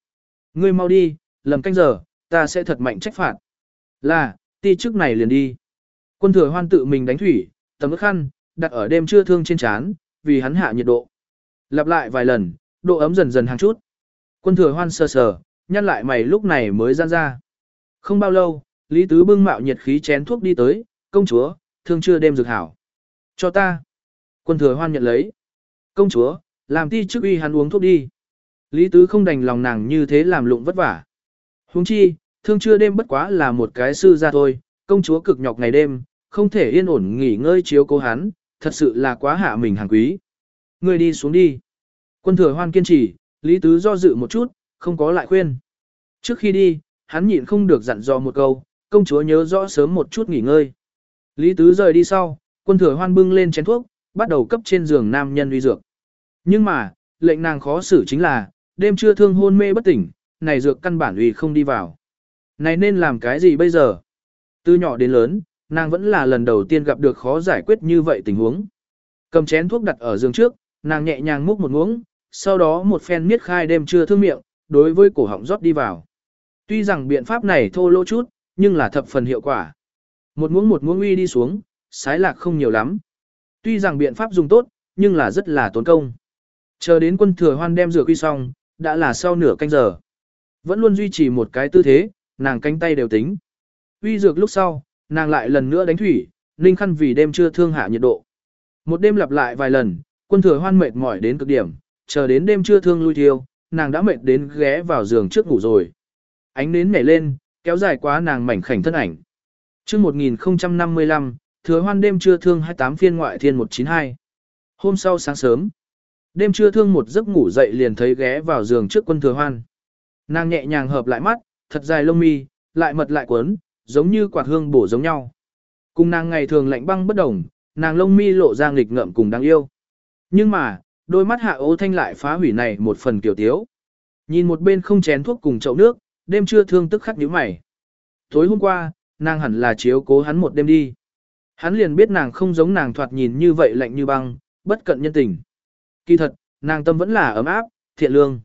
Ngươi mau đi, lầm canh giờ, ta sẽ thật mạnh trách phạt. Là, ti chức này liền đi. Quân thừa hoan tự mình đánh thủy, tấm ức khăn, đặt ở đêm trưa thương trên chán, vì hắn hạ nhiệt độ. Lặp lại vài lần, độ ấm dần dần hàng chút. Quân thừa hoan sờ sờ, nhăn lại mày lúc này mới gian ra. Không bao lâu, Lý Tứ bưng mạo nhiệt khí chén thuốc đi tới, công chúa, thương chưa đêm dược hảo. Cho ta. Quân thừa hoan nhận lấy. Công chúa, làm ti trước uy hắn uống thuốc đi. Lý Tứ không đành lòng nàng như thế làm lụng vất vả. Huống chi, thương chưa đêm bất quá là một cái sư ra thôi, công chúa cực nhọc ngày đêm, không thể yên ổn nghỉ ngơi chiếu cố hắn, thật sự là quá hạ mình hàng quý. Người đi xuống đi. Quân thừa hoan kiên trì, Lý Tứ do dự một chút, không có lại khuyên. Trước khi đi, hắn nhịn không được dặn dò một câu, công chúa nhớ rõ sớm một chút nghỉ ngơi. Lý Tứ rời đi sau, quân thừa hoan bưng lên chén thuốc, bắt đầu cấp trên giường nam nhân uy dược. Nhưng mà, lệnh nàng khó xử chính là, đêm trưa thương hôn mê bất tỉnh, này dược căn bản uy không đi vào. Này nên làm cái gì bây giờ? Từ nhỏ đến lớn, nàng vẫn là lần đầu tiên gặp được khó giải quyết như vậy tình huống. Cầm chén thuốc đặt ở giường trước, nàng nhẹ nhàng múc một muỗng, sau đó một phen miết khai đêm trưa thương miệng, đối với cổ họng rót đi vào. Tuy rằng biện pháp này thô lỗ chút, nhưng là thập phần hiệu quả. Một muỗng một muỗng uy đi xuống, sái lạc không nhiều lắm. Tuy rằng biện pháp dùng tốt, nhưng là rất là tốn công. Chờ đến quân thừa hoan đem rửa quy xong, đã là sau nửa canh giờ. Vẫn luôn duy trì một cái tư thế, nàng cánh tay đều tính. Uy dược lúc sau, nàng lại lần nữa đánh thủy, ninh khăn vì đêm chưa thương hạ nhiệt độ. Một đêm lặp lại vài lần, quân thừa hoan mệt mỏi đến cực điểm, chờ đến đêm chưa thương lui thiêu, nàng đã mệt đến ghé vào giường trước ngủ rồi. Ánh nến nhảy lên, kéo dài quá nàng mảnh khảnh thân ảnh. Trước 1055, thừa hoan đêm chưa thương 28 phiên ngoại thiên 192. Hôm sau sáng sớm, đêm chưa thương một giấc ngủ dậy liền thấy ghé vào giường trước quân thừa hoan. Nàng nhẹ nhàng hợp lại mắt, thật dài lông mi, lại mật lại quấn, giống như quạt hương bổ giống nhau. Cùng nàng ngày thường lạnh băng bất đồng, nàng lông mi lộ ra nghịch ngợm cùng đáng yêu. Nhưng mà, đôi mắt hạ ô thanh lại phá hủy này một phần kiểu tiếu. Nhìn một bên không chén thuốc cùng chậu nước, đêm trưa thương tức khắc nhíu mày. Tối hôm qua, nàng hẳn là chiếu cố hắn một đêm đi. Hắn liền biết nàng không giống nàng thoạt nhìn như vậy lạnh như băng, bất cận nhân tình. Kỳ thật, nàng tâm vẫn là ấm áp, thiện lương.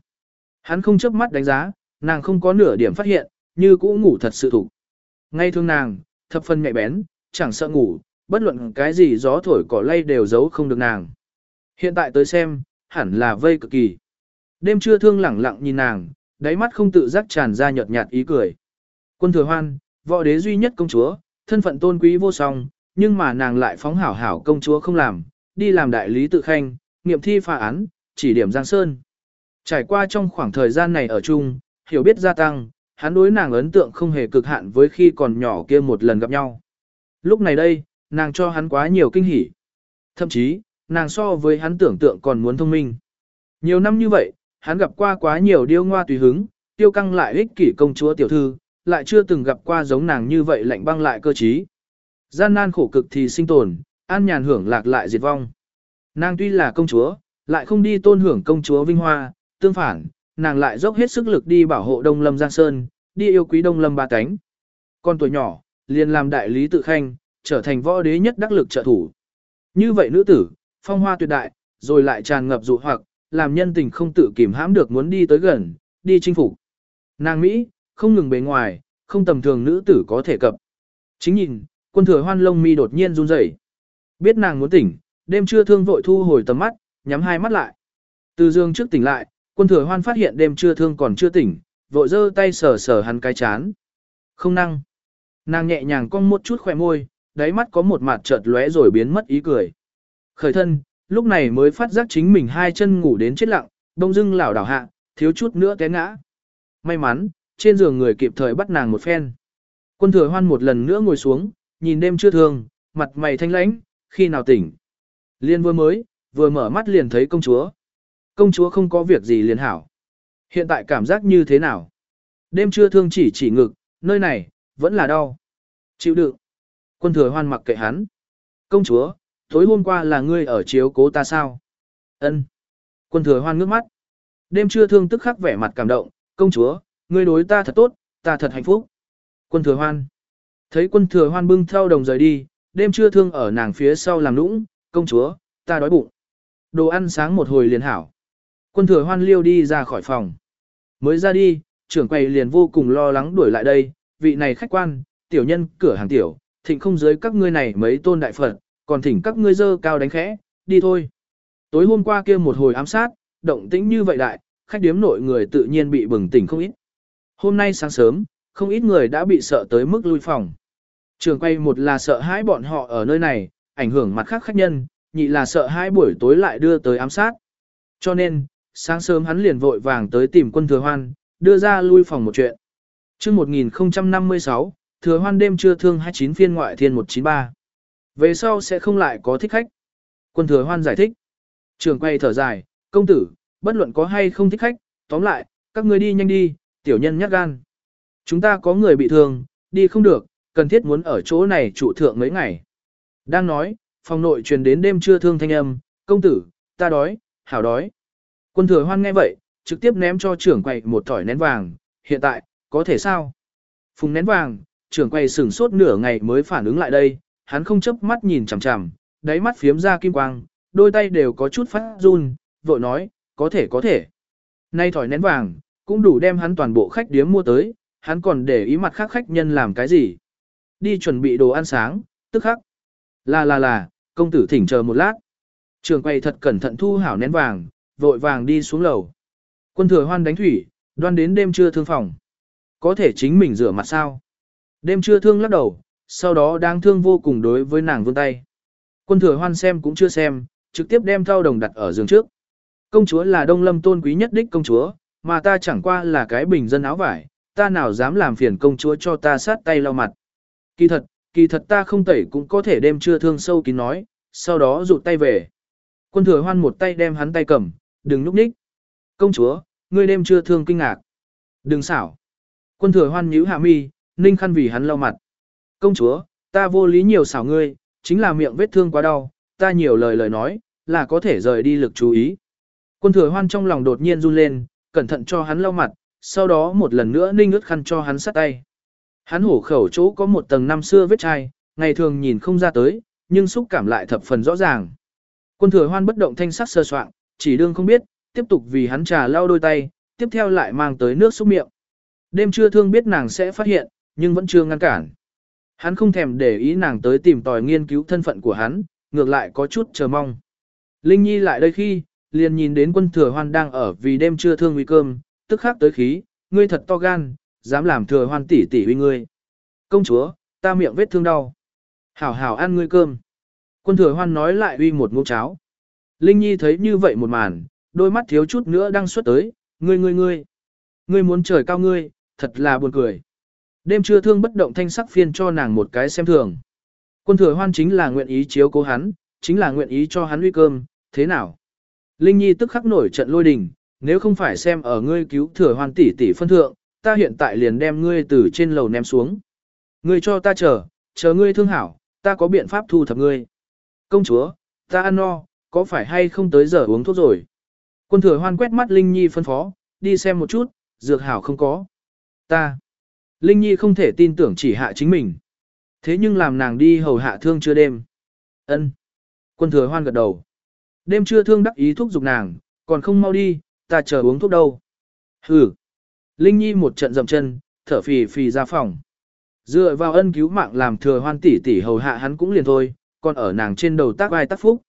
Hắn không chớp mắt đánh giá, nàng không có nửa điểm phát hiện, như cũ ngủ thật sự thủ. Ngay thương nàng, thập phân mẹ bén, chẳng sợ ngủ, bất luận cái gì gió thổi cỏ lay đều giấu không được nàng. Hiện tại tới xem, hẳn là vây cực kỳ. Đêm trưa thương lẳng lặng nhìn nàng, đáy mắt không tự giác tràn ra nhợt nhạt ý cười. Quân thừa hoan, võ đế duy nhất công chúa, thân phận tôn quý vô song, nhưng mà nàng lại phóng hảo hảo công chúa không làm, đi làm đại lý tự khanh, nghiệm thi phá án, chỉ điểm Giang Sơn. Trải qua trong khoảng thời gian này ở chung, hiểu biết gia tăng, hắn đối nàng ấn tượng không hề cực hạn với khi còn nhỏ kia một lần gặp nhau. Lúc này đây, nàng cho hắn quá nhiều kinh hỉ. Thậm chí, nàng so với hắn tưởng tượng còn muốn thông minh. Nhiều năm như vậy, hắn gặp qua quá nhiều điêu ngoa tùy hứng, tiêu căng lại ích kỷ công chúa tiểu thư, lại chưa từng gặp qua giống nàng như vậy lạnh băng lại cơ trí. Gian nan khổ cực thì sinh tồn, an nhàn hưởng lạc lại diệt vong. Nàng tuy là công chúa, lại không đi tôn hưởng công chúa vinh hoa, tương phản, nàng lại dốc hết sức lực đi bảo hộ Đông Lâm Giang Sơn, đi yêu quý Đông Lâm ba cánh. Con tuổi nhỏ, liền làm đại lý tự khanh, trở thành võ đế nhất đắc lực trợ thủ. Như vậy nữ tử, phong hoa tuyệt đại, rồi lại tràn ngập dụ hoặc, làm nhân tình không tự kìm hãm được muốn đi tới gần, đi chinh phục. Nàng Mỹ, không ngừng bề ngoài, không tầm thường nữ tử có thể cập. Chính nhìn, quân thừa hoan lông mi đột nhiên run rẩy. Biết nàng muốn tỉnh, đêm trưa thương vội thu hồi tầm mắt, nhắm hai mắt lại. Từ dương trước tỉnh lại, quân thừa hoan phát hiện đêm trưa thương còn chưa tỉnh, vội giơ tay sờ sờ hắn cái chán. Không năng. Nàng nhẹ nhàng cong một chút khỏe môi, đáy mắt có một mặt chợt lóe rồi biến mất ý cười. Khởi thân, lúc này mới phát giác chính mình hai chân ngủ đến chết lặng, đông dưng lảo đảo hạ, thiếu chút nữa té ngã. May mắn, trên giường người kịp thời bắt nàng một phen. Quân thừa hoan một lần nữa ngồi xuống, nhìn đêm chưa thương, mặt mày thanh lãnh, khi nào tỉnh. Liên vừa mới, vừa mở mắt liền thấy công chúa. Công chúa không có việc gì liền hảo. Hiện tại cảm giác như thế nào? Đêm chưa thương chỉ chỉ ngực, nơi này, vẫn là đau. Chịu đựng. Quân thừa hoan mặc kệ hắn. Công chúa, tối hôm qua là ngươi ở chiếu cố ta sao? Ân. Quân thừa hoan ngước mắt. Đêm trưa thương tức khắc vẻ mặt cảm động, công chúa, ngươi đối ta thật tốt, ta thật hạnh phúc. Quân thừa hoan. Thấy quân thừa hoan bưng theo đồng rời đi, đêm trưa thương ở nàng phía sau làm nũng, công chúa, ta đói bụng. Đồ ăn sáng một hồi liền hảo. Quân thừa hoan liêu đi ra khỏi phòng. Mới ra đi, trưởng quầy liền vô cùng lo lắng đuổi lại đây, vị này khách quan, tiểu nhân cửa hàng tiểu, thịnh không dưới các ngươi này mấy tôn đại phật, còn thỉnh các ngươi dơ cao đánh khẽ, đi thôi. Tối hôm qua kia một hồi ám sát, động tĩnh như vậy đại, khách điếm nội người tự nhiên bị bừng tỉnh không ít. Hôm nay sáng sớm, không ít người đã bị sợ tới mức lui phòng. Trường quay một là sợ hãi bọn họ ở nơi này, ảnh hưởng mặt khác khách nhân, nhị là sợ hãi buổi tối lại đưa tới ám sát. Cho nên, sáng sớm hắn liền vội vàng tới tìm quân thừa hoan, đưa ra lui phòng một chuyện. chương 1056, thừa hoan đêm trưa thương 29 phiên ngoại thiên 193. Về sau sẽ không lại có thích khách. Quân thừa hoan giải thích. Trường quay thở dài, công tử, bất luận có hay không thích khách, tóm lại, các người đi nhanh đi, tiểu nhân nhát gan. Chúng ta có người bị thương, đi không được, cần thiết muốn ở chỗ này trụ thượng mấy ngày. Đang nói, phòng nội truyền đến đêm trưa thương thanh âm, công tử, ta đói, hảo đói. Quân thừa hoan nghe vậy, trực tiếp ném cho trưởng quầy một thỏi nén vàng, hiện tại, có thể sao? Phùng nén vàng, trưởng quầy sửng sốt nửa ngày mới phản ứng lại đây, hắn không chấp mắt nhìn chằm chằm, đáy mắt phiếm ra kim quang, đôi tay đều có chút phát run, vội nói, có thể có thể. Nay thỏi nén vàng, cũng đủ đem hắn toàn bộ khách điếm mua tới, hắn còn để ý mặt khác khách nhân làm cái gì. Đi chuẩn bị đồ ăn sáng, tức khắc. Là là là, công tử thỉnh chờ một lát. Trường quay thật cẩn thận thu hảo nén vàng, vội vàng đi xuống lầu. Quân thừa hoan đánh thủy, đoan đến đêm trưa thương phòng. Có thể chính mình rửa mặt sao? Đêm trưa thương lắc đầu, sau đó đang thương vô cùng đối với nàng vươn tay. Quân thừa hoan xem cũng chưa xem, trực tiếp đem thao đồng đặt ở giường trước. Công chúa là đông lâm tôn quý nhất đích công chúa, mà ta chẳng qua là cái bình dân áo vải, ta nào dám làm phiền công chúa cho ta sát tay lau mặt. Kỳ thật, kỳ thật ta không tẩy cũng có thể đem chưa thương sâu kín nói, sau đó rụt tay về. Quân thừa hoan một tay đem hắn tay cầm, đừng núp ních. Công chúa, ngươi đêm chưa thương kinh ngạc. Đừng xảo. Quân thừa hoan nhíu hạ mi, ninh khăn vì hắn lau mặt. Công chúa, ta vô lý nhiều xảo ngươi, chính là miệng vết thương quá đau, ta nhiều lời lời nói, là có thể rời đi lực chú ý. Quân thừa hoan trong lòng đột nhiên run lên, cẩn thận cho hắn lau mặt, sau đó một lần nữa ninh ướt khăn cho hắn sát tay. Hắn hổ khẩu chỗ có một tầng năm xưa vết chai, ngày thường nhìn không ra tới, nhưng xúc cảm lại thập phần rõ ràng. Quân thừa hoan bất động thanh sắc sơ soạn, chỉ đương không biết, tiếp tục vì hắn trà lau đôi tay, tiếp theo lại mang tới nước xúc miệng. Đêm trưa thương biết nàng sẽ phát hiện, nhưng vẫn chưa ngăn cản. Hắn không thèm để ý nàng tới tìm tòi nghiên cứu thân phận của hắn, ngược lại có chút chờ mong. Linh Nhi lại đây khi, liền nhìn đến quân thừa hoan đang ở vì đêm trưa thương uy cơm, tức khắc tới khí, ngươi thật to gan, dám làm thừa hoan tỷ tỷ uy ngươi. Công chúa, ta miệng vết thương đau. Hảo hảo ăn ngươi cơm. Quân thừa hoan nói lại uy một ngụm cháo. Linh Nhi thấy như vậy một màn, đôi mắt thiếu chút nữa đang xuất tới, ngươi ngươi ngươi. Ngươi muốn trời cao ngươi, thật là buồn cười. Đêm trưa thương bất động thanh sắc phiên cho nàng một cái xem thường. Quân thừa hoan chính là nguyện ý chiếu cố hắn, chính là nguyện ý cho hắn uy cơm, thế nào? Linh Nhi tức khắc nổi trận lôi đình, nếu không phải xem ở ngươi cứu thừa hoan tỷ tỷ phân thượng, ta hiện tại liền đem ngươi từ trên lầu ném xuống. Ngươi cho ta chờ, chờ ngươi thương hảo, ta có biện pháp thu thập ngươi. Công chúa, ta ăn no, có phải hay không tới giờ uống thuốc rồi? Quân thừa hoan quét mắt Linh Nhi phân phó, đi xem một chút, dược hảo không có. Ta. Linh Nhi không thể tin tưởng chỉ hạ chính mình. Thế nhưng làm nàng đi hầu hạ thương chưa đêm. ân Quân thừa hoan gật đầu. Đêm chưa thương đắc ý thuốc dục nàng, còn không mau đi, ta chờ uống thuốc đâu. Hừ. Linh Nhi một trận dậm chân, thở phì phì ra phòng. Dựa vào ân cứu mạng làm thừa hoan tỷ tỷ hầu hạ hắn cũng liền thôi, còn ở nàng trên đầu tác vai tác phúc.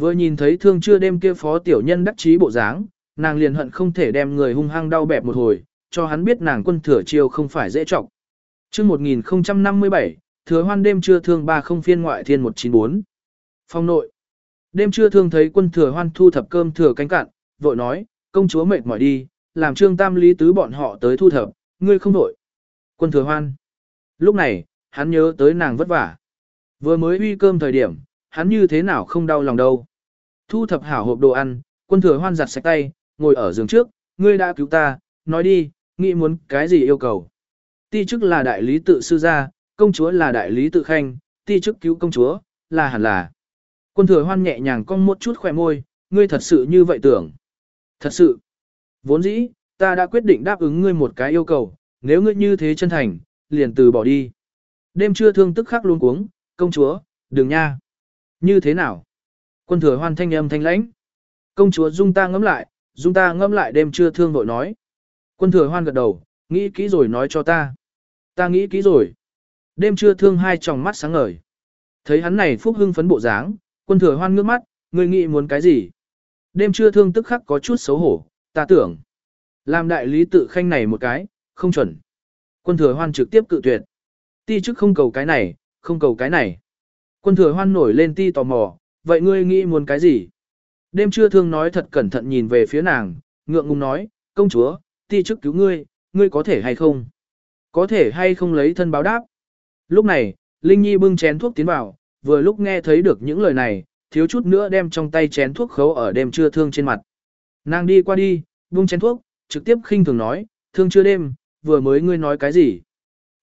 Vừa nhìn thấy thương chưa đêm kia phó tiểu nhân đắc chí bộ dáng, nàng liền hận không thể đem người hung hăng đau bẹp một hồi, cho hắn biết nàng quân thừa chiêu không phải dễ trọng. Trước 1057, thừa hoan đêm trưa thương ba không phiên ngoại thiên 194. Phong nội. Đêm trưa thương thấy quân thừa hoan thu thập cơm thừa cánh cạn, vội nói, công chúa mệt mỏi đi, làm trương tam lý tứ bọn họ tới thu thập, ngươi không vội. Quân thừa hoan. Lúc này, hắn nhớ tới nàng vất vả. Vừa mới uy cơm thời điểm, hắn như thế nào không đau lòng đâu. Thu thập hảo hộp đồ ăn, quân thừa hoan giặt sạch tay, ngồi ở giường trước, ngươi đã cứu ta, nói đi, nghĩ muốn cái gì yêu cầu. Ti chức là đại lý tự sư gia, công chúa là đại lý tự khanh, ti chức cứu công chúa, là hẳn là. Quân thừa hoan nhẹ nhàng cong một chút khỏe môi, ngươi thật sự như vậy tưởng. Thật sự. Vốn dĩ, ta đã quyết định đáp ứng ngươi một cái yêu cầu, nếu ngươi như thế chân thành, liền từ bỏ đi. Đêm trưa thương tức khắc luôn cuống, công chúa, đừng nha. Như thế nào? Quân thừa hoan thanh âm thanh lãnh. Công chúa dung ta ngẫm lại, dung ta ngẫm lại đêm trưa thương vội nói. Quân thừa hoan gật đầu, nghĩ kỹ rồi nói cho ta. Ta nghĩ kỹ rồi. Đêm trưa thương hai tròng mắt sáng ngời. Thấy hắn này phúc hưng phấn bộ dáng, quân thừa hoan ngước mắt, ngươi nghĩ muốn cái gì? Đêm trưa thương tức khắc có chút xấu hổ, ta tưởng. Làm đại lý tự khanh này một cái, không chuẩn. Quân thừa hoan trực tiếp cự tuyệt. Ti chức không cầu cái này, không cầu cái này. Quân thừa hoan nổi lên ti tò mò, vậy ngươi nghĩ muốn cái gì? Đêm trưa thương nói thật cẩn thận nhìn về phía nàng, ngượng ngùng nói, công chúa, ti chức cứu ngươi, ngươi có thể hay không? Có thể hay không lấy thân báo đáp? Lúc này, Linh Nhi bưng chén thuốc tiến vào, vừa lúc nghe thấy được những lời này, thiếu chút nữa đem trong tay chén thuốc khấu ở đêm trưa thương trên mặt. Nàng đi qua đi, bưng chén thuốc, trực tiếp khinh thường nói, thương chưa đêm, vừa mới ngươi nói cái gì?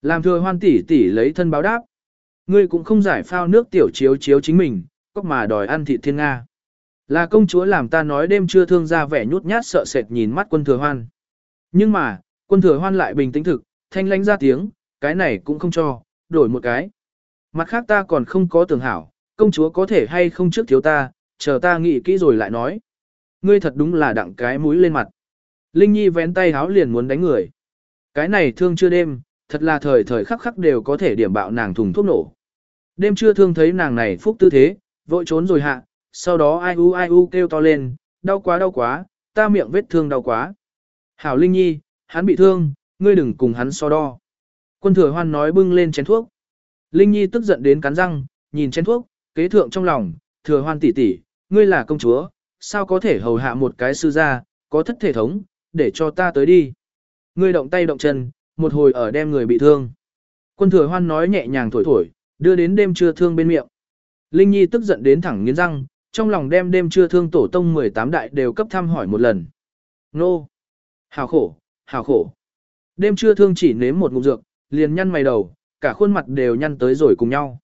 Làm thừa hoan tỷ tỷ lấy thân báo đáp. Ngươi cũng không giải phao nước tiểu chiếu chiếu chính mình, cóc mà đòi ăn thịt thiên Nga. Là công chúa làm ta nói đêm trưa thương ra vẻ nhút nhát sợ sệt nhìn mắt quân thừa hoan. Nhưng mà, quân thừa hoan lại bình tĩnh thực, thanh lánh ra tiếng, cái này cũng không cho, đổi một cái. Mặt khác ta còn không có tưởng hảo, công chúa có thể hay không trước thiếu ta, chờ ta nghĩ kỹ rồi lại nói. Ngươi thật đúng là đặng cái mũi lên mặt. Linh Nhi vén tay háo liền muốn đánh người. Cái này thương chưa đêm, thật là thời thời khắc khắc đều có thể điểm bạo nàng thùng thuốc nổ. Đêm chưa thương thấy nàng này phúc tư thế, vội trốn rồi hạ, sau đó ai u ai u kêu to lên, đau quá đau quá, ta miệng vết thương đau quá. Hảo Linh Nhi, hắn bị thương, ngươi đừng cùng hắn so đo. Quân thừa hoan nói bưng lên chén thuốc. Linh Nhi tức giận đến cắn răng, nhìn chén thuốc, kế thượng trong lòng, thừa hoan tỷ tỷ, ngươi là công chúa, sao có thể hầu hạ một cái sư gia, có thất thể thống, để cho ta tới đi. Ngươi động tay động chân, một hồi ở đem người bị thương. Quân thừa hoan nói nhẹ nhàng thổi thổi, đưa đến đêm trưa thương bên miệng. Linh Nhi tức giận đến thẳng nghiến răng, trong lòng đem đêm trưa thương tổ tông 18 đại đều cấp thăm hỏi một lần. Nô! Hào khổ, hào khổ. Đêm trưa thương chỉ nếm một ngụm dược, liền nhăn mày đầu, cả khuôn mặt đều nhăn tới rồi cùng nhau.